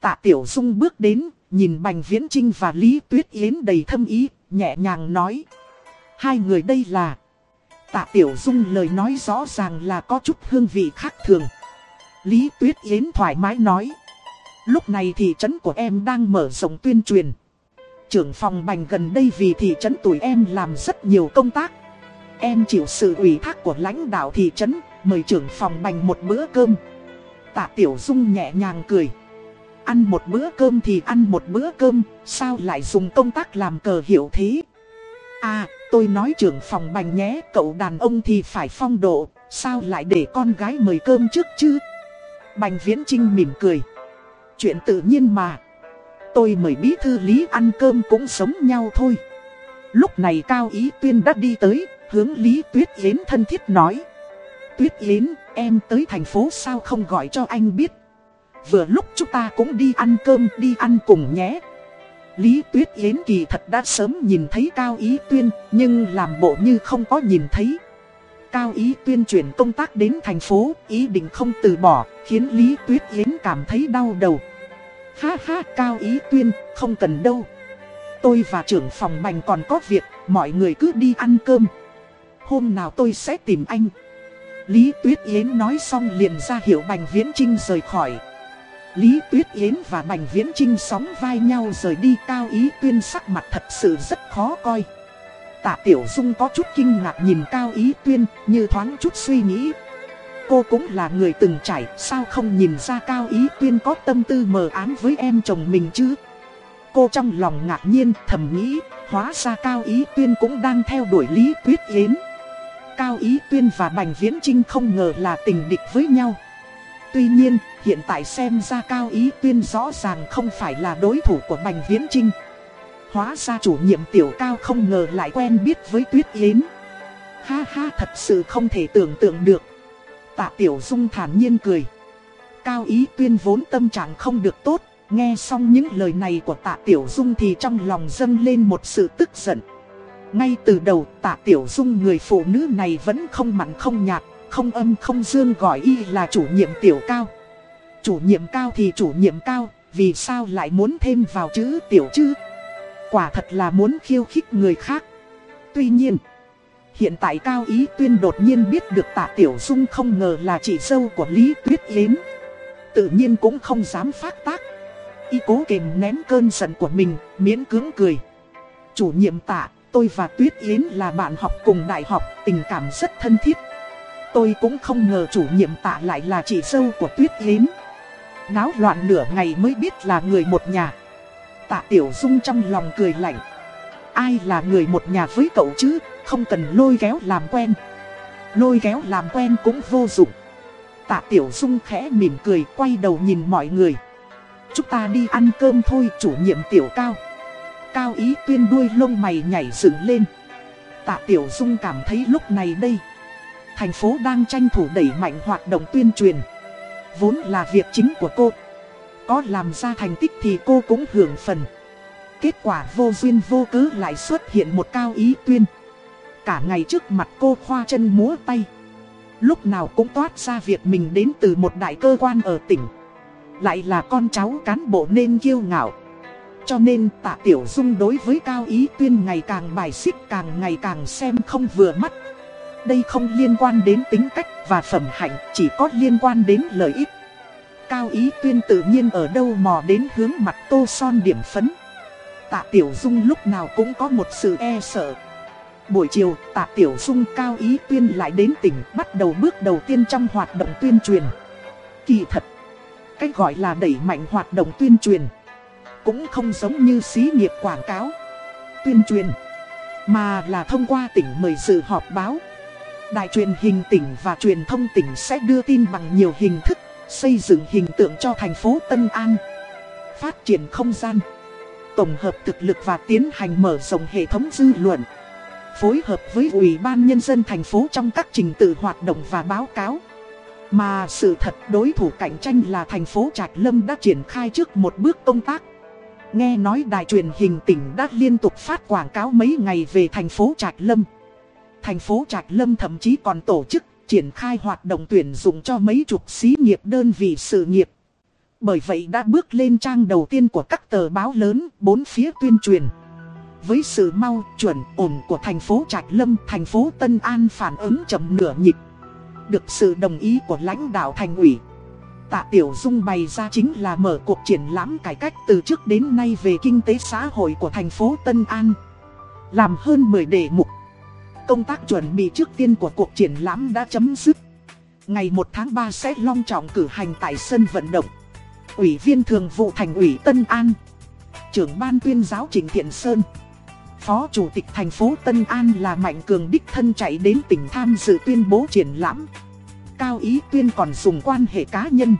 Tạ Tiểu Dung bước đến, nhìn Bành Viễn Trinh và Lý Tuyết Yến đầy thâm ý, nhẹ nhàng nói. Hai người đây là... Tạ Tiểu Dung lời nói rõ ràng là có chút hương vị khác thường. Lý Tuyết Yến thoải mái nói. Lúc này thị trấn của em đang mở rộng tuyên truyền. Trưởng phòng bành gần đây vì thị trấn tuổi em làm rất nhiều công tác. Em chịu sự ủy thác của lãnh đạo thị trấn, mời trưởng phòng bành một bữa cơm. Tạ Tiểu Dung nhẹ nhàng cười. Ăn một bữa cơm thì ăn một bữa cơm, sao lại dùng công tác làm cờ hiệu thế? À, tôi nói trưởng phòng bành nhé, cậu đàn ông thì phải phong độ, sao lại để con gái mời cơm trước chứ? Bành Viễn Trinh mỉm cười. Chuyện tự nhiên mà. Tôi mời bí thư lý ăn cơm cũng sống nhau thôi. Lúc này Cao Ý Tuyên đã đi tới, hướng Lý Tuyết Yến thân thiết nói. Tuyết Yến, em tới thành phố sao không gọi cho anh biết. Vừa lúc chúng ta cũng đi ăn cơm, đi ăn cùng nhé. Lý Tuyết Yến kỳ thật đã sớm nhìn thấy Cao Ý Tuyên, nhưng làm bộ như không có nhìn thấy. Cao Ý Tuyên chuyển công tác đến thành phố, ý định không từ bỏ, khiến Lý Tuyết Yến cảm thấy đau đầu. Ha ha, Cao Ý Tuyên, không cần đâu. Tôi và trưởng phòng bành còn có việc, mọi người cứ đi ăn cơm. Hôm nào tôi sẽ tìm anh. Lý Tuyết Yến nói xong liền ra hiệu Bành Viễn Trinh rời khỏi. Lý Tuyết Yến và Bành Viễn Trinh sóng vai nhau rời đi cao ý tuyên sắc mặt thật sự rất khó coi. Tạ Tiểu Dung có chút kinh ngạc nhìn cao ý tuyên như thoáng chút suy nghĩ. Cô cũng là người từng trải, sao không nhìn ra cao ý tuyên có tâm tư mờ ám với em chồng mình chứ. Cô trong lòng ngạc nhiên, thầm nghĩ, hóa ra cao ý tuyên cũng đang theo đuổi Lý Tuyết Yến. Cao Ý Tuyên và Bành Viễn Trinh không ngờ là tình địch với nhau. Tuy nhiên, hiện tại xem ra Cao Ý Tuyên rõ ràng không phải là đối thủ của Bành Viễn Trinh. Hóa ra chủ nhiệm tiểu cao không ngờ lại quen biết với Tuyết Yến. Ha ha thật sự không thể tưởng tượng được. Tạ Tiểu Dung thản nhiên cười. Cao Ý Tuyên vốn tâm trạng không được tốt, nghe xong những lời này của Tạ Tiểu Dung thì trong lòng dâng lên một sự tức giận. Ngay từ đầu tạ tiểu dung người phụ nữ này vẫn không mặn không nhạt, không âm không dương gọi y là chủ nhiệm tiểu cao. Chủ nhiệm cao thì chủ nhiệm cao, vì sao lại muốn thêm vào chữ tiểu chứ? Quả thật là muốn khiêu khích người khác. Tuy nhiên, hiện tại Cao Ý Tuyên đột nhiên biết được tạ Tiểu Dung không ngờ là chị dâu của Lý Tuyết Yến. Tự nhiên cũng không dám phát tác. Y cố kềm nén cơn giận của mình, miễn cưỡng cười. Chủ nhiệm tạ, Tôi và Tuyết Yến là bạn học cùng đại học, tình cảm rất thân thiết. Tôi cũng không ngờ chủ nhiệm tạ lại là chị dâu của Tuyết Yến. Náo loạn nửa ngày mới biết là người một nhà. Tạ Tiểu Dung trong lòng cười lạnh. Ai là người một nhà với cậu chứ, không cần lôi kéo làm quen. Lôi kéo làm quen cũng vô dụng. Tạ Tiểu Dung khẽ mỉm cười quay đầu nhìn mọi người. Chúng ta đi ăn cơm thôi chủ nhiệm Tiểu Cao. Cao ý tuyên đuôi lông mày nhảy dựng lên. Tạ Tiểu Dung cảm thấy lúc này đây. Thành phố đang tranh thủ đẩy mạnh hoạt động tuyên truyền. Vốn là việc chính của cô. Có làm ra thành tích thì cô cũng hưởng phần. Kết quả vô duyên vô cớ lại xuất hiện một cao ý tuyên. Cả ngày trước mặt cô khoa chân múa tay. Lúc nào cũng toát ra việc mình đến từ một đại cơ quan ở tỉnh. Lại là con cháu cán bộ nên kiêu ngạo. Cho nên tạ tiểu dung đối với cao ý tuyên ngày càng bài xích, càng ngày càng xem không vừa mắt. Đây không liên quan đến tính cách và phẩm hạnh, chỉ có liên quan đến lợi ích. Cao ý tuyên tự nhiên ở đâu mò đến hướng mặt tô son điểm phấn. Tạ Tiểu Dung lúc nào cũng có một sự e sợ. Buổi chiều, Tạ Tiểu Dung cao ý tuyên lại đến tỉnh bắt đầu bước đầu tiên trong hoạt động tuyên truyền. Kỳ thật, cách gọi là đẩy mạnh hoạt động tuyên truyền cũng không giống như xí nghiệp quảng cáo, tuyên truyền, mà là thông qua tỉnh mời dự họp báo. Đài truyền hình tỉnh và truyền thông tỉnh sẽ đưa tin bằng nhiều hình thức, xây dựng hình tượng cho thành phố Tân An, phát triển không gian, tổng hợp thực lực và tiến hành mở rộng hệ thống dư luận. Phối hợp với Ủy ban Nhân dân thành phố trong các trình tự hoạt động và báo cáo. Mà sự thật đối thủ cạnh tranh là thành phố Trạch Lâm đã triển khai trước một bước công tác. Nghe nói đài truyền hình tỉnh đã liên tục phát quảng cáo mấy ngày về thành phố Trạch Lâm. Thành phố Trạch Lâm thậm chí còn tổ chức triển khai hoạt động tuyển dụng cho mấy chục xí nghiệp đơn vị sự nghiệp. Bởi vậy đã bước lên trang đầu tiên của các tờ báo lớn, bốn phía tuyên truyền. Với sự mau, chuẩn, ổn của thành phố Trạch Lâm, thành phố Tân An phản ứng chậm nửa nhịp. Được sự đồng ý của lãnh đạo thành ủy. Tạ Tiểu Dung bày ra chính là mở cuộc triển lãm cải cách từ trước đến nay về kinh tế xã hội của thành phố Tân An. Làm hơn 10 đề mục. Công tác chuẩn bị trước tiên của cuộc triển lãm đã chấm dứt. Ngày 1 tháng 3 sẽ long trọng cử hành tại sân vận động. Ủy viên thường vụ thành ủy Tân An. Trưởng ban tuyên giáo Trình Thiện Sơn. Phó Chủ tịch thành phố Tân An là Mạnh Cường đích thân chạy đến tỉnh tham dự tuyên bố triển lãm. Cao Ý Tuyên còn dùng quan hệ cá nhân.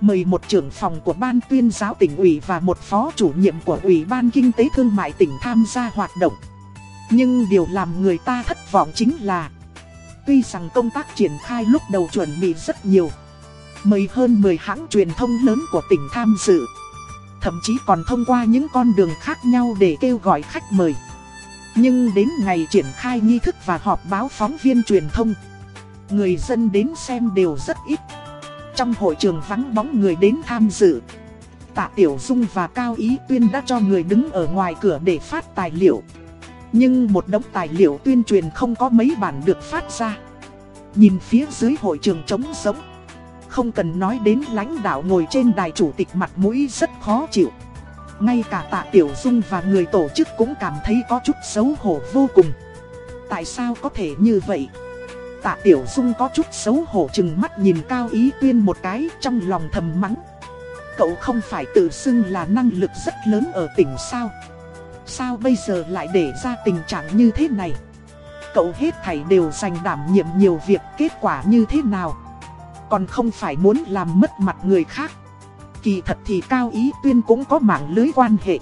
Mời một trưởng phòng của ban tuyên giáo tỉnh ủy và một phó chủ nhiệm của Ủy ban Kinh tế Thương mại tỉnh tham gia hoạt động. Nhưng điều làm người ta thất vọng chính là, Tuy rằng công tác triển khai lúc đầu chuẩn bị rất nhiều, Mời hơn 10 hãng truyền thông lớn của tỉnh tham dự, Thậm chí còn thông qua những con đường khác nhau để kêu gọi khách mời. Nhưng đến ngày triển khai nghi thức và họp báo phóng viên truyền thông, Người dân đến xem đều rất ít. Trong hội trường vắng bóng người đến tham dự, Tạ Tiểu Dung và Cao Ý Tuyên đã cho người đứng ở ngoài cửa để phát tài liệu. Nhưng một đống tài liệu tuyên truyền không có mấy bản được phát ra Nhìn phía dưới hội trường trống sống Không cần nói đến lãnh đạo ngồi trên đài chủ tịch mặt mũi rất khó chịu Ngay cả tạ Tiểu Dung và người tổ chức cũng cảm thấy có chút xấu hổ vô cùng Tại sao có thể như vậy? Tạ Tiểu Dung có chút xấu hổ chừng mắt nhìn Cao Ý Tuyên một cái trong lòng thầm mắng. Cậu không phải tự xưng là năng lực rất lớn ở tỉnh sao? Sao bây giờ lại để ra tình trạng như thế này? Cậu hết thảy đều dành đảm nhiệm nhiều việc kết quả như thế nào? Còn không phải muốn làm mất mặt người khác. Kỳ thật thì Cao Ý Tuyên cũng có mạng lưới quan hệ.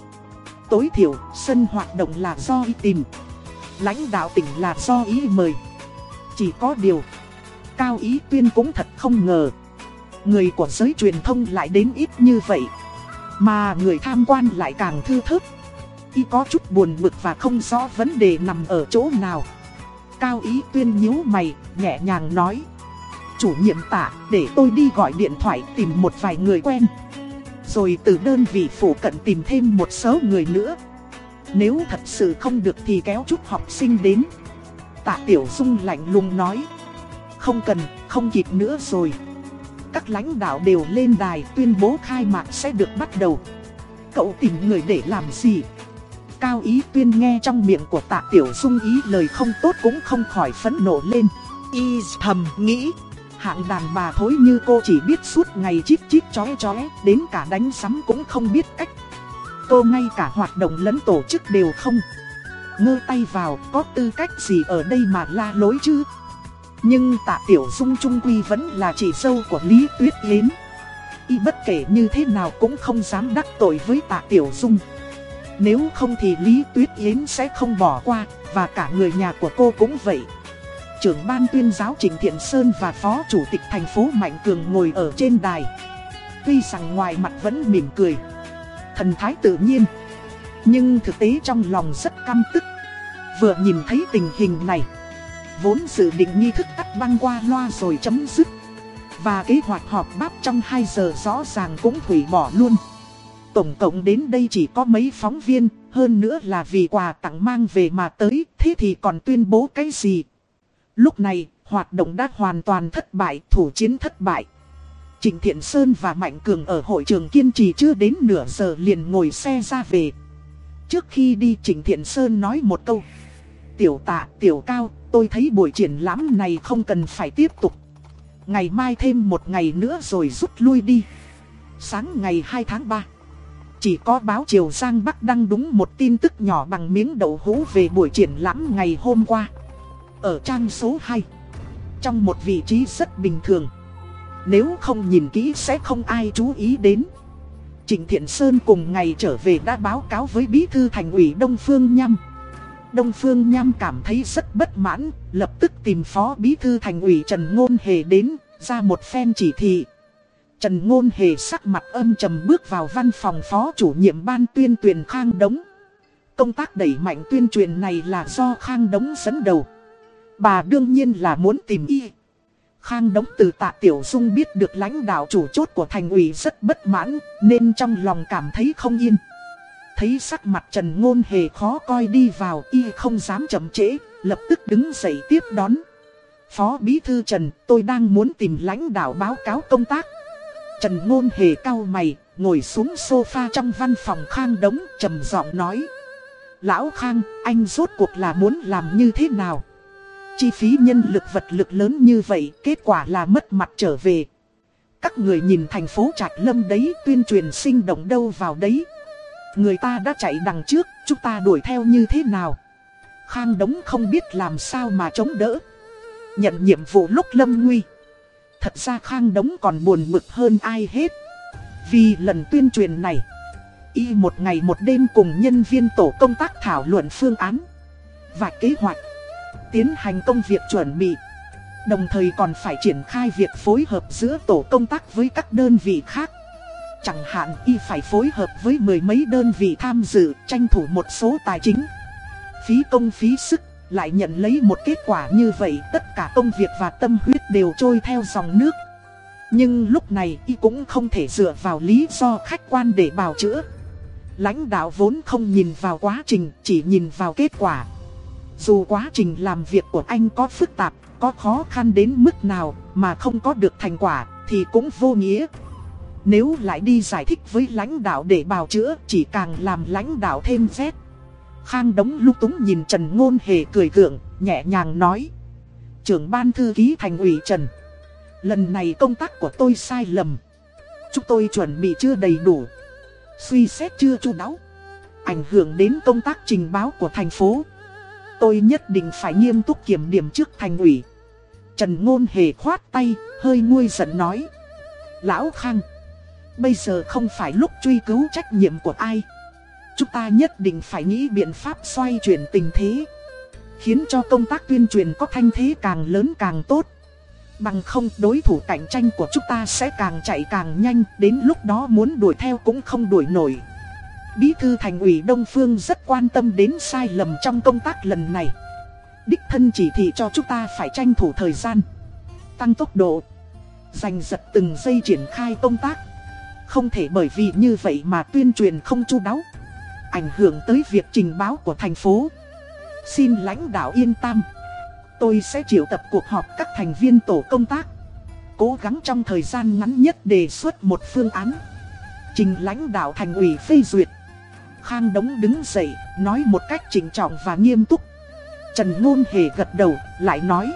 Tối thiểu, sân hoạt động là do ý tìm. Lãnh đạo tỉnh là do ý mời. Chỉ có điều, Cao Ý Tuyên cũng thật không ngờ. Người của giới truyền thông lại đến ít như vậy. Mà người tham quan lại càng thư thức. Y có chút buồn bực và không rõ vấn đề nằm ở chỗ nào. Cao Ý Tuyên nhíu mày, nhẹ nhàng nói. Chủ nhiệm tạ, để tôi đi gọi điện thoại tìm một vài người quen. Rồi từ đơn vị phủ cận tìm thêm một số người nữa. Nếu thật sự không được thì kéo chút học sinh đến. Tạ Tiểu Dung lạnh lùng nói. Không cần, không kịp nữa rồi. Các lãnh đạo đều lên đài tuyên bố khai mạc sẽ được bắt đầu. Cậu tìm người để làm gì? Cao ý tuyên nghe trong miệng của tạ Tiểu Dung ý lời không tốt cũng không khỏi phẫn nộ lên. Y thầm nghĩ, hạng đàn bà thối như cô chỉ biết suốt ngày chít chít chóe chóe, đến cả đánh sắm cũng không biết cách. Cô ngay cả hoạt động lẫn tổ chức đều không ngơ tay vào có tư cách gì ở đây mà la lối chứ Nhưng tạ tiểu dung trung quy vẫn là chị dâu của Lý Tuyết Yến Y bất kể như thế nào cũng không dám đắc tội với tạ tiểu dung nếu không thì Lý Tuyết Yến sẽ không bỏ qua, Và cả người nhà của cô cũng vậy. Trưởng ban tuyên giáo Trình Thiện Sơn và Phó Chủ tịch thành phố Mạnh Cường ngồi ở trên đài. Tuy rằng ngoài mặt vẫn mỉm cười, Thần thái tự nhiên, nhưng thực tế trong lòng rất căm tức. Vừa nhìn thấy tình hình này, Vốn dự định nghi thức cắt băng qua loa rồi chấm dứt, Và kế hoạch họp bắp trong 2 giờ rõ ràng cũng hủy bỏ luôn. Tổng cộng đến đây chỉ có mấy phóng viên Hơn nữa là vì quà tặng mang về mà tới Thế thì còn tuyên bố cái gì Lúc này hoạt động đã hoàn toàn thất bại Thủ chiến thất bại Trịnh Thiện Sơn và Mạnh Cường ở hội trường kiên trì chưa đến nửa giờ liền ngồi xe ra về Trước khi đi trịnh Thiện Sơn nói một câu. Tiểu tạ, tiểu cao, tôi thấy buổi triển lãm này không cần phải tiếp tục. Ngày mai thêm một ngày nữa rồi rút lui đi. Sáng ngày 2 tháng 3. Chỉ có báo Triều Giang Bắc đăng đúng một tin tức nhỏ bằng miếng đậu hũ về buổi triển lãm ngày hôm qua. Ở trang số 2. Trong một vị trí rất bình thường. Nếu không nhìn kỹ sẽ không ai chú ý đến. Trịnh Thiện Sơn cùng ngày trở về đã báo cáo với bí thư thành ủy Đông Phương Nham. Đông Phương Nham cảm thấy rất bất mãn, lập tức tìm phó bí thư thành ủy Trần Ngôn Hề đến, ra một phen chỉ thị. Trần Ngôn Hề sắc mặt âm trầm bước vào văn phòng phó chủ nhiệm ban tuyên truyền Khang Đống. Công tác đẩy mạnh tuyên truyền này là do Khang Đống dẫn đầu. Bà đương nhiên là muốn tìm y. Khang Đống từ tạ Tiểu Dung biết được lãnh đạo chủ chốt của thành ủy rất bất mãn, nên trong lòng cảm thấy không yên. Thấy sắc mặt Trần Ngôn Hề khó coi đi vào, y không dám chậm trễ, lập tức đứng dậy tiếp đón. Phó Bí Thư Trần, tôi đang muốn tìm lãnh đạo báo cáo công tác. Trần Ngôn Hề cao mày, ngồi xuống sofa trong văn phòng Khang Đống, trầm giọng nói. Lão Khang, anh rốt cuộc là muốn làm như thế nào? Chi phí nhân lực vật lực lớn như vậy, kết quả là mất mặt trở về. Các người nhìn thành phố Trạch Lâm đấy, tuyên truyền sinh động đâu vào đấy. Người ta đã chạy đằng trước, chúng ta đuổi theo như thế nào? Khang Đống không biết làm sao mà chống đỡ. Nhận nhiệm vụ lúc lâm nguy. Thật ra Khang Đống còn buồn bực hơn ai hết. Vì lần tuyên truyền này, y một ngày một đêm cùng nhân viên tổ công tác thảo luận phương án và kế hoạch, tiến hành công việc chuẩn bị. Đồng thời còn phải triển khai việc phối hợp giữa tổ công tác với các đơn vị khác. Chẳng hạn y phải phối hợp với mười mấy đơn vị tham dự tranh thủ một số tài chính. Phí công phí sức, lại nhận lấy một kết quả như vậy tất cả công việc và tâm huyết đều trôi theo dòng nước. Nhưng lúc này y cũng không thể dựa vào lý do khách quan để bào chữa. Lãnh đạo vốn không nhìn vào quá trình, chỉ nhìn vào kết quả. Dù quá trình làm việc của anh có phức tạp, có khó khăn đến mức nào mà không có được thành quả thì cũng vô nghĩa. Nếu lại đi giải thích với lãnh đạo để bào chữa chỉ càng làm lãnh đạo thêm rét. Khang đống lúc túng nhìn Trần Ngôn Hề cười gượng, nhẹ nhàng nói. Trưởng ban thư ký thành ủy Trần. Lần này công tác của tôi sai lầm. Chúng tôi chuẩn bị chưa đầy đủ. Suy xét chưa chu đáo. Ảnh hưởng đến công tác trình báo của thành phố. Tôi nhất định phải nghiêm túc kiểm điểm trước thành ủy. Trần Ngôn Hề khoát tay, hơi nguôi giận nói. Lão Khang, bây giờ không phải lúc truy cứu trách nhiệm của ai. Chúng ta nhất định phải nghĩ biện pháp xoay chuyển tình thế. Khiến cho công tác tuyên truyền có thanh thế càng lớn càng tốt. Bằng không đối thủ cạnh tranh của chúng ta sẽ càng chạy càng nhanh, đến lúc đó muốn đuổi theo cũng không đuổi nổi. Bí thư thành ủy Đông Phương rất quan tâm đến sai lầm trong công tác lần này. Đích thân chỉ thị cho chúng ta phải tranh thủ thời gian, tăng tốc độ, giành giật từng giây triển khai công tác. Không thể bởi vì như vậy mà tuyên truyền không chu đáo, ảnh hưởng tới việc trình báo của thành phố. Xin lãnh đạo yên tâm. Tôi sẽ triệu tập cuộc họp các thành viên tổ công tác. Cố gắng trong thời gian ngắn nhất đề xuất một phương án. Trình lãnh đạo thành ủy phê duyệt. Khang Đống đứng dậy, nói một cách chỉnh trọng và nghiêm túc. Trần Ngôn Hề gật đầu, lại nói.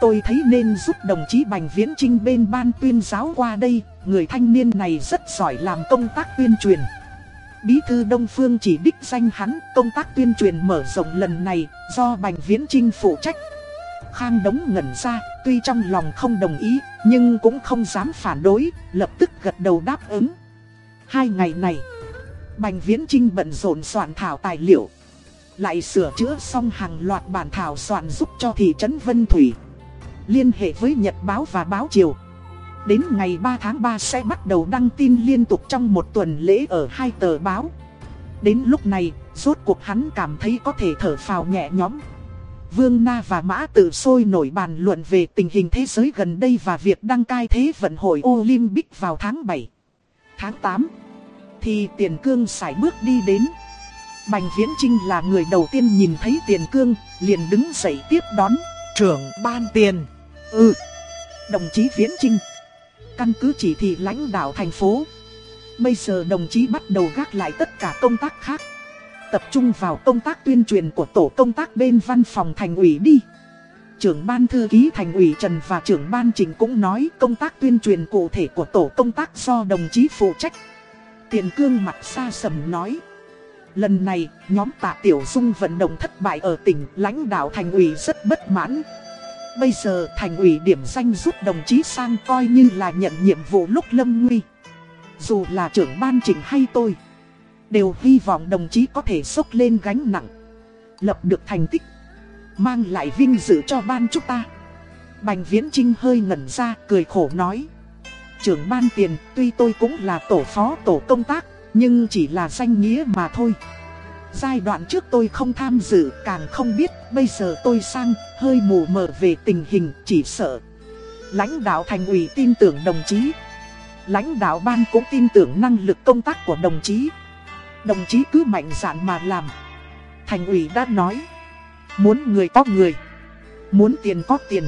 Tôi thấy nên giúp đồng chí Bành Viễn Trinh bên ban tuyên giáo qua đây, người thanh niên này rất giỏi làm công tác tuyên truyền. Bí thư Đông Phương chỉ đích danh hắn, công tác tuyên truyền mở rộng lần này, do Bành Viễn Trinh phụ trách. Khang Đống ngẩn ra, tuy trong lòng không đồng ý, nhưng cũng không dám phản đối, lập tức gật đầu đáp ứng. Hai ngày này, Bành Viễn Trinh bận rộn soạn thảo tài liệu, lại sửa chữa xong hàng loạt bản thảo soạn giúp cho thị trấn Vân Thủy. Liên hệ với Nhật Báo và Báo Triều. Đến ngày 3 tháng 3 sẽ bắt đầu đăng tin liên tục trong một tuần lễ ở hai tờ báo. Đến lúc này, rốt cuộc hắn cảm thấy có thể thở phào nhẹ nhõm. Vương Na và Mã Tử sôi nổi bàn luận về tình hình thế giới gần đây và việc đăng cai thế vận hội Olympic vào tháng 7. Tháng 8 thì Tiền Cương sải bước đi đến. Bành Viễn Trinh là người đầu tiên nhìn thấy Tiền Cương, liền đứng dậy tiếp đón. Trưởng ban tiền. Ừ, đồng chí Viễn Trinh. Căn cứ chỉ thị lãnh đạo thành phố. Bây giờ đồng chí bắt đầu gác lại tất cả công tác khác tập trung vào công tác tuyên truyền của tổ công tác bên văn phòng thành ủy đi. Trưởng ban thư ký thành ủy Trần và trưởng ban trình cũng nói công tác tuyên truyền cụ thể của tổ công tác do đồng chí phụ trách. Tiền cương mặt xa sầm nói. Lần này, nhóm tạ Tiểu Dung vận động thất bại ở tỉnh lãnh đạo thành ủy rất bất mãn. Bây giờ thành ủy điểm danh rút đồng chí sang coi như là nhận nhiệm vụ lúc lâm nguy. Dù là trưởng ban trình hay tôi, Đều hy vọng đồng chí có thể sốc lên gánh nặng, Lập được thành tích, Mang lại vinh dự cho ban chúng ta Bành Viễn Trinh hơi ngẩn ra, cười khổ nói, Trưởng ban tiền, tuy tôi cũng là tổ phó tổ công tác, Nhưng chỉ là danh nghĩa mà thôi Giai đoạn trước tôi không tham dự, càng không biết, Bây giờ tôi sang, hơi mù mờ về tình hình, chỉ sợ Lãnh đạo thành ủy tin tưởng đồng chí. Lãnh đạo ban cũng tin tưởng năng lực công tác của đồng chí. Đồng chí cứ mạnh dạn mà làm. Thành ủy đã nói. Muốn người có người. Muốn tiền có tiền.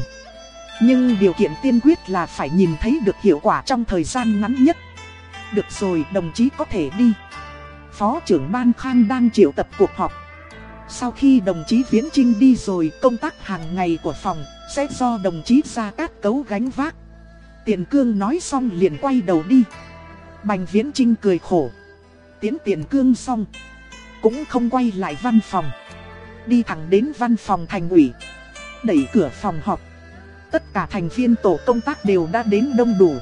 Nhưng điều kiện tiên quyết là phải nhìn thấy được hiệu quả trong thời gian ngắn nhất. Được rồi, đồng chí có thể đi. Phó trưởng Ban Khang đang triệu tập cuộc họp. Sau khi đồng chí Viễn Trinh đi rồi công tác hàng ngày của phòng sẽ do đồng chí ra cát cấu gánh vác. Tiền cương nói xong liền quay đầu đi. Bành Viễn Trinh cười khổ. Tiến tiền cương xong. Cũng không quay lại văn phòng. Đi thẳng đến văn phòng thành ủy. Đẩy cửa phòng họp. Tất cả thành viên tổ công tác đều đã đến đông đủ.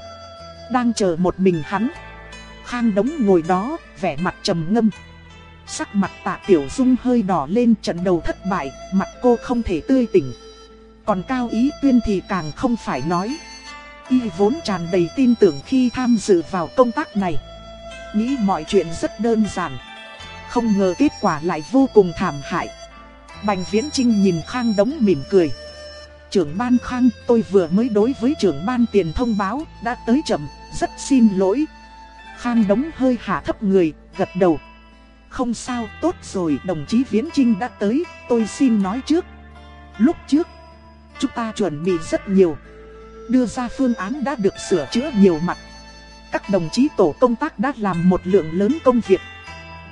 Đang chờ một mình hắn. Khang đống ngồi đó, vẻ mặt trầm ngâm. Sắc mặt tạ tiểu dung hơi đỏ lên trận đầu thất bại, mặt cô không thể tươi tỉnh. Còn cao ý tuyên thì càng không phải nói. Y vốn tràn đầy tin tưởng khi tham dự vào công tác này. Nghĩ mọi chuyện rất đơn giản. Không ngờ kết quả lại vô cùng thảm hại. Bành Viễn Trinh nhìn Khang đống mỉm cười. Trưởng ban Khang, tôi vừa mới đối với trưởng ban tiền thông báo, đã tới chậm, rất xin lỗi. Khang đống hơi hạ thấp người, gật đầu. Không sao, tốt rồi, đồng chí Viễn Trinh đã tới, tôi xin nói trước. Lúc trước, chúng ta chuẩn bị rất nhiều. Đưa ra phương án đã được sửa chữa nhiều mặt. Các đồng chí tổ công tác đã làm một lượng lớn công việc.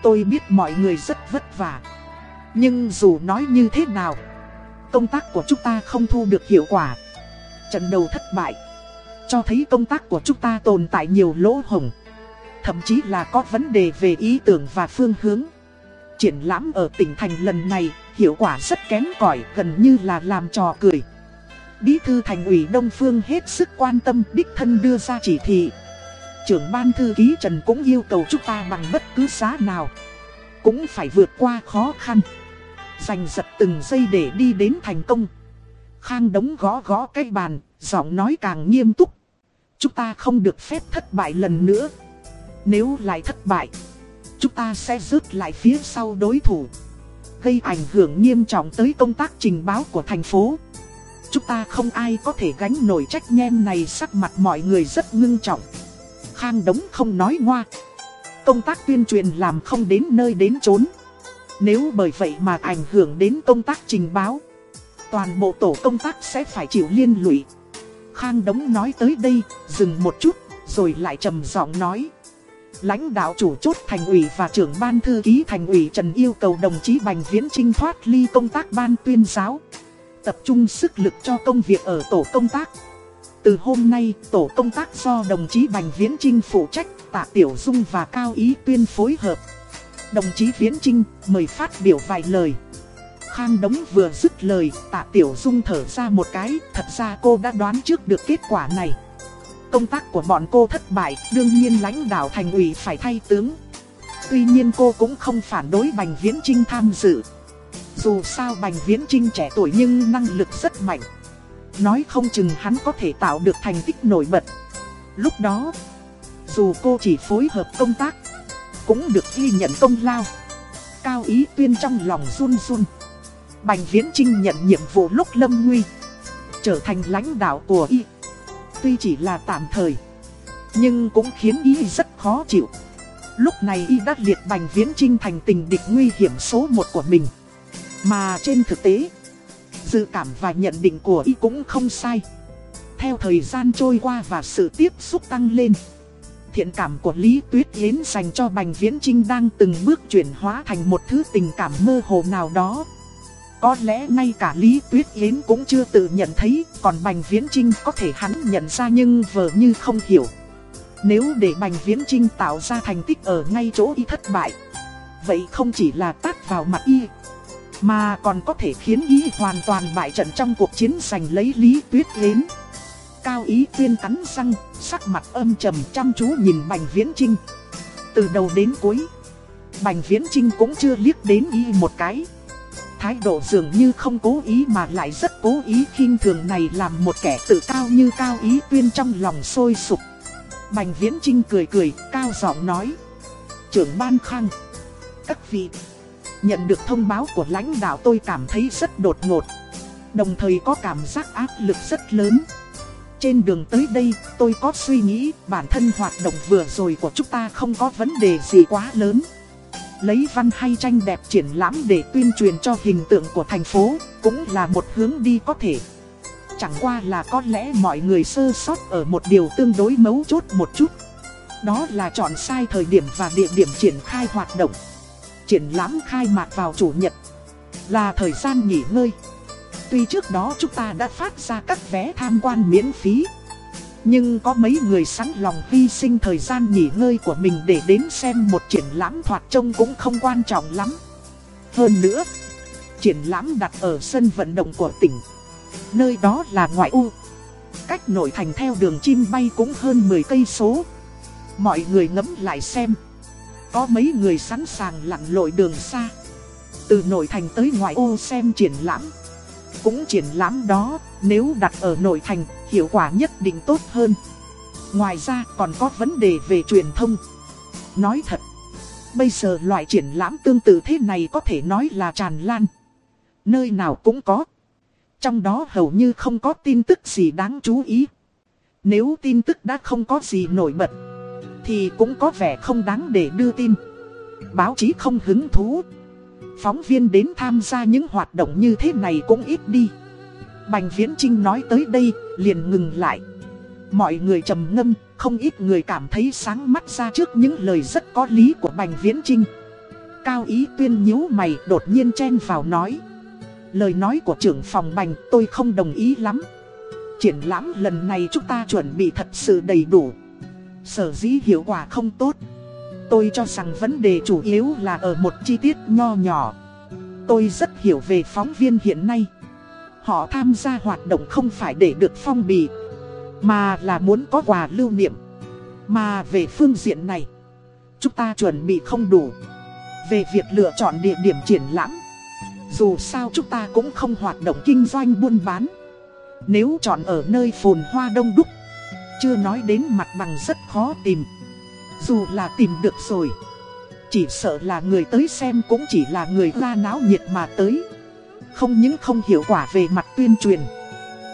Tôi biết mọi người rất vất vả. Nhưng dù nói như thế nào, công tác của chúng ta không thu được hiệu quả. Trận đầu thất bại, cho thấy công tác của chúng ta tồn tại nhiều lỗ hổng. Thậm chí là có vấn đề về ý tưởng và phương hướng. Triển lãm ở tỉnh thành lần này Hiệu quả rất kém cỏi gần như là làm trò cười. Bí thư thành ủy Đông Phương hết sức quan tâm đích thân đưa ra chỉ thị. Trưởng ban thư ký Trần cũng yêu cầu chúng ta bằng bất cứ giá nào Cũng phải vượt qua khó khăn. Giành giật từng giây để đi đến thành công. Khang đống gõ gõ cái bàn, giọng nói càng nghiêm túc. Chúng ta không được phép thất bại lần nữa nếu lại thất bại, chúng ta sẽ rớt lại phía sau đối thủ. Gây ảnh hưởng nghiêm trọng tới công tác trình báo của thành phố. Chúng ta không ai có thể gánh nổi trách nhem này sắc mặt mọi người rất ngưng trọng. Khang Đống không nói ngoa. Công tác tuyên truyền làm không đến nơi đến chốn. Nếu bởi vậy mà ảnh hưởng đến công tác trình báo, toàn bộ tổ công tác sẽ phải chịu liên lụy. Khang Đống nói tới đây, dừng một chút, rồi lại trầm giọng nói. Lãnh đạo chủ chốt thành ủy và trưởng ban thư ký thành ủy Trần yêu cầu đồng chí Bành Viễn Trinh thoát ly công tác ban tuyên giáo. Tập trung sức lực cho công việc ở tổ công tác. Từ hôm nay, tổ công tác do đồng chí Bành Viễn Trinh phụ trách, tạ Tiểu Dung và Cao Ý Tuyên phối hợp. Đồng chí Viễn Trinh mời phát biểu vài lời. Khang Đống vừa dứt lời, tạ Tiểu Dung thở ra một cái, thật ra cô đã đoán trước được kết quả này công tác của bọn cô thất bại, đương nhiên lãnh đạo thành ủy phải thay tướng. Tuy nhiên cô cũng không phản đối Bành Viễn Trinh tham dự. Dù sao Bành Viễn Trinh trẻ tuổi nhưng năng lực rất mạnh. Nói không chừng hắn có thể tạo được thành tích nổi bật. Lúc đó, dù cô chỉ phối hợp công tác, cũng được ghi nhận công lao. Cao ý tuyên trong lòng run run. Bành Viễn Trinh nhận nhiệm vụ lúc lâm nguy, trở thành lãnh đạo của y tuy chỉ là tạm thời, nhưng cũng khiến y rất khó chịu. Lúc này y đã liệt Bành Viễn Trinh thành tình địch nguy hiểm số một của mình. Mà trên thực tế, dự cảm và nhận định của y cũng không sai. Theo thời gian trôi qua và sự tiếp xúc tăng lên, thiện cảm của Lý Tuyết Yến dành cho Bành Viễn Trinh đang từng bước chuyển hóa thành một thứ tình cảm mơ hồ nào đó. Có lẽ ngay cả Lý Tuyết Yến cũng chưa tự nhận thấy, còn Bành Viễn Trinh có thể hắn nhận ra nhưng vờ như không hiểu. Nếu để Bành Viễn Trinh tạo ra thành tích ở ngay chỗ y thất bại, vậy không chỉ là tát vào mặt y, mà còn có thể khiến y hoàn toàn bại trận trong cuộc chiến giành lấy Lý Tuyết Yến. Cao ý tuyên cắn răng, sắc mặt âm trầm chăm chú nhìn Bành Viễn Trinh. Từ đầu đến cuối, Bành Viễn Trinh cũng chưa liếc đến y một cái thái độ dường như không cố ý mà lại rất cố ý khinh thường này làm một kẻ tự cao như cao ý tuyên trong lòng sôi sục. Bành Viễn Trinh cười cười, cao giọng nói. Trưởng Ban Khang, các vị, nhận được thông báo của lãnh đạo tôi cảm thấy rất đột ngột. Đồng thời có cảm giác áp lực rất lớn. Trên đường tới đây, tôi có suy nghĩ bản thân hoạt động vừa rồi của chúng ta không có vấn đề gì quá lớn. Lấy văn hay tranh đẹp triển lãm để tuyên truyền cho hình tượng của thành phố, cũng là một hướng đi có thể. Chẳng qua là có lẽ mọi người sơ sót ở một điều tương đối mấu chốt một chút. Đó là chọn sai thời điểm và địa điểm triển khai hoạt động. Triển lãm khai mạc vào chủ nhật, là thời gian nghỉ ngơi. Tuy trước đó chúng ta đã phát ra các vé tham quan miễn phí nhưng có mấy người sẵn lòng hy sinh thời gian nghỉ ngơi của mình để đến xem một triển lãm thoạt trông cũng không quan trọng lắm. Hơn nữa, triển lãm đặt ở sân vận động của tỉnh. Nơi đó là ngoại u Cách nội thành theo đường chim bay cũng hơn 10 cây số. Mọi người ngẫm lại xem Có mấy người sẵn sàng lặn lội đường xa. Từ nội thành tới ngoại ô xem triển lãm cũng triển lãm đó, nếu đặt ở nội thành, hiệu quả nhất định tốt hơn. Ngoài ra còn có vấn đề về truyền thông. Nói thật, bây giờ loại triển lãm tương tự thế này có thể nói là tràn lan. Nơi nào cũng có. Trong đó hầu như không có tin tức gì đáng chú ý. Nếu tin tức đã không có gì nổi bật, thì cũng có vẻ không đáng để đưa tin. Báo chí không hứng thú. Phóng viên đến tham gia những hoạt động như thế này cũng ít đi. Bành Viễn Trinh nói tới đây, liền ngừng lại. Mọi người trầm ngâm, không ít người cảm thấy sáng mắt ra trước những lời rất có lý của Bành Viễn Trinh Cao ý tuyên nhíu mày đột nhiên chen vào nói. Lời nói của trưởng phòng Bành tôi không đồng ý lắm. Triển lãm lần này chúng ta chuẩn bị thật sự đầy đủ. Sở dĩ hiệu quả không tốt. Tôi cho rằng vấn đề chủ yếu là ở một chi tiết nho nhỏ. Tôi rất hiểu về phóng viên hiện nay. Họ tham gia hoạt động không phải để được phong bì, mà là muốn có quà lưu niệm. Mà về phương diện này, chúng ta chuẩn bị không đủ. Về việc lựa chọn địa điểm triển lãm, dù sao chúng ta cũng không hoạt động kinh doanh buôn bán. Nếu chọn ở nơi phồn hoa đông đúc, chưa nói đến mặt bằng rất khó tìm. Dù là tìm được rồi Chỉ sợ là người tới xem cũng chỉ là người ra náo nhiệt mà tới. Không những không hiệu quả về mặt tuyên truyền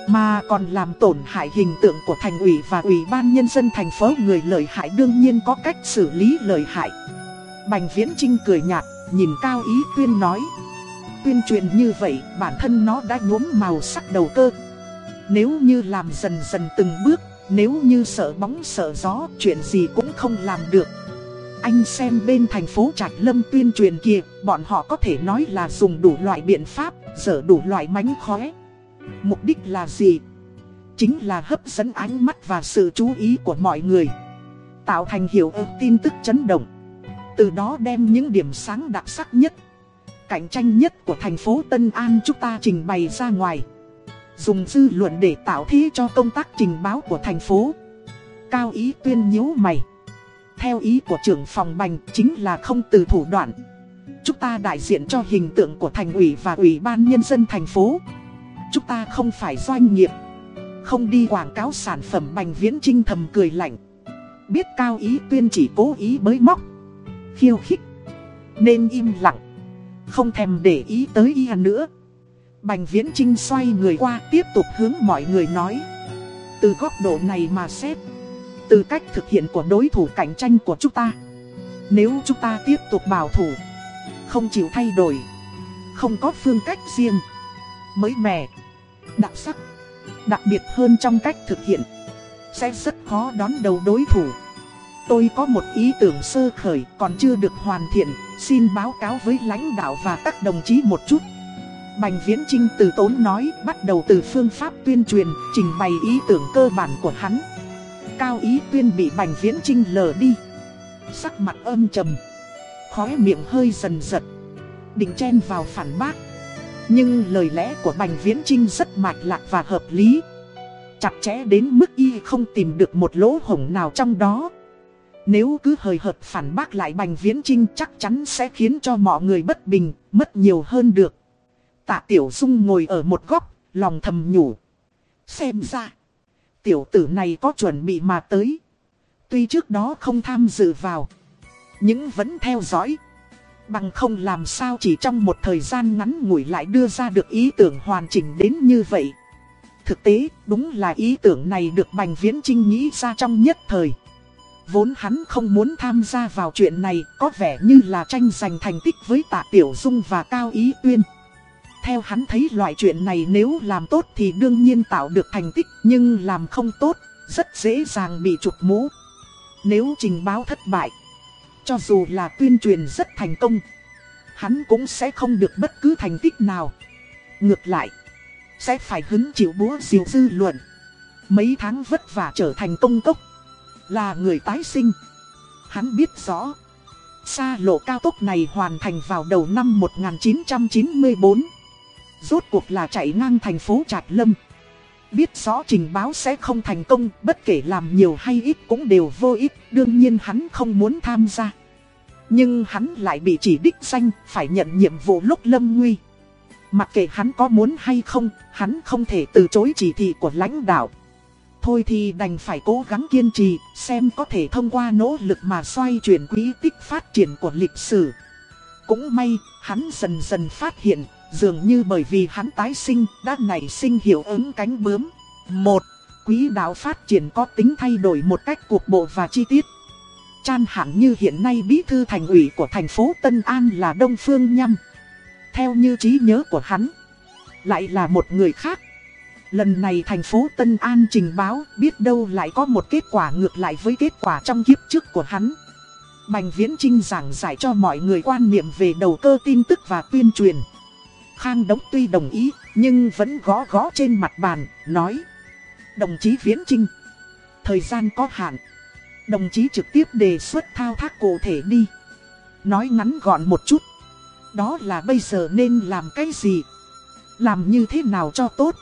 Mà còn làm tổn hại hình tượng của thành ủy và ủy ban nhân dân thành phố. Người lợi hại đương nhiên có cách xử lý lợi hại. Bành Viễn Trinh cười nhạt, nhìn Cao Ý Tuyên nói Tuyên truyền như vậy bản thân nó đã nhuốm màu sắc đầu cơ. Nếu như làm dần dần từng bước nếu như sợ bóng sợ gió, chuyện gì cũng không làm được. Anh xem bên thành phố Trạch Lâm tuyên truyền kia, bọn họ có thể nói là dùng đủ loại biện pháp, dở đủ loại mánh khóe. Mục đích là gì? Chính là hấp dẫn ánh mắt và sự chú ý của mọi người. Tạo thành hiệu ứng tin tức chấn động. Từ đó đem những điểm sáng đặc sắc nhất, cạnh tranh nhất của thành phố Tân An chúng ta trình bày ra ngoài. Dùng dư luận để tạo thế cho công tác trình báo của thành phố. Cao ý tuyên nhíu mày. Theo ý của trưởng phòng bành chính là không từ thủ đoạn. Chúng ta đại diện cho hình tượng của thành ủy và ủy ban nhân dân thành phố. Chúng ta không phải doanh nghiệp. Không đi quảng cáo sản phẩm bành viễn trinh thầm cười lạnh. Biết cao ý tuyên chỉ cố ý bới móc, Khiêu khích, Nên im lặng. Không thèm để ý tới y nữa. Bành Viễn Trinh xoay người qua, tiếp tục hướng mọi người nói. Từ góc độ này mà xét. Từ cách thực hiện của đối thủ cạnh tranh của chúng ta. Nếu chúng ta tiếp tục bảo thủ. Không chịu thay đổi. Không có phương cách riêng. Mới mẻ. Đặc sắc. Đặc biệt hơn trong cách thực hiện. Sẽ rất khó đón đầu đối thủ. Tôi có một ý tưởng sơ khởi, còn chưa được hoàn thiện. Xin báo cáo với lãnh đạo và các đồng chí một chút. Bành Viễn Trinh từ tốn nói bắt đầu từ phương pháp tuyên truyền, trình bày ý tưởng cơ bản của hắn. Cao ý tuyên bị Bành Viễn Trinh lờ đi. Sắc mặt âm trầm, khóe miệng hơi dần giật, định chen vào phản bác. Nhưng lời lẽ của Bành Viễn Trinh rất mạch lạc và hợp lý. Chặt chẽ đến mức y không tìm được một lỗ hổng nào trong đó. Nếu cứ hời hợt phản bác lại Bành Viễn Trinh chắc chắn sẽ khiến cho mọi người bất bình, mất nhiều hơn được. Tạ Tiểu Dung ngồi ở một góc, lòng thầm nhủ. Xem ra, tiểu tử này có chuẩn bị mà tới. Tuy trước đó không tham dự vào, nhưng vẫn theo dõi. Bằng không làm sao chỉ trong một thời gian ngắn ngủi lại đưa ra được ý tưởng hoàn chỉnh đến như vậy. thực tế, đúng là ý tưởng này được Bành Viễn Trinh nghĩ ra trong nhất thời. Vốn hắn không muốn tham gia vào chuyện này, có vẻ như là tranh giành thành tích với tạ Tiểu Dung và Cao Ý Tuyên. Theo hắn thấy loại chuyện này nếu làm tốt thì đương nhiên tạo được thành tích, nhưng làm không tốt, rất dễ dàng bị chụp mũ. Nếu trình báo thất bại, cho dù là tuyên truyền rất thành công, hắn cũng sẽ không được bất cứ thành tích nào. Ngược lại, sẽ phải hứng chịu búa diều dư luận. Mấy tháng vất vả trở thành công tốc, là người tái sinh. Hắn biết rõ, xa lộ cao tốc này hoàn thành vào đầu năm 1994. Rốt cuộc là chạy ngang thành phố Trạch Lâm. Biết rõ trình báo sẽ không thành công, bất kể làm nhiều hay ít cũng đều vô ích, đương nhiên hắn không muốn tham gia. Nhưng hắn lại bị chỉ đích danh, phải nhận nhiệm vụ lúc lâm nguy. Mặc kệ hắn có muốn hay không, hắn không thể từ chối chỉ thị của lãnh đạo. Thôi thì đành phải cố gắng kiên trì, xem có thể thông qua nỗ lực mà xoay chuyển quỹ tích phát triển của lịch sử. Cũng may, hắn dần dần phát hiện, dường như bởi vì hắn tái sinh, đã nảy sinh hiệu ứng cánh bướm. Một, quỹ đạo phát triển có tính thay đổi một cách cuộc bộ và chi tiết. Chan hẳn như hiện nay bí thư thành ủy của thành phố Tân An là Đông Phương Nhâm. Theo như trí nhớ của hắn, lại là một người khác. Lần này thành phố Tân An trình báo biết đâu lại có một kết quả ngược lại với kết quả trong kiếp trước của hắn. Bành Viễn Trinh giảng giải cho mọi người quan niệm về đầu cơ tin tức và tuyên truyền. Khang Đống tuy đồng ý, nhưng vẫn gõ gõ trên mặt bàn, nói. Đồng chí Viễn Trinh, thời gian có hạn. Đồng chí trực tiếp đề xuất thao tác cụ thể đi. Nói ngắn gọn một chút. Đó là bây giờ nên làm cái gì? Làm như thế nào cho tốt?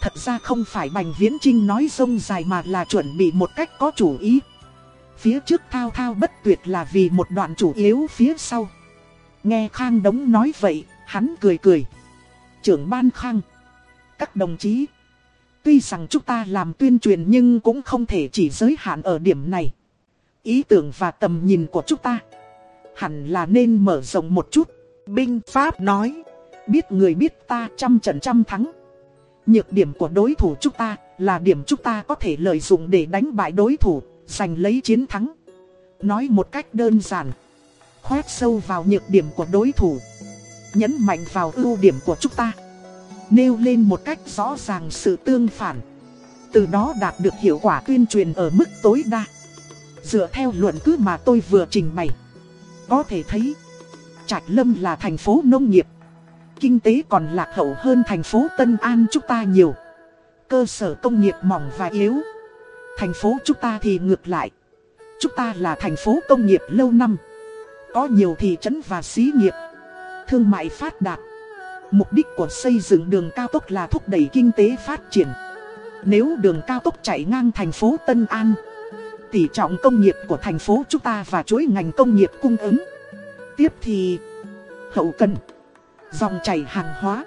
Thật ra không phải Bành Viễn Trinh nói rông dài mà là chuẩn bị một cách có chủ ý. Phía trước thao thao bất tuyệt là vì một đoạn chủ yếu phía sau. Nghe Khang Đống nói vậy, hắn cười cười. Trưởng ban Khang. Các đồng chí. Tuy rằng chúng ta làm tuyên truyền nhưng cũng không thể chỉ giới hạn ở điểm này. Ý tưởng và tầm nhìn của chúng ta. Hẳn là nên mở rộng một chút. Binh Pháp nói. Biết người biết ta trăm trận trăm thắng. Nhược điểm của đối thủ chúng ta là điểm chúng ta có thể lợi dụng để đánh bại đối thủ, giành lấy chiến thắng. Nói một cách đơn giản, khoét sâu vào nhược điểm của đối thủ, nhấn mạnh vào ưu điểm của chúng ta. Nêu lên một cách rõ ràng sự tương phản. Từ đó đạt được hiệu quả tuyên truyền ở mức tối đa. Dựa theo luận cứ mà tôi vừa trình bày. Có thể thấy, Trạch Lâm là thành phố nông nghiệp kinh tế còn lạc hậu hơn thành phố Tân An chúng ta nhiều. Cơ sở công nghiệp mỏng và yếu. Thành phố chúng ta thì ngược lại. Chúng ta là thành phố công nghiệp lâu năm. Có nhiều thị trấn và xí nghiệp. Thương mại phát đạt. Mục đích của xây dựng đường cao tốc là thúc đẩy kinh tế phát triển. Nếu đường cao tốc chạy ngang thành phố Tân An, tỷ trọng công nghiệp của thành phố chúng ta và chuỗi ngành công nghiệp cung ứng. Tiếp thì hậu cần dòng chảy hàng hóa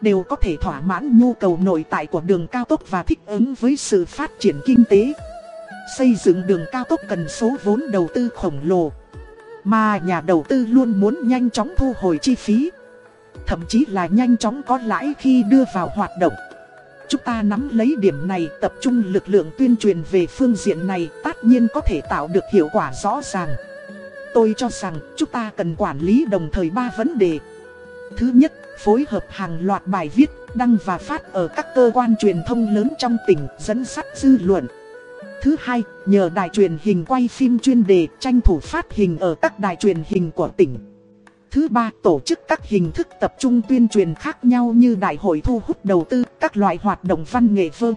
đều có thể thỏa mãn nhu cầu nội tại của đường cao tốc và thích ứng với sự phát triển kinh tế. Xây dựng đường cao tốc cần số vốn đầu tư khổng lồ, mà nhà đầu tư luôn muốn nhanh chóng thu hồi chi phí, thậm chí là nhanh chóng có lãi khi đưa vào hoạt động. Chúng ta nắm lấy điểm này tập trung lực lượng tuyên truyền về phương diện này tất nhiên có thể tạo được hiệu quả rõ ràng. Tôi cho rằng chúng ta cần quản lý đồng thời ba vấn đề. Thứ nhất, phối hợp hàng loạt bài viết, đăng và phát ở các cơ quan truyền thông lớn trong tỉnh, dẫn sắt dư luận. Thứ hai, nhờ đài truyền hình quay phim chuyên đề, tranh thủ phát hình ở các đài truyền hình của tỉnh. Thứ ba, tổ chức các hình thức tập trung tuyên truyền khác nhau như đại hội thu hút đầu tư, các loại hoạt động văn nghệ vơ,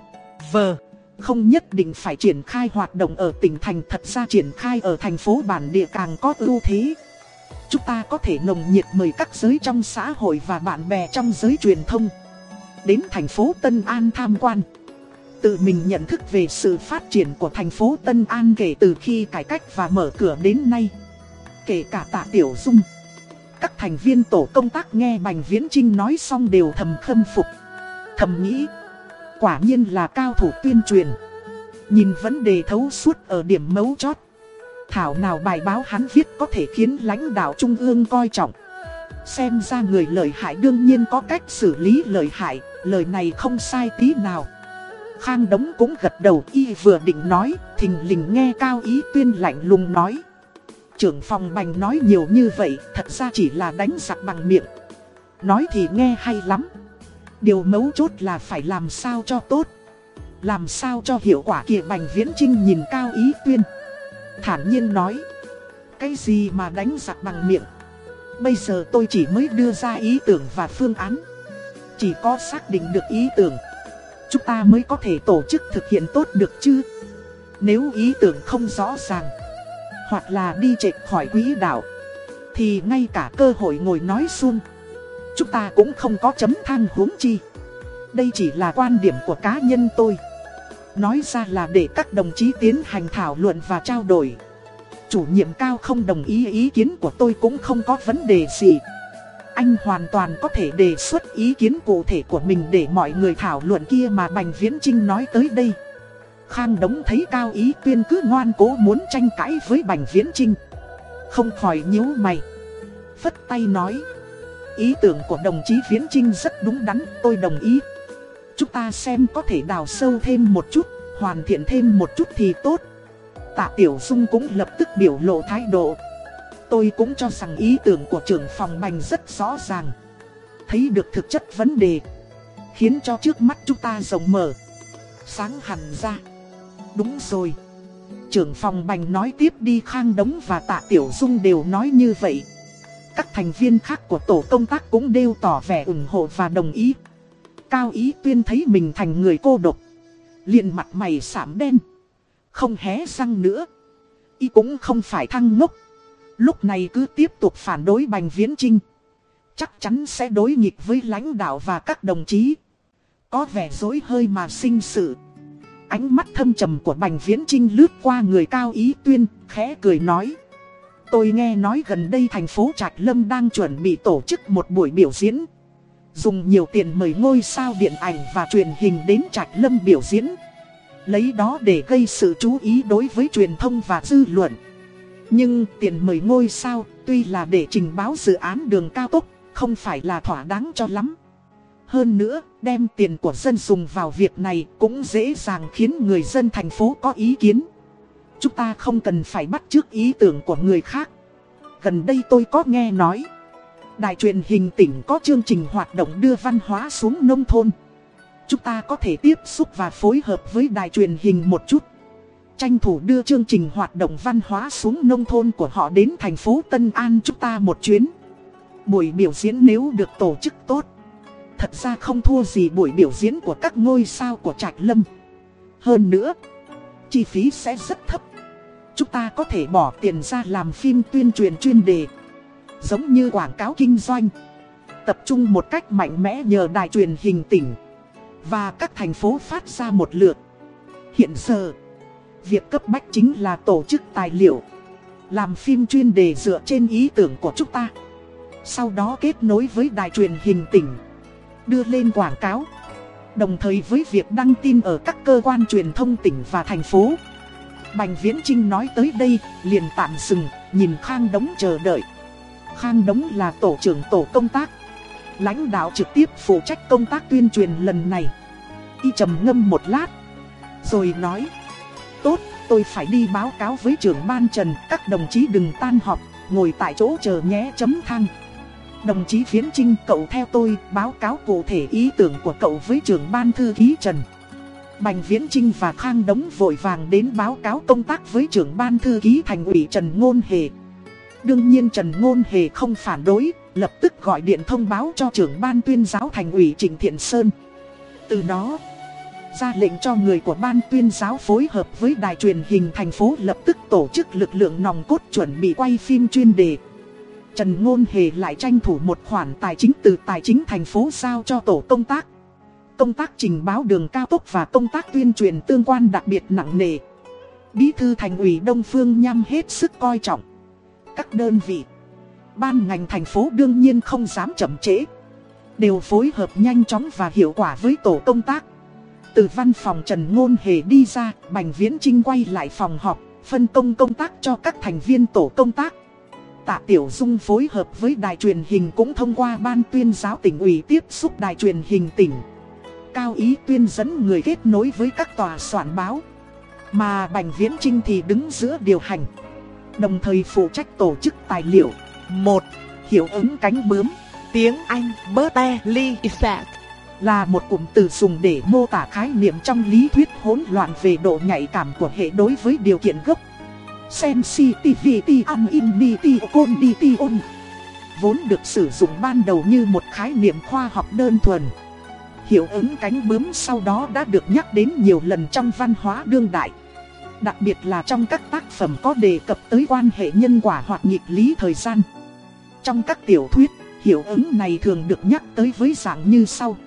vờ. Không nhất định phải triển khai hoạt động ở tỉnh thành thật ra triển khai ở thành phố bản địa càng có ưu thế. Chúng ta có thể nồng nhiệt mời các giới trong xã hội và bạn bè trong giới truyền thông Đến thành phố Tân An tham quan Tự mình nhận thức về sự phát triển của thành phố Tân An kể từ khi cải cách và mở cửa đến nay Kể cả tạ Tiểu Dung, Các thành viên tổ công tác nghe Bành Viễn Trinh nói xong đều thầm khâm phục Thầm nghĩ, Quả nhiên là cao thủ tuyên truyền Nhìn vấn đề thấu suốt ở điểm mấu chót. Thảo nào bài báo hắn viết có thể khiến lãnh đạo trung ương coi trọng Xem ra người lợi hại đương nhiên có cách xử lý lợi hại, lời này không sai tí nào. Khang Đống cũng gật đầu y vừa định nói, thình lình nghe Cao Ý Tuyên lạnh lùng nói. Trưởng phòng bành nói nhiều như vậy, thật ra chỉ là đánh giặc bằng miệng. Nói thì nghe hay lắm. Điều mấu chốt là phải làm sao cho tốt. Làm sao cho hiệu quả kìa bành viễn trinh nhìn Cao Ý Tuyên. Thản nhiên nói. Cái gì mà đánh giặc bằng miệng. Bây giờ tôi chỉ mới đưa ra ý tưởng và phương án. Chỉ có xác định được ý tưởng chúng ta mới có thể tổ chức thực hiện tốt được chứ. Nếu ý tưởng không rõ ràng, hoặc là đi trệt khỏi quỹ đạo, thì ngay cả cơ hội ngồi nói xuông, chúng ta cũng không có chấm thang huống chi. Đây chỉ là quan điểm của cá nhân tôi. Nói ra là để các đồng chí tiến hành thảo luận và trao đổi. Chủ nhiệm cao không đồng ý ý kiến của tôi cũng không có vấn đề gì. Anh hoàn toàn có thể đề xuất ý kiến cụ thể của mình để mọi người thảo luận kia mà Bành Viễn Trinh nói tới đây. Khang Đống thấy Cao Ý Tuyên cứ ngoan cố muốn tranh cãi với Bành Viễn Trinh. Không khỏi nhíu mày. Phất tay nói. Ý tưởng của đồng chí Viễn Trinh rất đúng đắn, tôi đồng ý. Chúng ta xem có thể đào sâu thêm một chút, hoàn thiện thêm một chút thì tốt. Tạ Tiểu Dung cũng lập tức biểu lộ thái độ. Tôi cũng cho rằng ý tưởng của trưởng phòng bành rất rõ ràng. Thấy được thực chất vấn đề. Khiến cho trước mắt chúng ta rộng mở. Sáng hẳn ra. Đúng rồi. Trưởng phòng bành nói tiếp đi, Khang Đống và Tạ Tiểu Dung đều nói như vậy. Các thành viên khác của tổ công tác cũng đều tỏ vẻ ủng hộ và đồng ý. Cao Ý Tuyên thấy mình thành người cô độc. liền mặt mày sảm đen. Không hé răng nữa. Y cũng không phải thăng ngốc. Lúc này cứ tiếp tục phản đối Bành Viễn Trinh. Chắc chắn sẽ đối nghịch với lãnh đạo và các đồng chí. Có vẻ dối hơi mà sinh sự. Ánh mắt thâm trầm của Bành Viễn Trinh lướt qua người cao ý tuyên, khẽ cười nói. Tôi nghe nói gần đây thành phố Trạch Lâm đang chuẩn bị tổ chức một buổi biểu diễn. Dùng nhiều tiền mời ngôi sao điện ảnh và truyền hình đến Trạch Lâm biểu diễn. Lấy đó để gây sự chú ý đối với truyền thông và dư luận. Nhưng tiền mời ngôi sao tuy là để trình báo dự án đường cao tốc, không phải là thỏa đáng cho lắm. Hơn nữa, đem tiền của dân dùng vào việc này cũng dễ dàng khiến người dân thành phố có ý kiến. Chúng ta không cần phải bắt trước ý tưởng của người khác. Gần đây tôi có nghe nói, đài truyền hình tỉnh có chương trình hoạt động đưa văn hóa xuống nông thôn. Chúng ta có thể tiếp xúc và phối hợp với đài truyền hình một chút. Tranh thủ đưa chương trình hoạt động văn hóa xuống nông thôn của họ đến thành phố Tân An chúng ta một chuyến. Buổi biểu diễn nếu được tổ chức tốt. Thật ra không thua gì buổi biểu diễn của các ngôi sao của Trạch Lâm. Hơn nữa, chi phí sẽ rất thấp. Chúng ta có thể bỏ tiền ra làm phim tuyên truyền chuyên đề. Giống như quảng cáo kinh doanh. Tập trung một cách mạnh mẽ nhờ đài truyền hình tỉnh. Và các thành phố phát ra một lượt. Hiện giờ Việc cấp bách chính là tổ chức tài liệu, Làm phim chuyên đề dựa trên ý tưởng của chúng ta. Sau đó kết nối với đài truyền hình tỉnh, Đưa lên quảng cáo. Đồng thời với việc đăng tin ở các cơ quan truyền thông tỉnh và thành phố. Bành Viễn Trinh nói tới đây, liền tạm dừng, Nhìn Khang Đống chờ đợi. Khang Đống là tổ trưởng tổ công tác, Lãnh đạo trực tiếp phụ trách công tác tuyên truyền lần này. Y trầm ngâm một lát, Rồi nói Tốt, tôi phải đi báo cáo với trưởng ban Trần, các đồng chí đừng tan họp, ngồi tại chỗ chờ nhé chấm thang. Đồng chí Viễn Trinh cậu theo tôi báo cáo cụ thể ý tưởng của cậu với trưởng ban thư ký Trần. Bành Viễn Trinh và Khang Đống vội vàng đến báo cáo công tác với trưởng ban thư ký thành ủy Trần Ngôn Hề. Đương nhiên Trần Ngôn Hề không phản đối, lập tức gọi điện thông báo cho trưởng ban tuyên giáo thành ủy Trịnh Thiện Sơn. Từ đó ra lệnh cho người của ban tuyên giáo phối hợp với đài truyền hình thành phố lập tức tổ chức lực lượng nòng cốt chuẩn bị quay phim chuyên đề. Trần Ngôn Hề lại tranh thủ một khoản tài chính từ tài chính thành phố giao cho tổ công tác. Công tác trình báo đường cao tốc và công tác tuyên truyền tương quan đặc biệt nặng nề. Bí thư thành ủy Đông Phương nhằm hết sức coi trọng. Các đơn vị, ban ngành thành phố đương nhiên không dám chậm trễ. Đều phối hợp nhanh chóng và hiệu quả với tổ công tác. Từ văn phòng Trần Ngôn Hề đi ra, Bành Viễn Trinh quay lại phòng họp, phân công công tác cho các thành viên tổ công tác. Tạ Tiểu Dung phối hợp với đài truyền hình cũng thông qua ban tuyên giáo tỉnh ủy tiếp xúc đài truyền hình tỉnh. cao ý tuyên dẫn người kết nối với các tòa soạn báo. Mà Bành Viễn Trinh thì đứng giữa điều hành. Đồng thời phụ trách tổ chức tài liệu. một Hiệu ứng cánh bướm. Tiếng Anh Bertelli Effect là một cụm từ dùng để mô tả khái niệm trong lý thuyết hỗn loạn về độ nhạy cảm của hệ đối với điều kiện gốc. Sensitivity Unity Condition Vốn được sử dụng ban đầu như một khái niệm khoa học đơn thuần. Hiệu ứng cánh bướm sau đó đã được nhắc đến nhiều lần trong văn hóa đương đại. Đặc biệt là trong các tác phẩm có đề cập tới quan hệ nhân quả hoặc nghịch lý thời gian. Trong các tiểu thuyết, hiệu ứng này thường được nhắc tới với dạng như sau.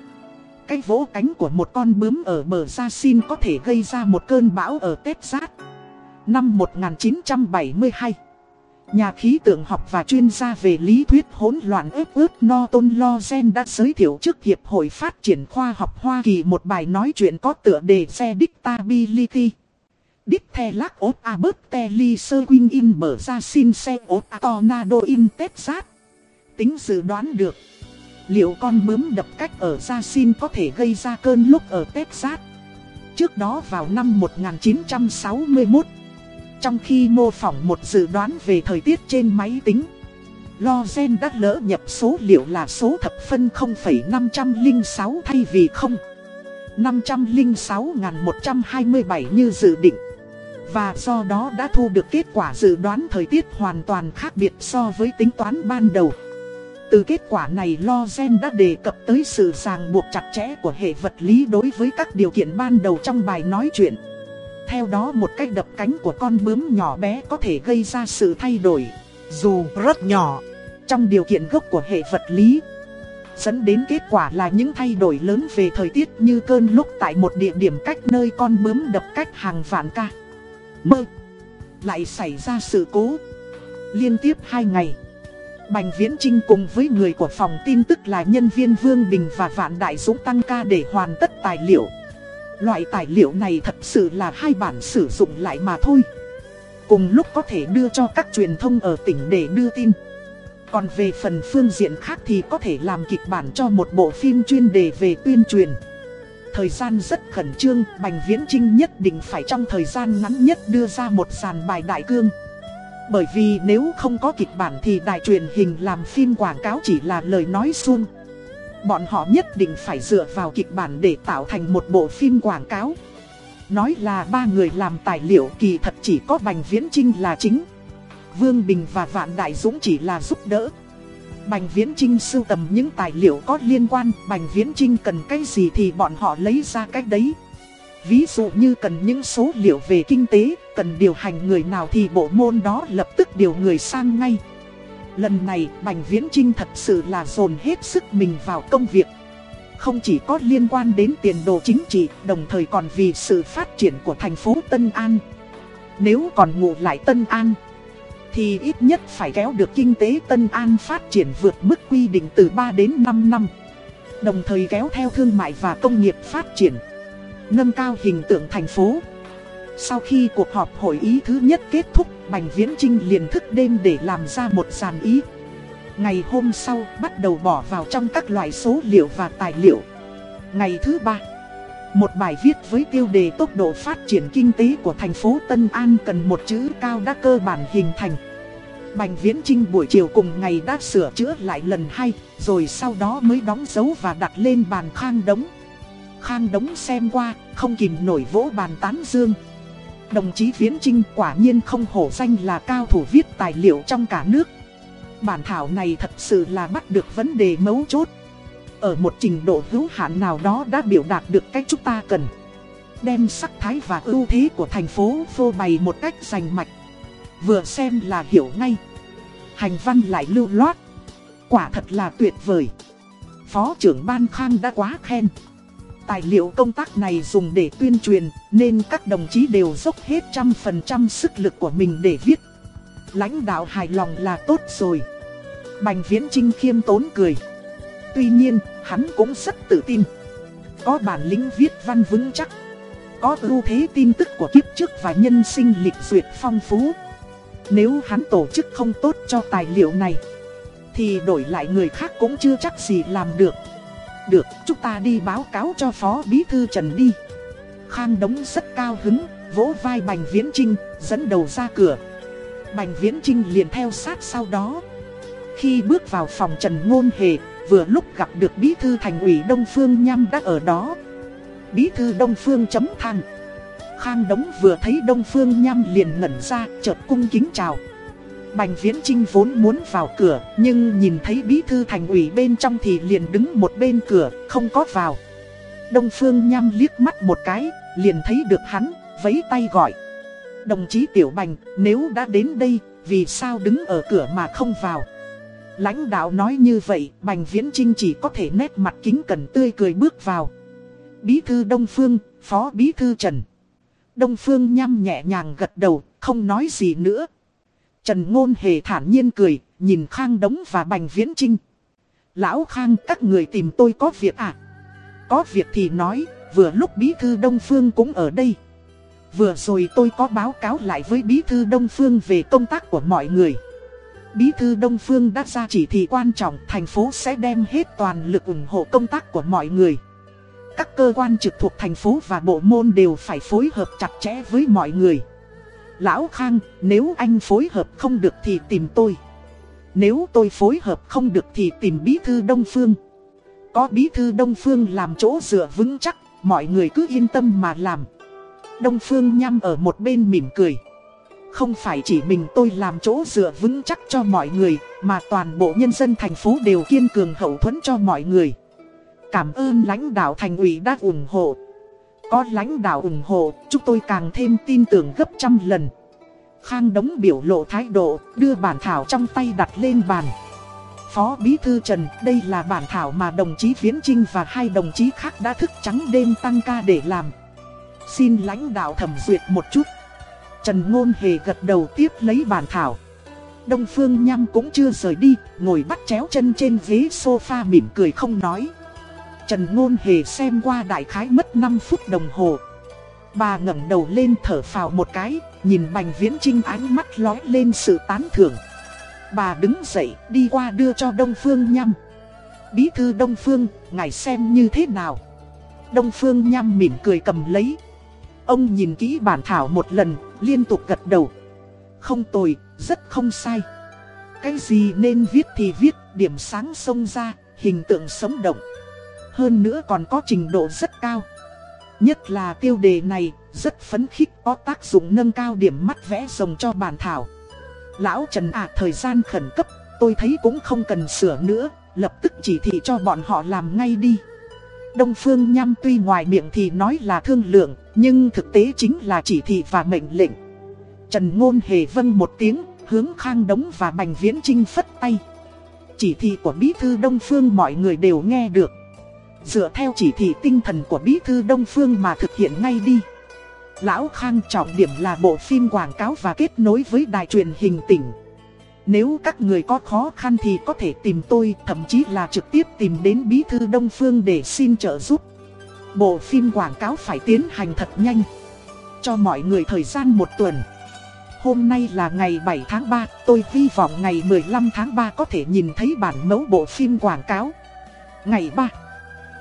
Cái vỗ cánh của một con bướm ở bờ Gia Xin có thể gây ra một cơn bão ở Texas. Năm 1972 Nhà khí tượng học và chuyên gia về lý thuyết hỗn loạn ếp ướt lo zen đã giới thiệu trước Hiệp hội Phát triển Khoa học Hoa Kỳ một bài nói chuyện có tựa đề Sedictability. Đích the lắc ốp a Bertelli Win in mở ra xin xe ốp a tornado in Texas. Tính dự đoán được, liệu con bướm đập cách ở Gia Xin có thể gây ra cơn lúc ở Texas. Trước đó vào năm 1961, trong khi mô phỏng một dự đoán về thời tiết trên máy tính, Lozen đã lỡ nhập số liệu là số thập phân 0,506 thay vì 0. 506.127 như dự định. Và do đó đã thu được kết quả dự đoán thời tiết hoàn toàn khác biệt so với tính toán ban đầu. Từ kết quả này Lozen đã đề cập tới sự ràng buộc chặt chẽ của hệ vật lý đối với các điều kiện ban đầu trong bài nói chuyện. Theo đó một cách đập cánh của con bướm nhỏ bé có thể gây ra sự thay đổi, dù rất nhỏ, trong điều kiện gốc của hệ vật lý. Dẫn đến kết quả là những thay đổi lớn về thời tiết như cơn lúc tại một địa điểm cách nơi con bướm đập cách hàng vạn ca. Mơ. Lại xảy ra sự cố. Liên tiếp hai ngày. Bành Viễn Trinh cùng với người của phòng tin tức là nhân viên Vương Bình và Vạn Đại Dũng tăng ca để hoàn tất tài liệu. Loại tài liệu này thật sự là hai bản sử dụng lại mà thôi. Cùng lúc có thể đưa cho các truyền thông ở tỉnh để đưa tin. Còn về phần phương diện khác thì có thể làm kịch bản cho một bộ phim chuyên đề về tuyên truyền. Thời gian rất khẩn trương, Bành Viễn Trinh nhất định phải trong thời gian ngắn nhất đưa ra một sàn bài đại cương. Bởi vì nếu không có kịch bản thì đài truyền hình làm phim quảng cáo chỉ là lời nói suông. Bọn họ nhất định phải dựa vào kịch bản để tạo thành một bộ phim quảng cáo. Nói là ba người làm tài liệu kỳ thật chỉ có Bành Viễn Trinh là chính. Vương Bình và Vạn Đại Dũng chỉ là giúp đỡ. Bành Viễn Trinh sưu tầm những tài liệu có liên quan, Bành Viễn Trinh cần cái gì thì bọn họ lấy ra cách đấy. Ví dụ như cần những số liệu về kinh tế, cần điều hành người nào thì bộ môn đó lập tức điều người sang ngay. Lần này Bành Viễn Trinh thật sự là dồn hết sức mình vào công việc. Không chỉ có liên quan đến tiền đồ chính trị, đồng thời còn vì sự phát triển của thành phố Tân An. Nếu còn ngủ lại Tân An, thì ít nhất phải kéo được kinh tế Tân An phát triển vượt mức quy định từ 3 đến 5 năm. Đồng thời kéo theo thương mại và công nghiệp phát triển, nâng cao hình tượng thành phố. Sau khi cuộc họp hội ý thứ nhất kết thúc, Bành Viễn Trinh liền thức đêm để làm ra một dàn ý. Ngày hôm sau bắt đầu bỏ vào trong các loại số liệu và tài liệu. Ngày thứ ba, một bài viết với tiêu đề tốc độ phát triển kinh tế của thành phố Tân An cần một chữ cao đã cơ bản hình thành. Bành Viễn Trinh buổi chiều cùng ngày đã sửa chữa lại lần hai, rồi sau đó mới đóng dấu và đặt lên bàn khang đống. Khang đống xem qua, không kìm nổi vỗ bàn tán dương. Đồng chí Viễn Trinh quả nhiên không hổ danh là cao thủ viết tài liệu trong cả nước. Bản thảo này thật sự là bắt được vấn đề mấu chốt. Ở một trình độ hữu hạn nào đó đã biểu đạt được cách chúng ta cần. Đem sắc thái và ưu thế của thành phố phô bày một cách rành mạch. Vừa xem là hiểu ngay. Hành văn lại lưu loát. Quả thật là tuyệt vời. Phó trưởng Ban Khang đã quá khen. Tài liệu công tác này dùng để tuyên truyền, nên các đồng chí đều dốc hết trăm phần trăm sức lực của mình để viết. Lãnh đạo hài lòng là tốt rồi. Bành Viễn Trinh khiêm tốn cười. Tuy nhiên, hắn cũng rất tự tin. Có bản lĩnh viết văn vững chắc. Có ưu thế tin tức của kiếp trước và nhân sinh lịch duyệt phong phú. Nếu hắn tổ chức không tốt cho tài liệu này, thì đổi lại người khác cũng chưa chắc gì làm được. Được, chúng ta đi báo cáo cho Phó Bí Thư Trần đi. Khang Đống rất cao hứng, vỗ vai Bành Viễn Trinh, dẫn đầu ra cửa. Bành Viễn Trinh liền theo sát sau đó. Khi bước vào phòng Trần Ngôn Hề, vừa lúc gặp được Bí Thư Thành ủy Đông Phương Nham đã ở đó. Bí Thư Đông Phương chấm thang. Khang Đống vừa thấy Đông Phương Nham liền ngẩn ra, chợt cung kính chào. Bành Viễn Trinh vốn muốn vào cửa, nhưng nhìn thấy bí thư thành ủy bên trong thì liền đứng một bên cửa, không có vào. Đông Phương Nham liếc mắt một cái, liền thấy được hắn, vẫy tay gọi. Đồng chí Tiểu Bành, nếu đã đến đây, vì sao đứng ở cửa mà không vào? Lãnh đạo nói như vậy, Bành Viễn Trinh chỉ có thể nét mặt kính cẩn tươi cười bước vào. Bí thư Đông Phương, Phó Bí thư Trần. Đông Phương Nham nhẹ nhàng gật đầu, không nói gì nữa. Trần Ngôn Hề thản nhiên cười, nhìn Khang Đống và Bành Viễn Trinh. Lão Khang, các người tìm tôi có việc à? Có việc thì nói, vừa lúc Bí Thư Đông Phương cũng ở đây. Vừa rồi tôi có báo cáo lại với Bí Thư Đông Phương về công tác của mọi người. Bí Thư Đông Phương đã ra chỉ thị quan trọng thành phố sẽ đem hết toàn lực ủng hộ công tác của mọi người. Các cơ quan trực thuộc thành phố và bộ môn đều phải phối hợp chặt chẽ với mọi người. Lão Khang, nếu anh phối hợp không được thì tìm tôi. Nếu tôi phối hợp không được thì tìm Bí Thư Đông Phương. Có Bí Thư Đông Phương làm chỗ dựa vững chắc, mọi người cứ yên tâm mà làm. Đông Phương nhăm ở một bên mỉm cười. Không phải chỉ mình tôi làm chỗ dựa vững chắc cho mọi người, mà toàn bộ nhân dân thành phố đều kiên cường hậu thuẫn cho mọi người. Cảm ơn lãnh đạo thành ủy đã ủng hộ. Có lãnh đạo ủng hộ, chúng tôi càng thêm tin tưởng gấp trăm lần. Khang Đống biểu lộ thái độ, đưa bản thảo trong tay đặt lên bàn. Phó Bí Thư Trần, đây là bản thảo mà đồng chí Viễn Trinh và hai đồng chí khác đã thức trắng đêm tăng ca để làm. Xin lãnh đạo thẩm duyệt một chút. Trần Ngôn Hề gật đầu tiếp lấy bản thảo. Đông Phương Nham cũng chưa rời đi, ngồi bắt chéo chân trên ghế sofa mỉm cười không nói. Trần Ngôn Hề xem qua đại khái mất 5 phút đồng hồ. Bà ngẩng đầu lên thở phào một cái, nhìn Bành Viễn Trinh ánh mắt lóe lên sự tán thưởng. Bà đứng dậy, đi qua đưa cho Đông Phương nhâm Bí thư Đông Phương, ngài xem như thế nào? Đông Phương nhâm mỉm cười cầm lấy. Ông nhìn kỹ bản thảo một lần, liên tục gật đầu. Không tồi, rất không sai. Cái gì nên viết thì viết, điểm sáng sông ra, hình tượng sống động. Hơn nữa còn có trình độ rất cao. Nhất là tiêu đề này rất phấn khích, có tác dụng nâng cao điểm mắt vẽ rồng cho bản thảo. Lão Trần à thời gian khẩn cấp, tôi thấy cũng không cần sửa nữa, Lập tức chỉ thị cho bọn họ làm ngay đi. Đông Phương Nham tuy ngoài miệng thì nói là thương lượng, Nhưng thực tế chính là chỉ thị và mệnh lệnh. Trần Ngôn Hề vâng một tiếng, Hướng Khang Đống và Bành Viễn Trinh phất tay. Chỉ thị của Bí Thư Đông Phương mọi người đều nghe được. Dựa theo chỉ thị tinh thần của Bí Thư Đông Phương mà thực hiện ngay đi. Lão Khang trọng điểm là bộ phim quảng cáo và kết nối với đài truyền hình tỉnh. Nếu các người có khó khăn thì có thể tìm tôi, Thậm chí là trực tiếp tìm đến Bí Thư Đông Phương để xin trợ giúp. Bộ phim quảng cáo phải tiến hành thật nhanh. Cho mọi người thời gian một tuần. Hôm nay là ngày 7 tháng 3 Tôi hy vọng ngày 15 tháng 3 có thể nhìn thấy bản mẫu bộ phim quảng cáo. Ngày 3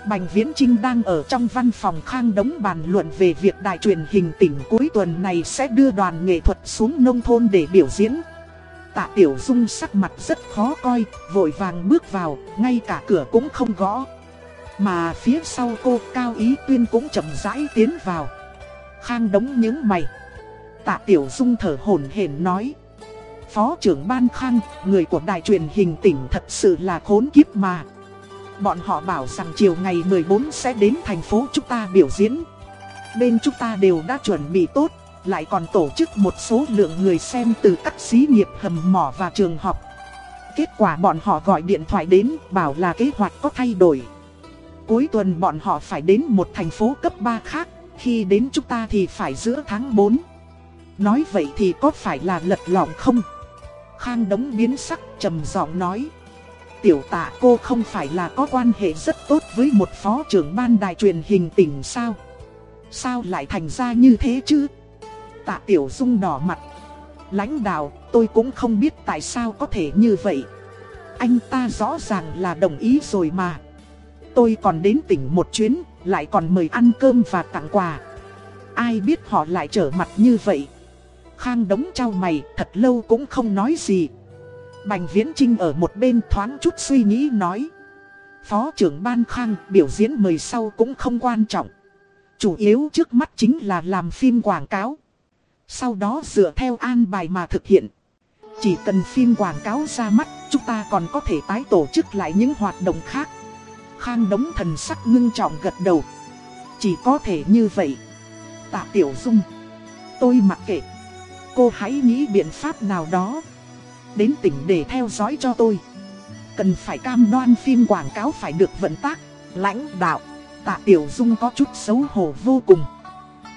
Bành Viễn Trinh đang ở trong văn phòng khang đống bàn luận về việc đài truyền hình tỉnh cuối tuần này sẽ đưa đoàn nghệ thuật xuống nông thôn để biểu diễn. Tạ Tiểu Dung sắc mặt rất khó coi, vội vàng bước vào, ngay cả cửa cũng không gõ. Mà phía sau cô Cao Ý Tuyên cũng chậm rãi tiến vào. Khang đống những mày. Tạ Tiểu Dung thở hổn hển nói. Phó trưởng Ban Khang, người của đài truyền hình tỉnh thật sự là khốn kiếp mà. Bọn họ bảo rằng chiều ngày 14 sẽ đến thành phố chúng ta biểu diễn. Bên chúng ta đều đã chuẩn bị tốt, Lại còn tổ chức một số lượng người xem từ các xí nghiệp hầm mỏ và trường học. Kết quả bọn họ gọi điện thoại đến, bảo là kế hoạch có thay đổi. Cuối tuần bọn họ phải đến một thành phố cấp 3 khác, Khi đến chúng ta thì phải giữa tháng 4 Nói vậy thì có phải là lật lọng không? Khang đống biến sắc trầm giọng nói. Tiểu tạ cô không phải là có quan hệ rất tốt với một phó trưởng ban đài truyền hình tỉnh sao? Sao lại thành ra như thế chứ? Tạ Tiểu Dung đỏ mặt. Lãnh đạo, tôi cũng không biết tại sao có thể như vậy. Anh ta rõ ràng là đồng ý rồi mà. tôi còn đến tỉnh một chuyến, lại còn mời ăn cơm và tặng quà. Ai biết họ lại trở mặt như vậy. Khang đống trao mày, thật lâu cũng không nói gì. Bành Viễn Trinh ở một bên thoáng chút suy nghĩ nói. Phó trưởng ban Khang biểu diễn mời sau cũng không quan trọng. Chủ yếu trước mắt chính là làm phim quảng cáo. Sau đó dựa theo an bài mà thực hiện. Chỉ cần phim quảng cáo ra mắt, chúng ta còn có thể tái tổ chức lại những hoạt động khác. Khang đống thần sắc ngưng trọng gật đầu. Chỉ có thể như vậy. Tạ Tiểu Dung. Tôi mặc kệ. Cô hãy nghĩ biện pháp nào đó. Đến tỉnh để theo dõi cho tôi. Cần phải cam đoan phim quảng cáo phải được vận tác, lãnh đạo. Tạ Tiểu Dung có chút xấu hổ vô cùng.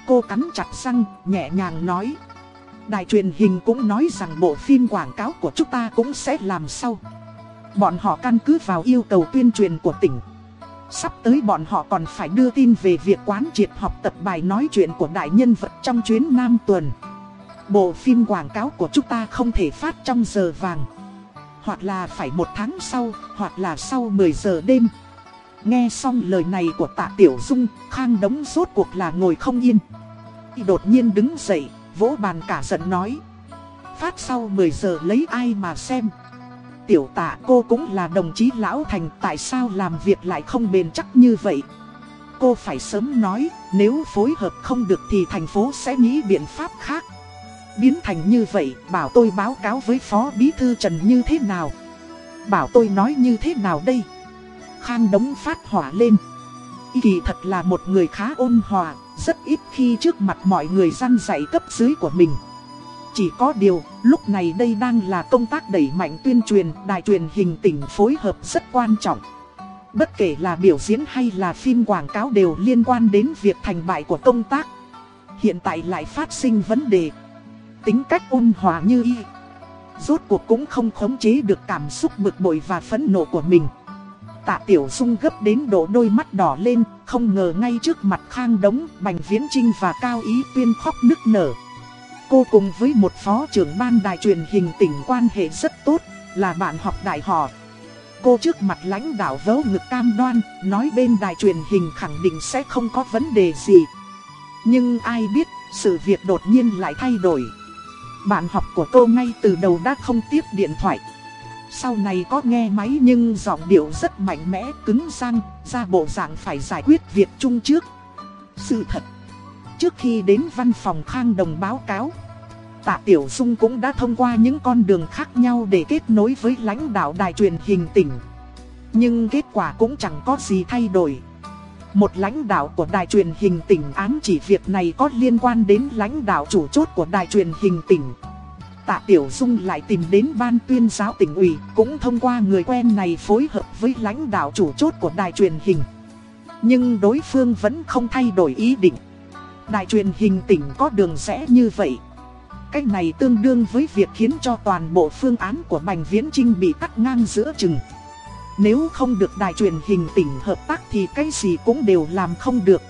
Cô cắn chặt răng, nhẹ nhàng nói. Đài truyền hình cũng nói rằng bộ phim quảng cáo của chúng ta cũng sẽ làm sau. Bọn họ căn cứ vào yêu cầu tuyên truyền của tỉnh. Sắp tới bọn họ còn phải đưa tin về việc quán triệt học tập bài nói chuyện của đại nhân vật trong chuyến Nam tuần. Bộ phim quảng cáo của chúng ta không thể phát trong giờ vàng. Hoặc là phải một tháng sau, hoặc là sau 10 giờ đêm. Nghe xong lời này của tạ Tiểu Dung, Khang Đống rốt cuộc là ngồi không yên. Đột nhiên đứng dậy, vỗ bàn cả giận nói. Phát sau 10 giờ lấy ai mà xem. Tiểu tạ cô cũng là đồng chí lão thành tại sao làm việc lại không bền chắc như vậy. Cô phải sớm nói, nếu phối hợp không được thì thành phố sẽ nghĩ biện pháp khác. Biến thành như vậy, bảo tôi báo cáo với Phó Bí Thư Trần như thế nào? Bảo tôi nói như thế nào đây? Khang đống phát hỏa lên. Y kỳ thật là một người khá ôn hòa, rất ít khi trước mặt mọi người răn dạy cấp dưới của mình. Chỉ có điều, lúc này đây đang là công tác đẩy mạnh tuyên truyền, đài truyền hình tỉnh phối hợp rất quan trọng. Bất kể là biểu diễn hay là phim quảng cáo đều liên quan đến việc thành bại của công tác. Hiện tại lại phát sinh vấn đề. Tính cách ôn hòa như y. Rốt cuộc cũng không khống chế được cảm xúc bực bội và phẫn nộ của mình. Tạ Tiểu Dung gấp đến độ đôi mắt đỏ lên, không ngờ ngay trước mặt Khang Đống, Bành Viễn Trinh và Cao Ý Tuyên khóc nức nở. Cô cùng với một phó trưởng ban đài truyền hình tỉnh quan hệ rất tốt, là bạn học đại họ. Cô trước mặt lãnh đạo vớ ngực cam đoan, nói bên đài truyền hình khẳng định sẽ không có vấn đề gì. Nhưng ai biết, sự việc đột nhiên lại thay đổi. Bạn học của cô ngay từ đầu đã không tiếp điện thoại. Sau này có nghe máy nhưng giọng điệu rất mạnh mẽ, cứng răng, ra bộ dạng phải giải quyết việc chung trước. Sự thật, trước khi đến văn phòng Khang Đồng báo cáo, Tạ Tiểu Dung cũng đã thông qua những con đường khác nhau để kết nối với lãnh đạo đài truyền hình tỉnh. Nhưng kết quả cũng chẳng có gì thay đổi. Một lãnh đạo của đài truyền hình tỉnh án chỉ việc này có liên quan đến lãnh đạo chủ chốt của đài truyền hình tỉnh. Tạ Tiểu Dung lại tìm đến ban tuyên giáo tỉnh ủy, cũng thông qua người quen này phối hợp với lãnh đạo chủ chốt của đài truyền hình. Nhưng đối phương vẫn không thay đổi ý định. Đài truyền hình tỉnh có đường rẽ như vậy. Cách này tương đương với việc khiến cho toàn bộ phương án của Bành Viễn Trinh bị cắt ngang giữa chừng. Nếu không được đài truyền hình tỉnh hợp tác thì cái gì cũng đều làm không được.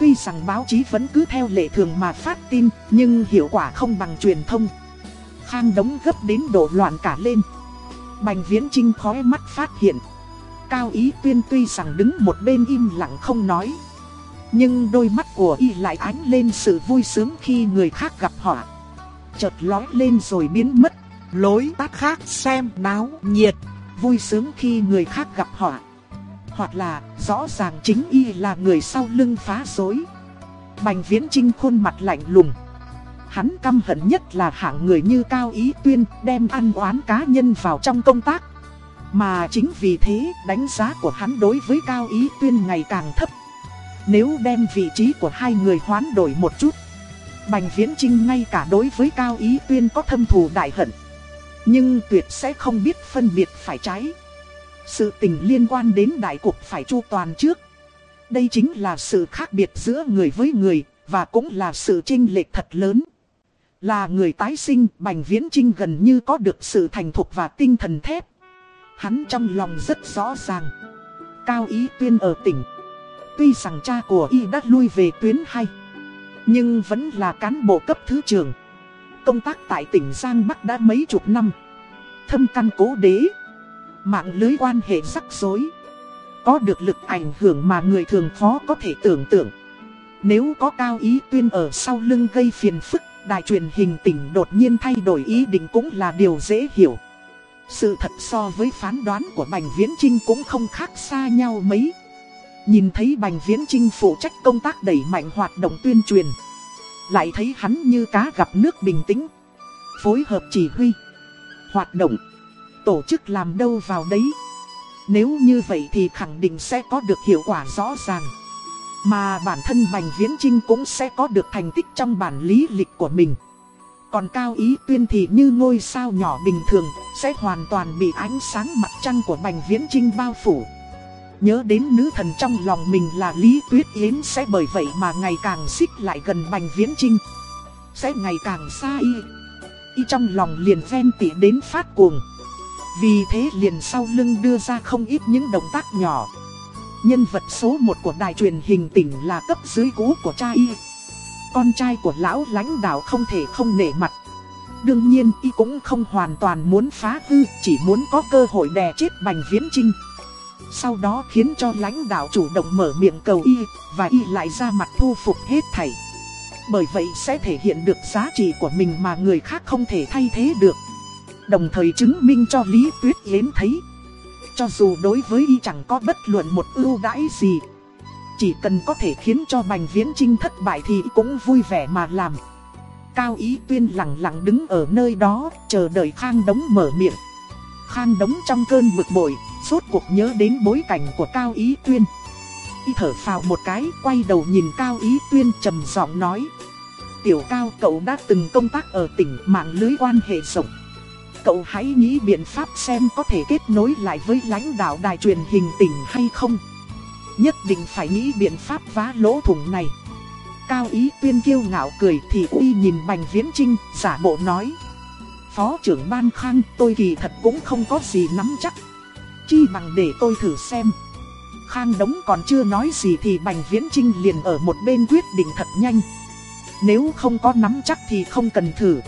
Tuy rằng báo chí vẫn cứ theo lệ thường mà phát tin, nhưng hiệu quả không bằng truyền thông. Khang đống gấp đến độ loạn cả lên. Bành Viễn Trinh khói mắt phát hiện. Cao Ý Tuyên tuy rằng đứng một bên im lặng không nói. Nhưng đôi mắt của y lại ánh lên sự vui sướng khi người khác gặp họ. Chợt lói lên rồi biến mất. Lối tắt khác xem náo nhiệt. Vui sướng khi người khác gặp họ. Hoặc là, rõ ràng chính y là người sau lưng phá rối. Bành Viễn Trinh khuôn mặt lạnh lùng. Hắn căm hận nhất là hạng người như Cao Ý Tuyên đem ăn oán cá nhân vào trong công tác. Mà chính vì thế, đánh giá của hắn đối với Cao Ý Tuyên ngày càng thấp. Nếu đem vị trí của hai người hoán đổi một chút. Bành Viễn Trinh ngay cả đối với Cao Ý Tuyên có thâm thù đại hận. Nhưng tuyệt sẽ không biết phân biệt phải trái. Sự tình liên quan đến đại cục phải chu toàn trước. Đây chính là sự khác biệt giữa người với người, và cũng là sự chênh lệch thật lớn. Là người tái sinh, Bành Viễn Trinh gần như có được sự thành thục và tinh thần thép. Hắn trong lòng rất rõ ràng. Cao Ý Tuyên ở tỉnh. Tuy rằng cha của y đã lui về tuyến hay. Nhưng vẫn là cán bộ cấp thứ trưởng. Công tác tại tỉnh Giang Bắc đã mấy chục năm. Thâm căn cố đế. Mạng lưới quan hệ rắc rối. có được lực ảnh hưởng mà người thường khó có thể tưởng tượng. Nếu có cao ý tuyên ở sau lưng gây phiền phức, đài truyền hình tỉnh đột nhiên thay đổi ý định cũng là điều dễ hiểu. Sự thật so với phán đoán của Bành Viễn Trinh cũng không khác xa nhau mấy. Nhìn thấy Bành Viễn Trinh phụ trách công tác đẩy mạnh hoạt động tuyên truyền. Lại thấy hắn như cá gặp nước bình tĩnh. Phối hợp chỉ huy. Hoạt động. Tổ chức làm đâu vào đấy. Nếu như vậy thì khẳng định sẽ có được hiệu quả rõ ràng. Mà bản thân Bành Viễn Trinh cũng sẽ có được thành tích trong bản lý lịch của mình. Còn Cao Ý Tuyên thì như ngôi sao nhỏ bình thường, sẽ hoàn toàn bị ánh sáng mặt trăng của Bành Viễn Trinh bao phủ. Nhớ đến nữ thần trong lòng mình là Lý Tuyết Yến sẽ bởi vậy mà ngày càng xích lại gần Bành Viễn Trinh. Sẽ ngày càng xa y. Y trong lòng liền ven tỉ đến phát cuồng. Vì thế liền sau lưng đưa ra không ít những động tác nhỏ. Nhân vật số 1 của đài truyền hình tỉnh là cấp dưới cũ của cha y. Con trai của lão lãnh đạo không thể không nể mặt. Đương nhiên y cũng không hoàn toàn muốn phá hư, chỉ muốn có cơ hội đè chết Bành Viễn Trinh. Sau đó khiến cho lãnh đạo chủ động mở miệng cầu y, và y lại ra mặt thu phục hết thảy. Bởi vậy sẽ thể hiện được giá trị của mình mà người khác không thể thay thế được. Đồng thời chứng minh cho Lý Tuyết Yến thấy cho dù đối với y chẳng có bất luận một ưu đãi gì Chỉ cần có thể khiến cho Bành Viễn Trinh thất bại thì cũng vui vẻ mà làm Cao Ý Tuyên lặng lặng đứng ở nơi đó chờ đợi Khang Đống mở miệng Khang Đống trong cơn bực bội, suốt cuộc nhớ đến bối cảnh của Cao Ý Tuyên Y thở phào một cái, quay đầu nhìn Cao Ý Tuyên trầm giọng nói Tiểu Cao cậu đã từng công tác ở tỉnh mạng lưới quan hệ rộng cậu hãy nghĩ biện pháp xem có thể kết nối lại với lãnh đạo đài truyền hình tỉnh hay không. Nhất định phải nghĩ biện pháp vá lỗ thủng này. Cao ý tuyên kiêu ngạo cười thì uy nhìn Bành Viễn Trinh, giả bộ nói. Phó trưởng ban khang tôi kỳ thật cũng không có gì nắm chắc. Chi bằng để tôi thử xem. Khang đống còn chưa nói gì thì Bành Viễn Trinh liền ở một bên quyết định thật nhanh. Nếu không có nắm chắc thì không cần thử.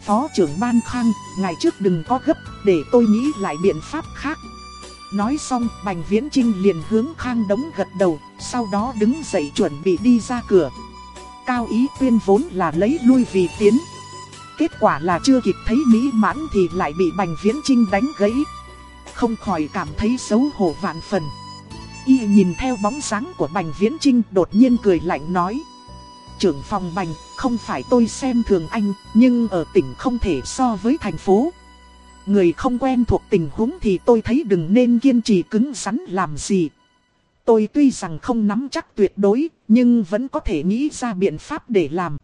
Phó trưởng ban khang, ngày trước đừng có gấp, để tôi nghĩ lại biện pháp khác. Nói xong, Bành Viễn Trinh liền hướng khang đống gật đầu, sau đó đứng dậy chuẩn bị đi ra cửa. Cao ý tuyên vốn là lấy lui vì tiến. Kết quả là chưa kịp thấy mỹ mãn thì lại bị Bành Viễn Trinh đánh gãy. Không khỏi cảm thấy xấu hổ vạn phần. Y nhìn theo bóng dáng của Bành Viễn Trinh đột nhiên cười lạnh nói trưởng phòng bành, không phải tôi xem thường anh, nhưng ở tỉnh không thể so với thành phố. Người không quen thuộc tình huống thì tôi thấy đừng nên kiên trì cứng rắn làm gì. Tôi tuy rằng không nắm chắc tuyệt đối, nhưng vẫn có thể nghĩ ra biện pháp để làm.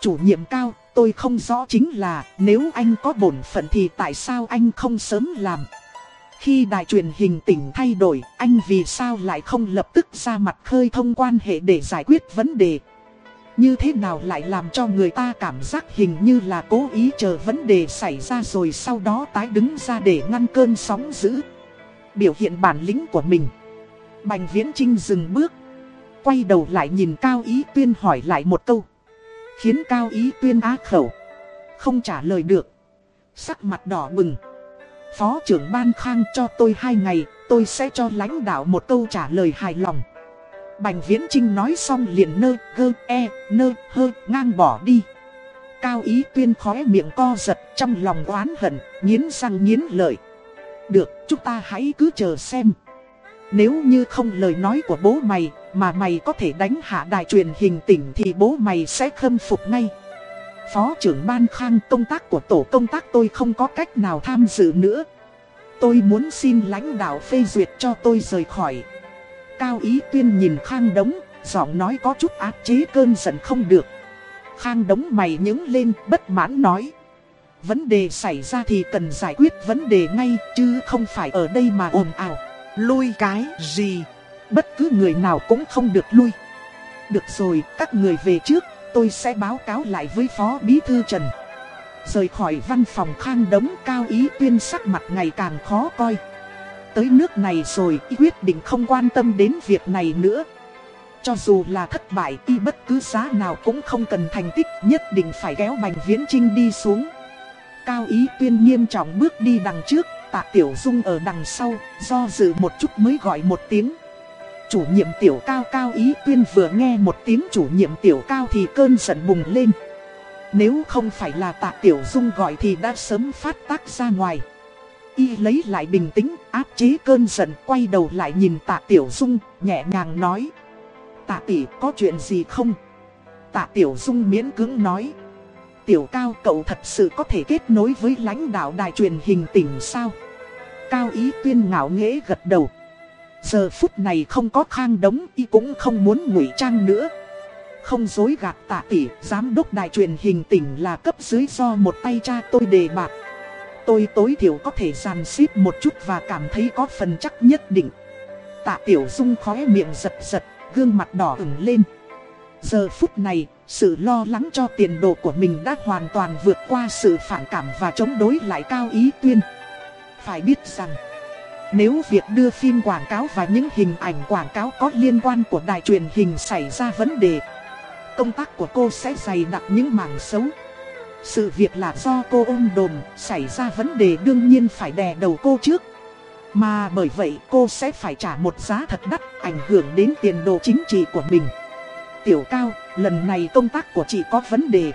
Chủ nhiệm cao, tôi không rõ chính là nếu anh có bổn phận thì tại sao anh không sớm làm. Khi đài truyền hình tỉnh thay đổi, anh vì sao lại không lập tức ra mặt khơi thông quan hệ để giải quyết vấn đề. Như thế nào lại làm cho người ta cảm giác hình như là cố ý chờ vấn đề xảy ra rồi sau đó tái đứng ra để ngăn cơn sóng dữ. Biểu hiện bản lĩnh của mình. Bành Viễn Trinh dừng bước. Quay đầu lại nhìn Cao Ý Tuyên hỏi lại một câu. Khiến Cao Ý Tuyên á khẩu. Không trả lời được. Sắc mặt đỏ bừng. Phó trưởng Ban Khang cho tôi hai ngày, tôi sẽ cho lãnh đạo một câu trả lời hài lòng. Bành Viễn Trinh nói xong liền nơ, gơ, e, nơ, hơ, ngang bỏ đi. Cao ý tuyên khóe miệng co giật trong lòng oán hận, nghiến răng nghiến lợi. Được, chúng ta hãy cứ chờ xem. Nếu như không lời nói của bố mày, mà mày có thể đánh hạ đài truyền hình tỉnh thì bố mày sẽ khâm phục ngay. Phó trưởng ban khang công tác của tổ công tác tôi không có cách nào tham dự nữa. Tôi muốn xin lãnh đạo phê duyệt cho tôi rời khỏi. Cao Ý Tuyên nhìn Khang Đống, giọng nói có chút áp chế cơn giận không được. Khang Đống mày nhứng lên, bất mãn nói. Vấn đề xảy ra thì cần giải quyết vấn đề ngay, chứ không phải ở đây mà ồn ào. Lui cái gì? Bất cứ người nào cũng không được lui. Được rồi, các người về trước, tôi sẽ báo cáo lại với Phó Bí Thư Trần. Rời khỏi văn phòng Khang Đống Cao Ý Tuyên sắc mặt ngày càng khó coi tới nước này rồi y quyết định không quan tâm đến việc này nữa. Cho dù là thất bại y bất cứ giá nào cũng không cần thành tích nhất định phải kéo Bành Viễn Trinh đi xuống. Cao ý tuyên nghiêm trọng bước đi đằng trước, tạ Tiểu Dung ở đằng sau, do dự một chút mới gọi một tiếng. Chủ nhiệm Tiểu Cao Cao ý tuyên vừa nghe một tiếng chủ nhiệm Tiểu Cao thì cơn giận bùng lên. Nếu không phải là tạ Tiểu Dung gọi thì đã sớm phát tác ra ngoài. Y lấy lại bình tĩnh, áp chế cơn giận, quay đầu lại nhìn tạ Tiểu Dung, nhẹ nhàng nói. Tạ tỷ có chuyện gì không? Tạ Tiểu Dung miễn cưỡng nói. Tiểu Cao cậu thật sự có thể kết nối với lãnh đạo đài truyền hình tỉnh sao? Cao ý tuyên ngạo nghễ gật đầu. Giờ phút này không có khang đống y cũng không muốn ngụy trang nữa. Không dối gạt tạ tỷ, giám đốc đài truyền hình tỉnh là cấp dưới do một tay cha tôi đề bạc. Tôi tối thiểu có thể giàn xếp một chút và cảm thấy có phần chắc nhất định. Tạ Tiểu Dung khóe miệng giật giật, gương mặt đỏ ửng lên. Giờ phút này, sự lo lắng cho tiền đồ của mình đã hoàn toàn vượt qua sự phản cảm và chống đối lại cao ý tuyên. Phải biết rằng, nếu việc đưa phim quảng cáo và những hình ảnh quảng cáo có liên quan của đài truyền hình xảy ra vấn đề, công tác của cô sẽ dày đặc những mảng xấu. Sự việc là do cô ôm đồm, xảy ra vấn đề đương nhiên phải đè đầu cô trước. Mà bởi vậy cô sẽ phải trả một giá thật đắt, ảnh hưởng đến tiền đồ chính trị của mình. Tiểu Cao, lần này công tác của chị có vấn đề.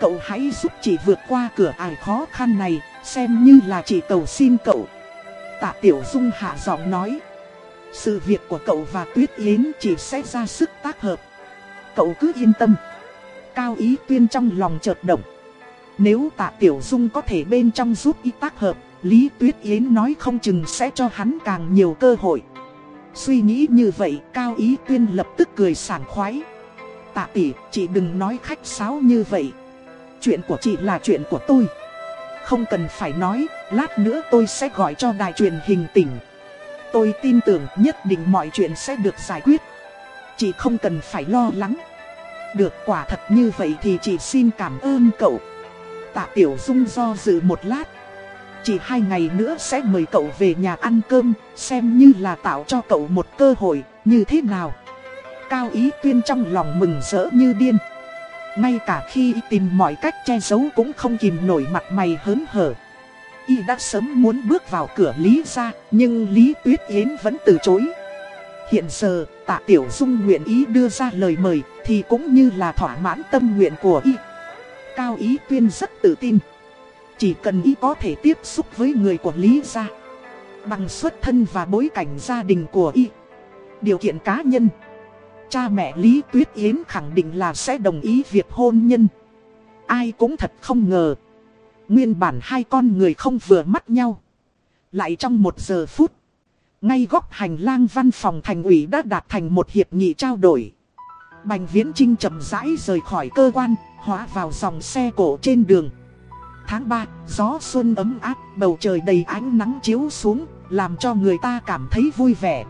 Cậu hãy giúp chị vượt qua cửa ải khó khăn này, xem như là chị cầu xin cậu. Tạ Tiểu Dung hạ giọng nói. Sự việc của cậu và Tuyết Yến chỉ sẽ ra sức tác hợp. Cậu cứ yên tâm. Cao ý tuyên trong lòng chợt động. Nếu tạ Tiểu Dung có thể bên trong giúp y tác hợp, Lý Tuyết Yến nói không chừng sẽ cho hắn càng nhiều cơ hội. Suy nghĩ như vậy, Cao Ý Tuyên lập tức cười sảng khoái. Tạ tỷ, chị đừng nói khách sáo như vậy. Chuyện của chị là chuyện của tôi. Không cần phải nói, lát nữa tôi sẽ gọi cho đài truyền hình tỉnh. Tôi tin tưởng nhất định mọi chuyện sẽ được giải quyết. Chị không cần phải lo lắng. Được quả thật như vậy thì chị xin cảm ơn cậu. Tạ Tiểu Dung do dự một lát. Chỉ hai ngày nữa sẽ mời cậu về nhà ăn cơm, xem như là tạo cho cậu một cơ hội, như thế nào. Cao Ý Tuyên trong lòng mừng rỡ như điên. Ngay cả khi tìm mọi cách che giấu cũng không kìm nổi mặt mày hớn hở. Y đã sớm muốn bước vào cửa Lý ra, nhưng Lý Tuyết Yến vẫn từ chối. Hiện giờ, tạ Tiểu Dung nguyện ý đưa ra lời mời, thì cũng như là thỏa mãn tâm nguyện của Y. Cao Ý Tuyên rất tự tin. Chỉ cần Y có thể tiếp xúc với người của Lý gia, bằng xuất thân và bối cảnh gia đình của Y. Điều kiện cá nhân cha mẹ Lý Tuyết Yến khẳng định là sẽ đồng ý việc hôn nhân. Ai cũng thật không ngờ. Nguyên bản hai con người không vừa mắt nhau. Lại trong một giờ phút. Ngay góc hành lang văn phòng thành ủy đã đạt thành một hiệp nghị trao đổi. Bành Viễn Trinh chậm rãi rời khỏi cơ quan, hóa vào dòng xe cổ trên đường. Tháng 3, gió xuân ấm áp, bầu trời đầy ánh nắng chiếu xuống, làm cho người ta cảm thấy vui vẻ.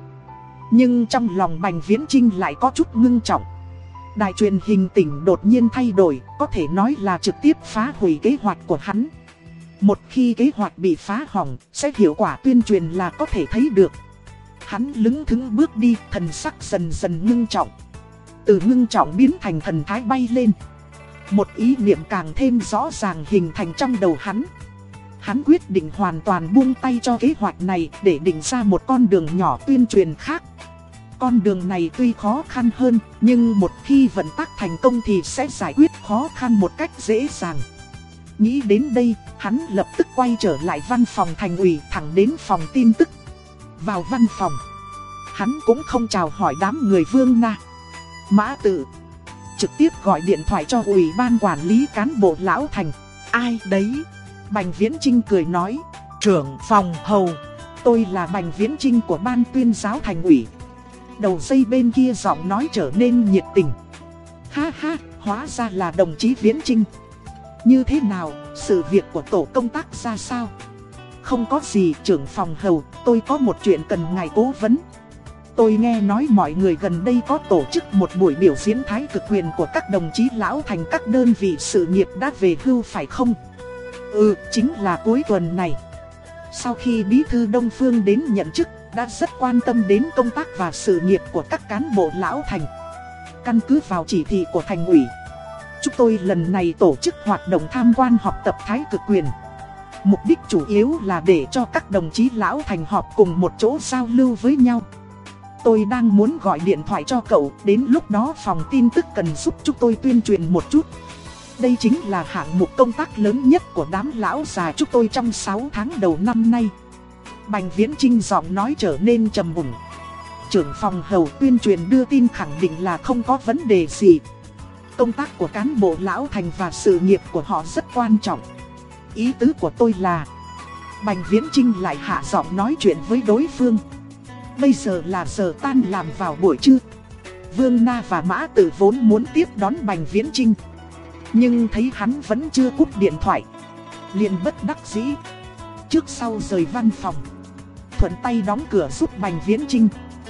Nhưng trong lòng Bành Viễn Trinh lại có chút ngưng trọng. Đài truyền hình tỉnh đột nhiên thay đổi, có thể nói là trực tiếp phá hủy kế hoạch của hắn. Một khi kế hoạch bị phá hỏng, sẽ hiệu quả tuyên truyền là có thể thấy được. Hắn lứng thứng bước đi, thần sắc dần dần ngưng trọng. Từ ngưng trọng biến thành thần thái bay lên. Một ý niệm càng thêm rõ ràng hình thành trong đầu hắn. Hắn quyết định hoàn toàn buông tay cho kế hoạch này để định ra một con đường nhỏ tuyên truyền khác. Con đường này tuy khó khăn hơn, nhưng một khi vận tác thành công thì sẽ giải quyết khó khăn một cách dễ dàng. Nghĩ đến đây, hắn lập tức quay trở lại văn phòng thành ủy thẳng đến phòng tin tức. Vào văn phòng, hắn cũng không chào hỏi đám người vương na. Mã tự, trực tiếp gọi điện thoại cho ủy ban quản lý cán bộ lão thành. Ai đấy? Bành Viễn Trinh cười nói, trưởng phòng hầu, tôi là Bành Viễn Trinh của ban tuyên giáo thành ủy. Đầu dây bên kia giọng nói trở nên nhiệt tình. Ha ha, hóa ra là đồng chí Viễn Trinh. Như thế nào, sự việc của tổ công tác ra sao? Không có gì trưởng phòng hầu, tôi có một chuyện cần ngài cố vấn. Tôi nghe nói mọi người gần đây có tổ chức một buổi biểu diễn thái cực quyền của các đồng chí lão thành các đơn vị sự nghiệp đã về hưu phải không? Ừ, chính là cuối tuần này. Sau khi Bí Thư Đông Phương đến nhận chức, đã rất quan tâm đến công tác và sự nghiệp của các cán bộ lão thành. Căn cứ vào chỉ thị của thành ủy, chúng tôi lần này tổ chức hoạt động tham quan học tập thái cực quyền. Mục đích chủ yếu là để cho các đồng chí lão thành họp cùng một chỗ giao lưu với nhau. Tôi đang muốn gọi điện thoại cho cậu, đến lúc đó phòng tin tức cần giúp chúng tôi tuyên truyền một chút. Đây chính là hạng mục công tác lớn nhất của đám lão già chúng tôi trong 6 tháng đầu năm nay. Bành Viễn Trinh giọng nói trở nên trầm mùng. Trưởng phòng hầu tuyên truyền đưa tin khẳng định là không có vấn đề gì. Công tác của cán bộ lão thành và sự nghiệp của họ rất quan trọng. Ý tứ của tôi là, Bành Viễn Trinh lại hạ giọng nói chuyện với đối phương. Bây giờ là giờ tan làm vào buổi trưa. Vương Na và Mã Tử vốn muốn tiếp đón Bành Viễn Trinh. Nhưng thấy hắn vẫn chưa cúp điện thoại. liền bất đắc dĩ. Trước sau rời văn phòng. Thuận tay đóng cửa giúp Bành Viễn Trinh.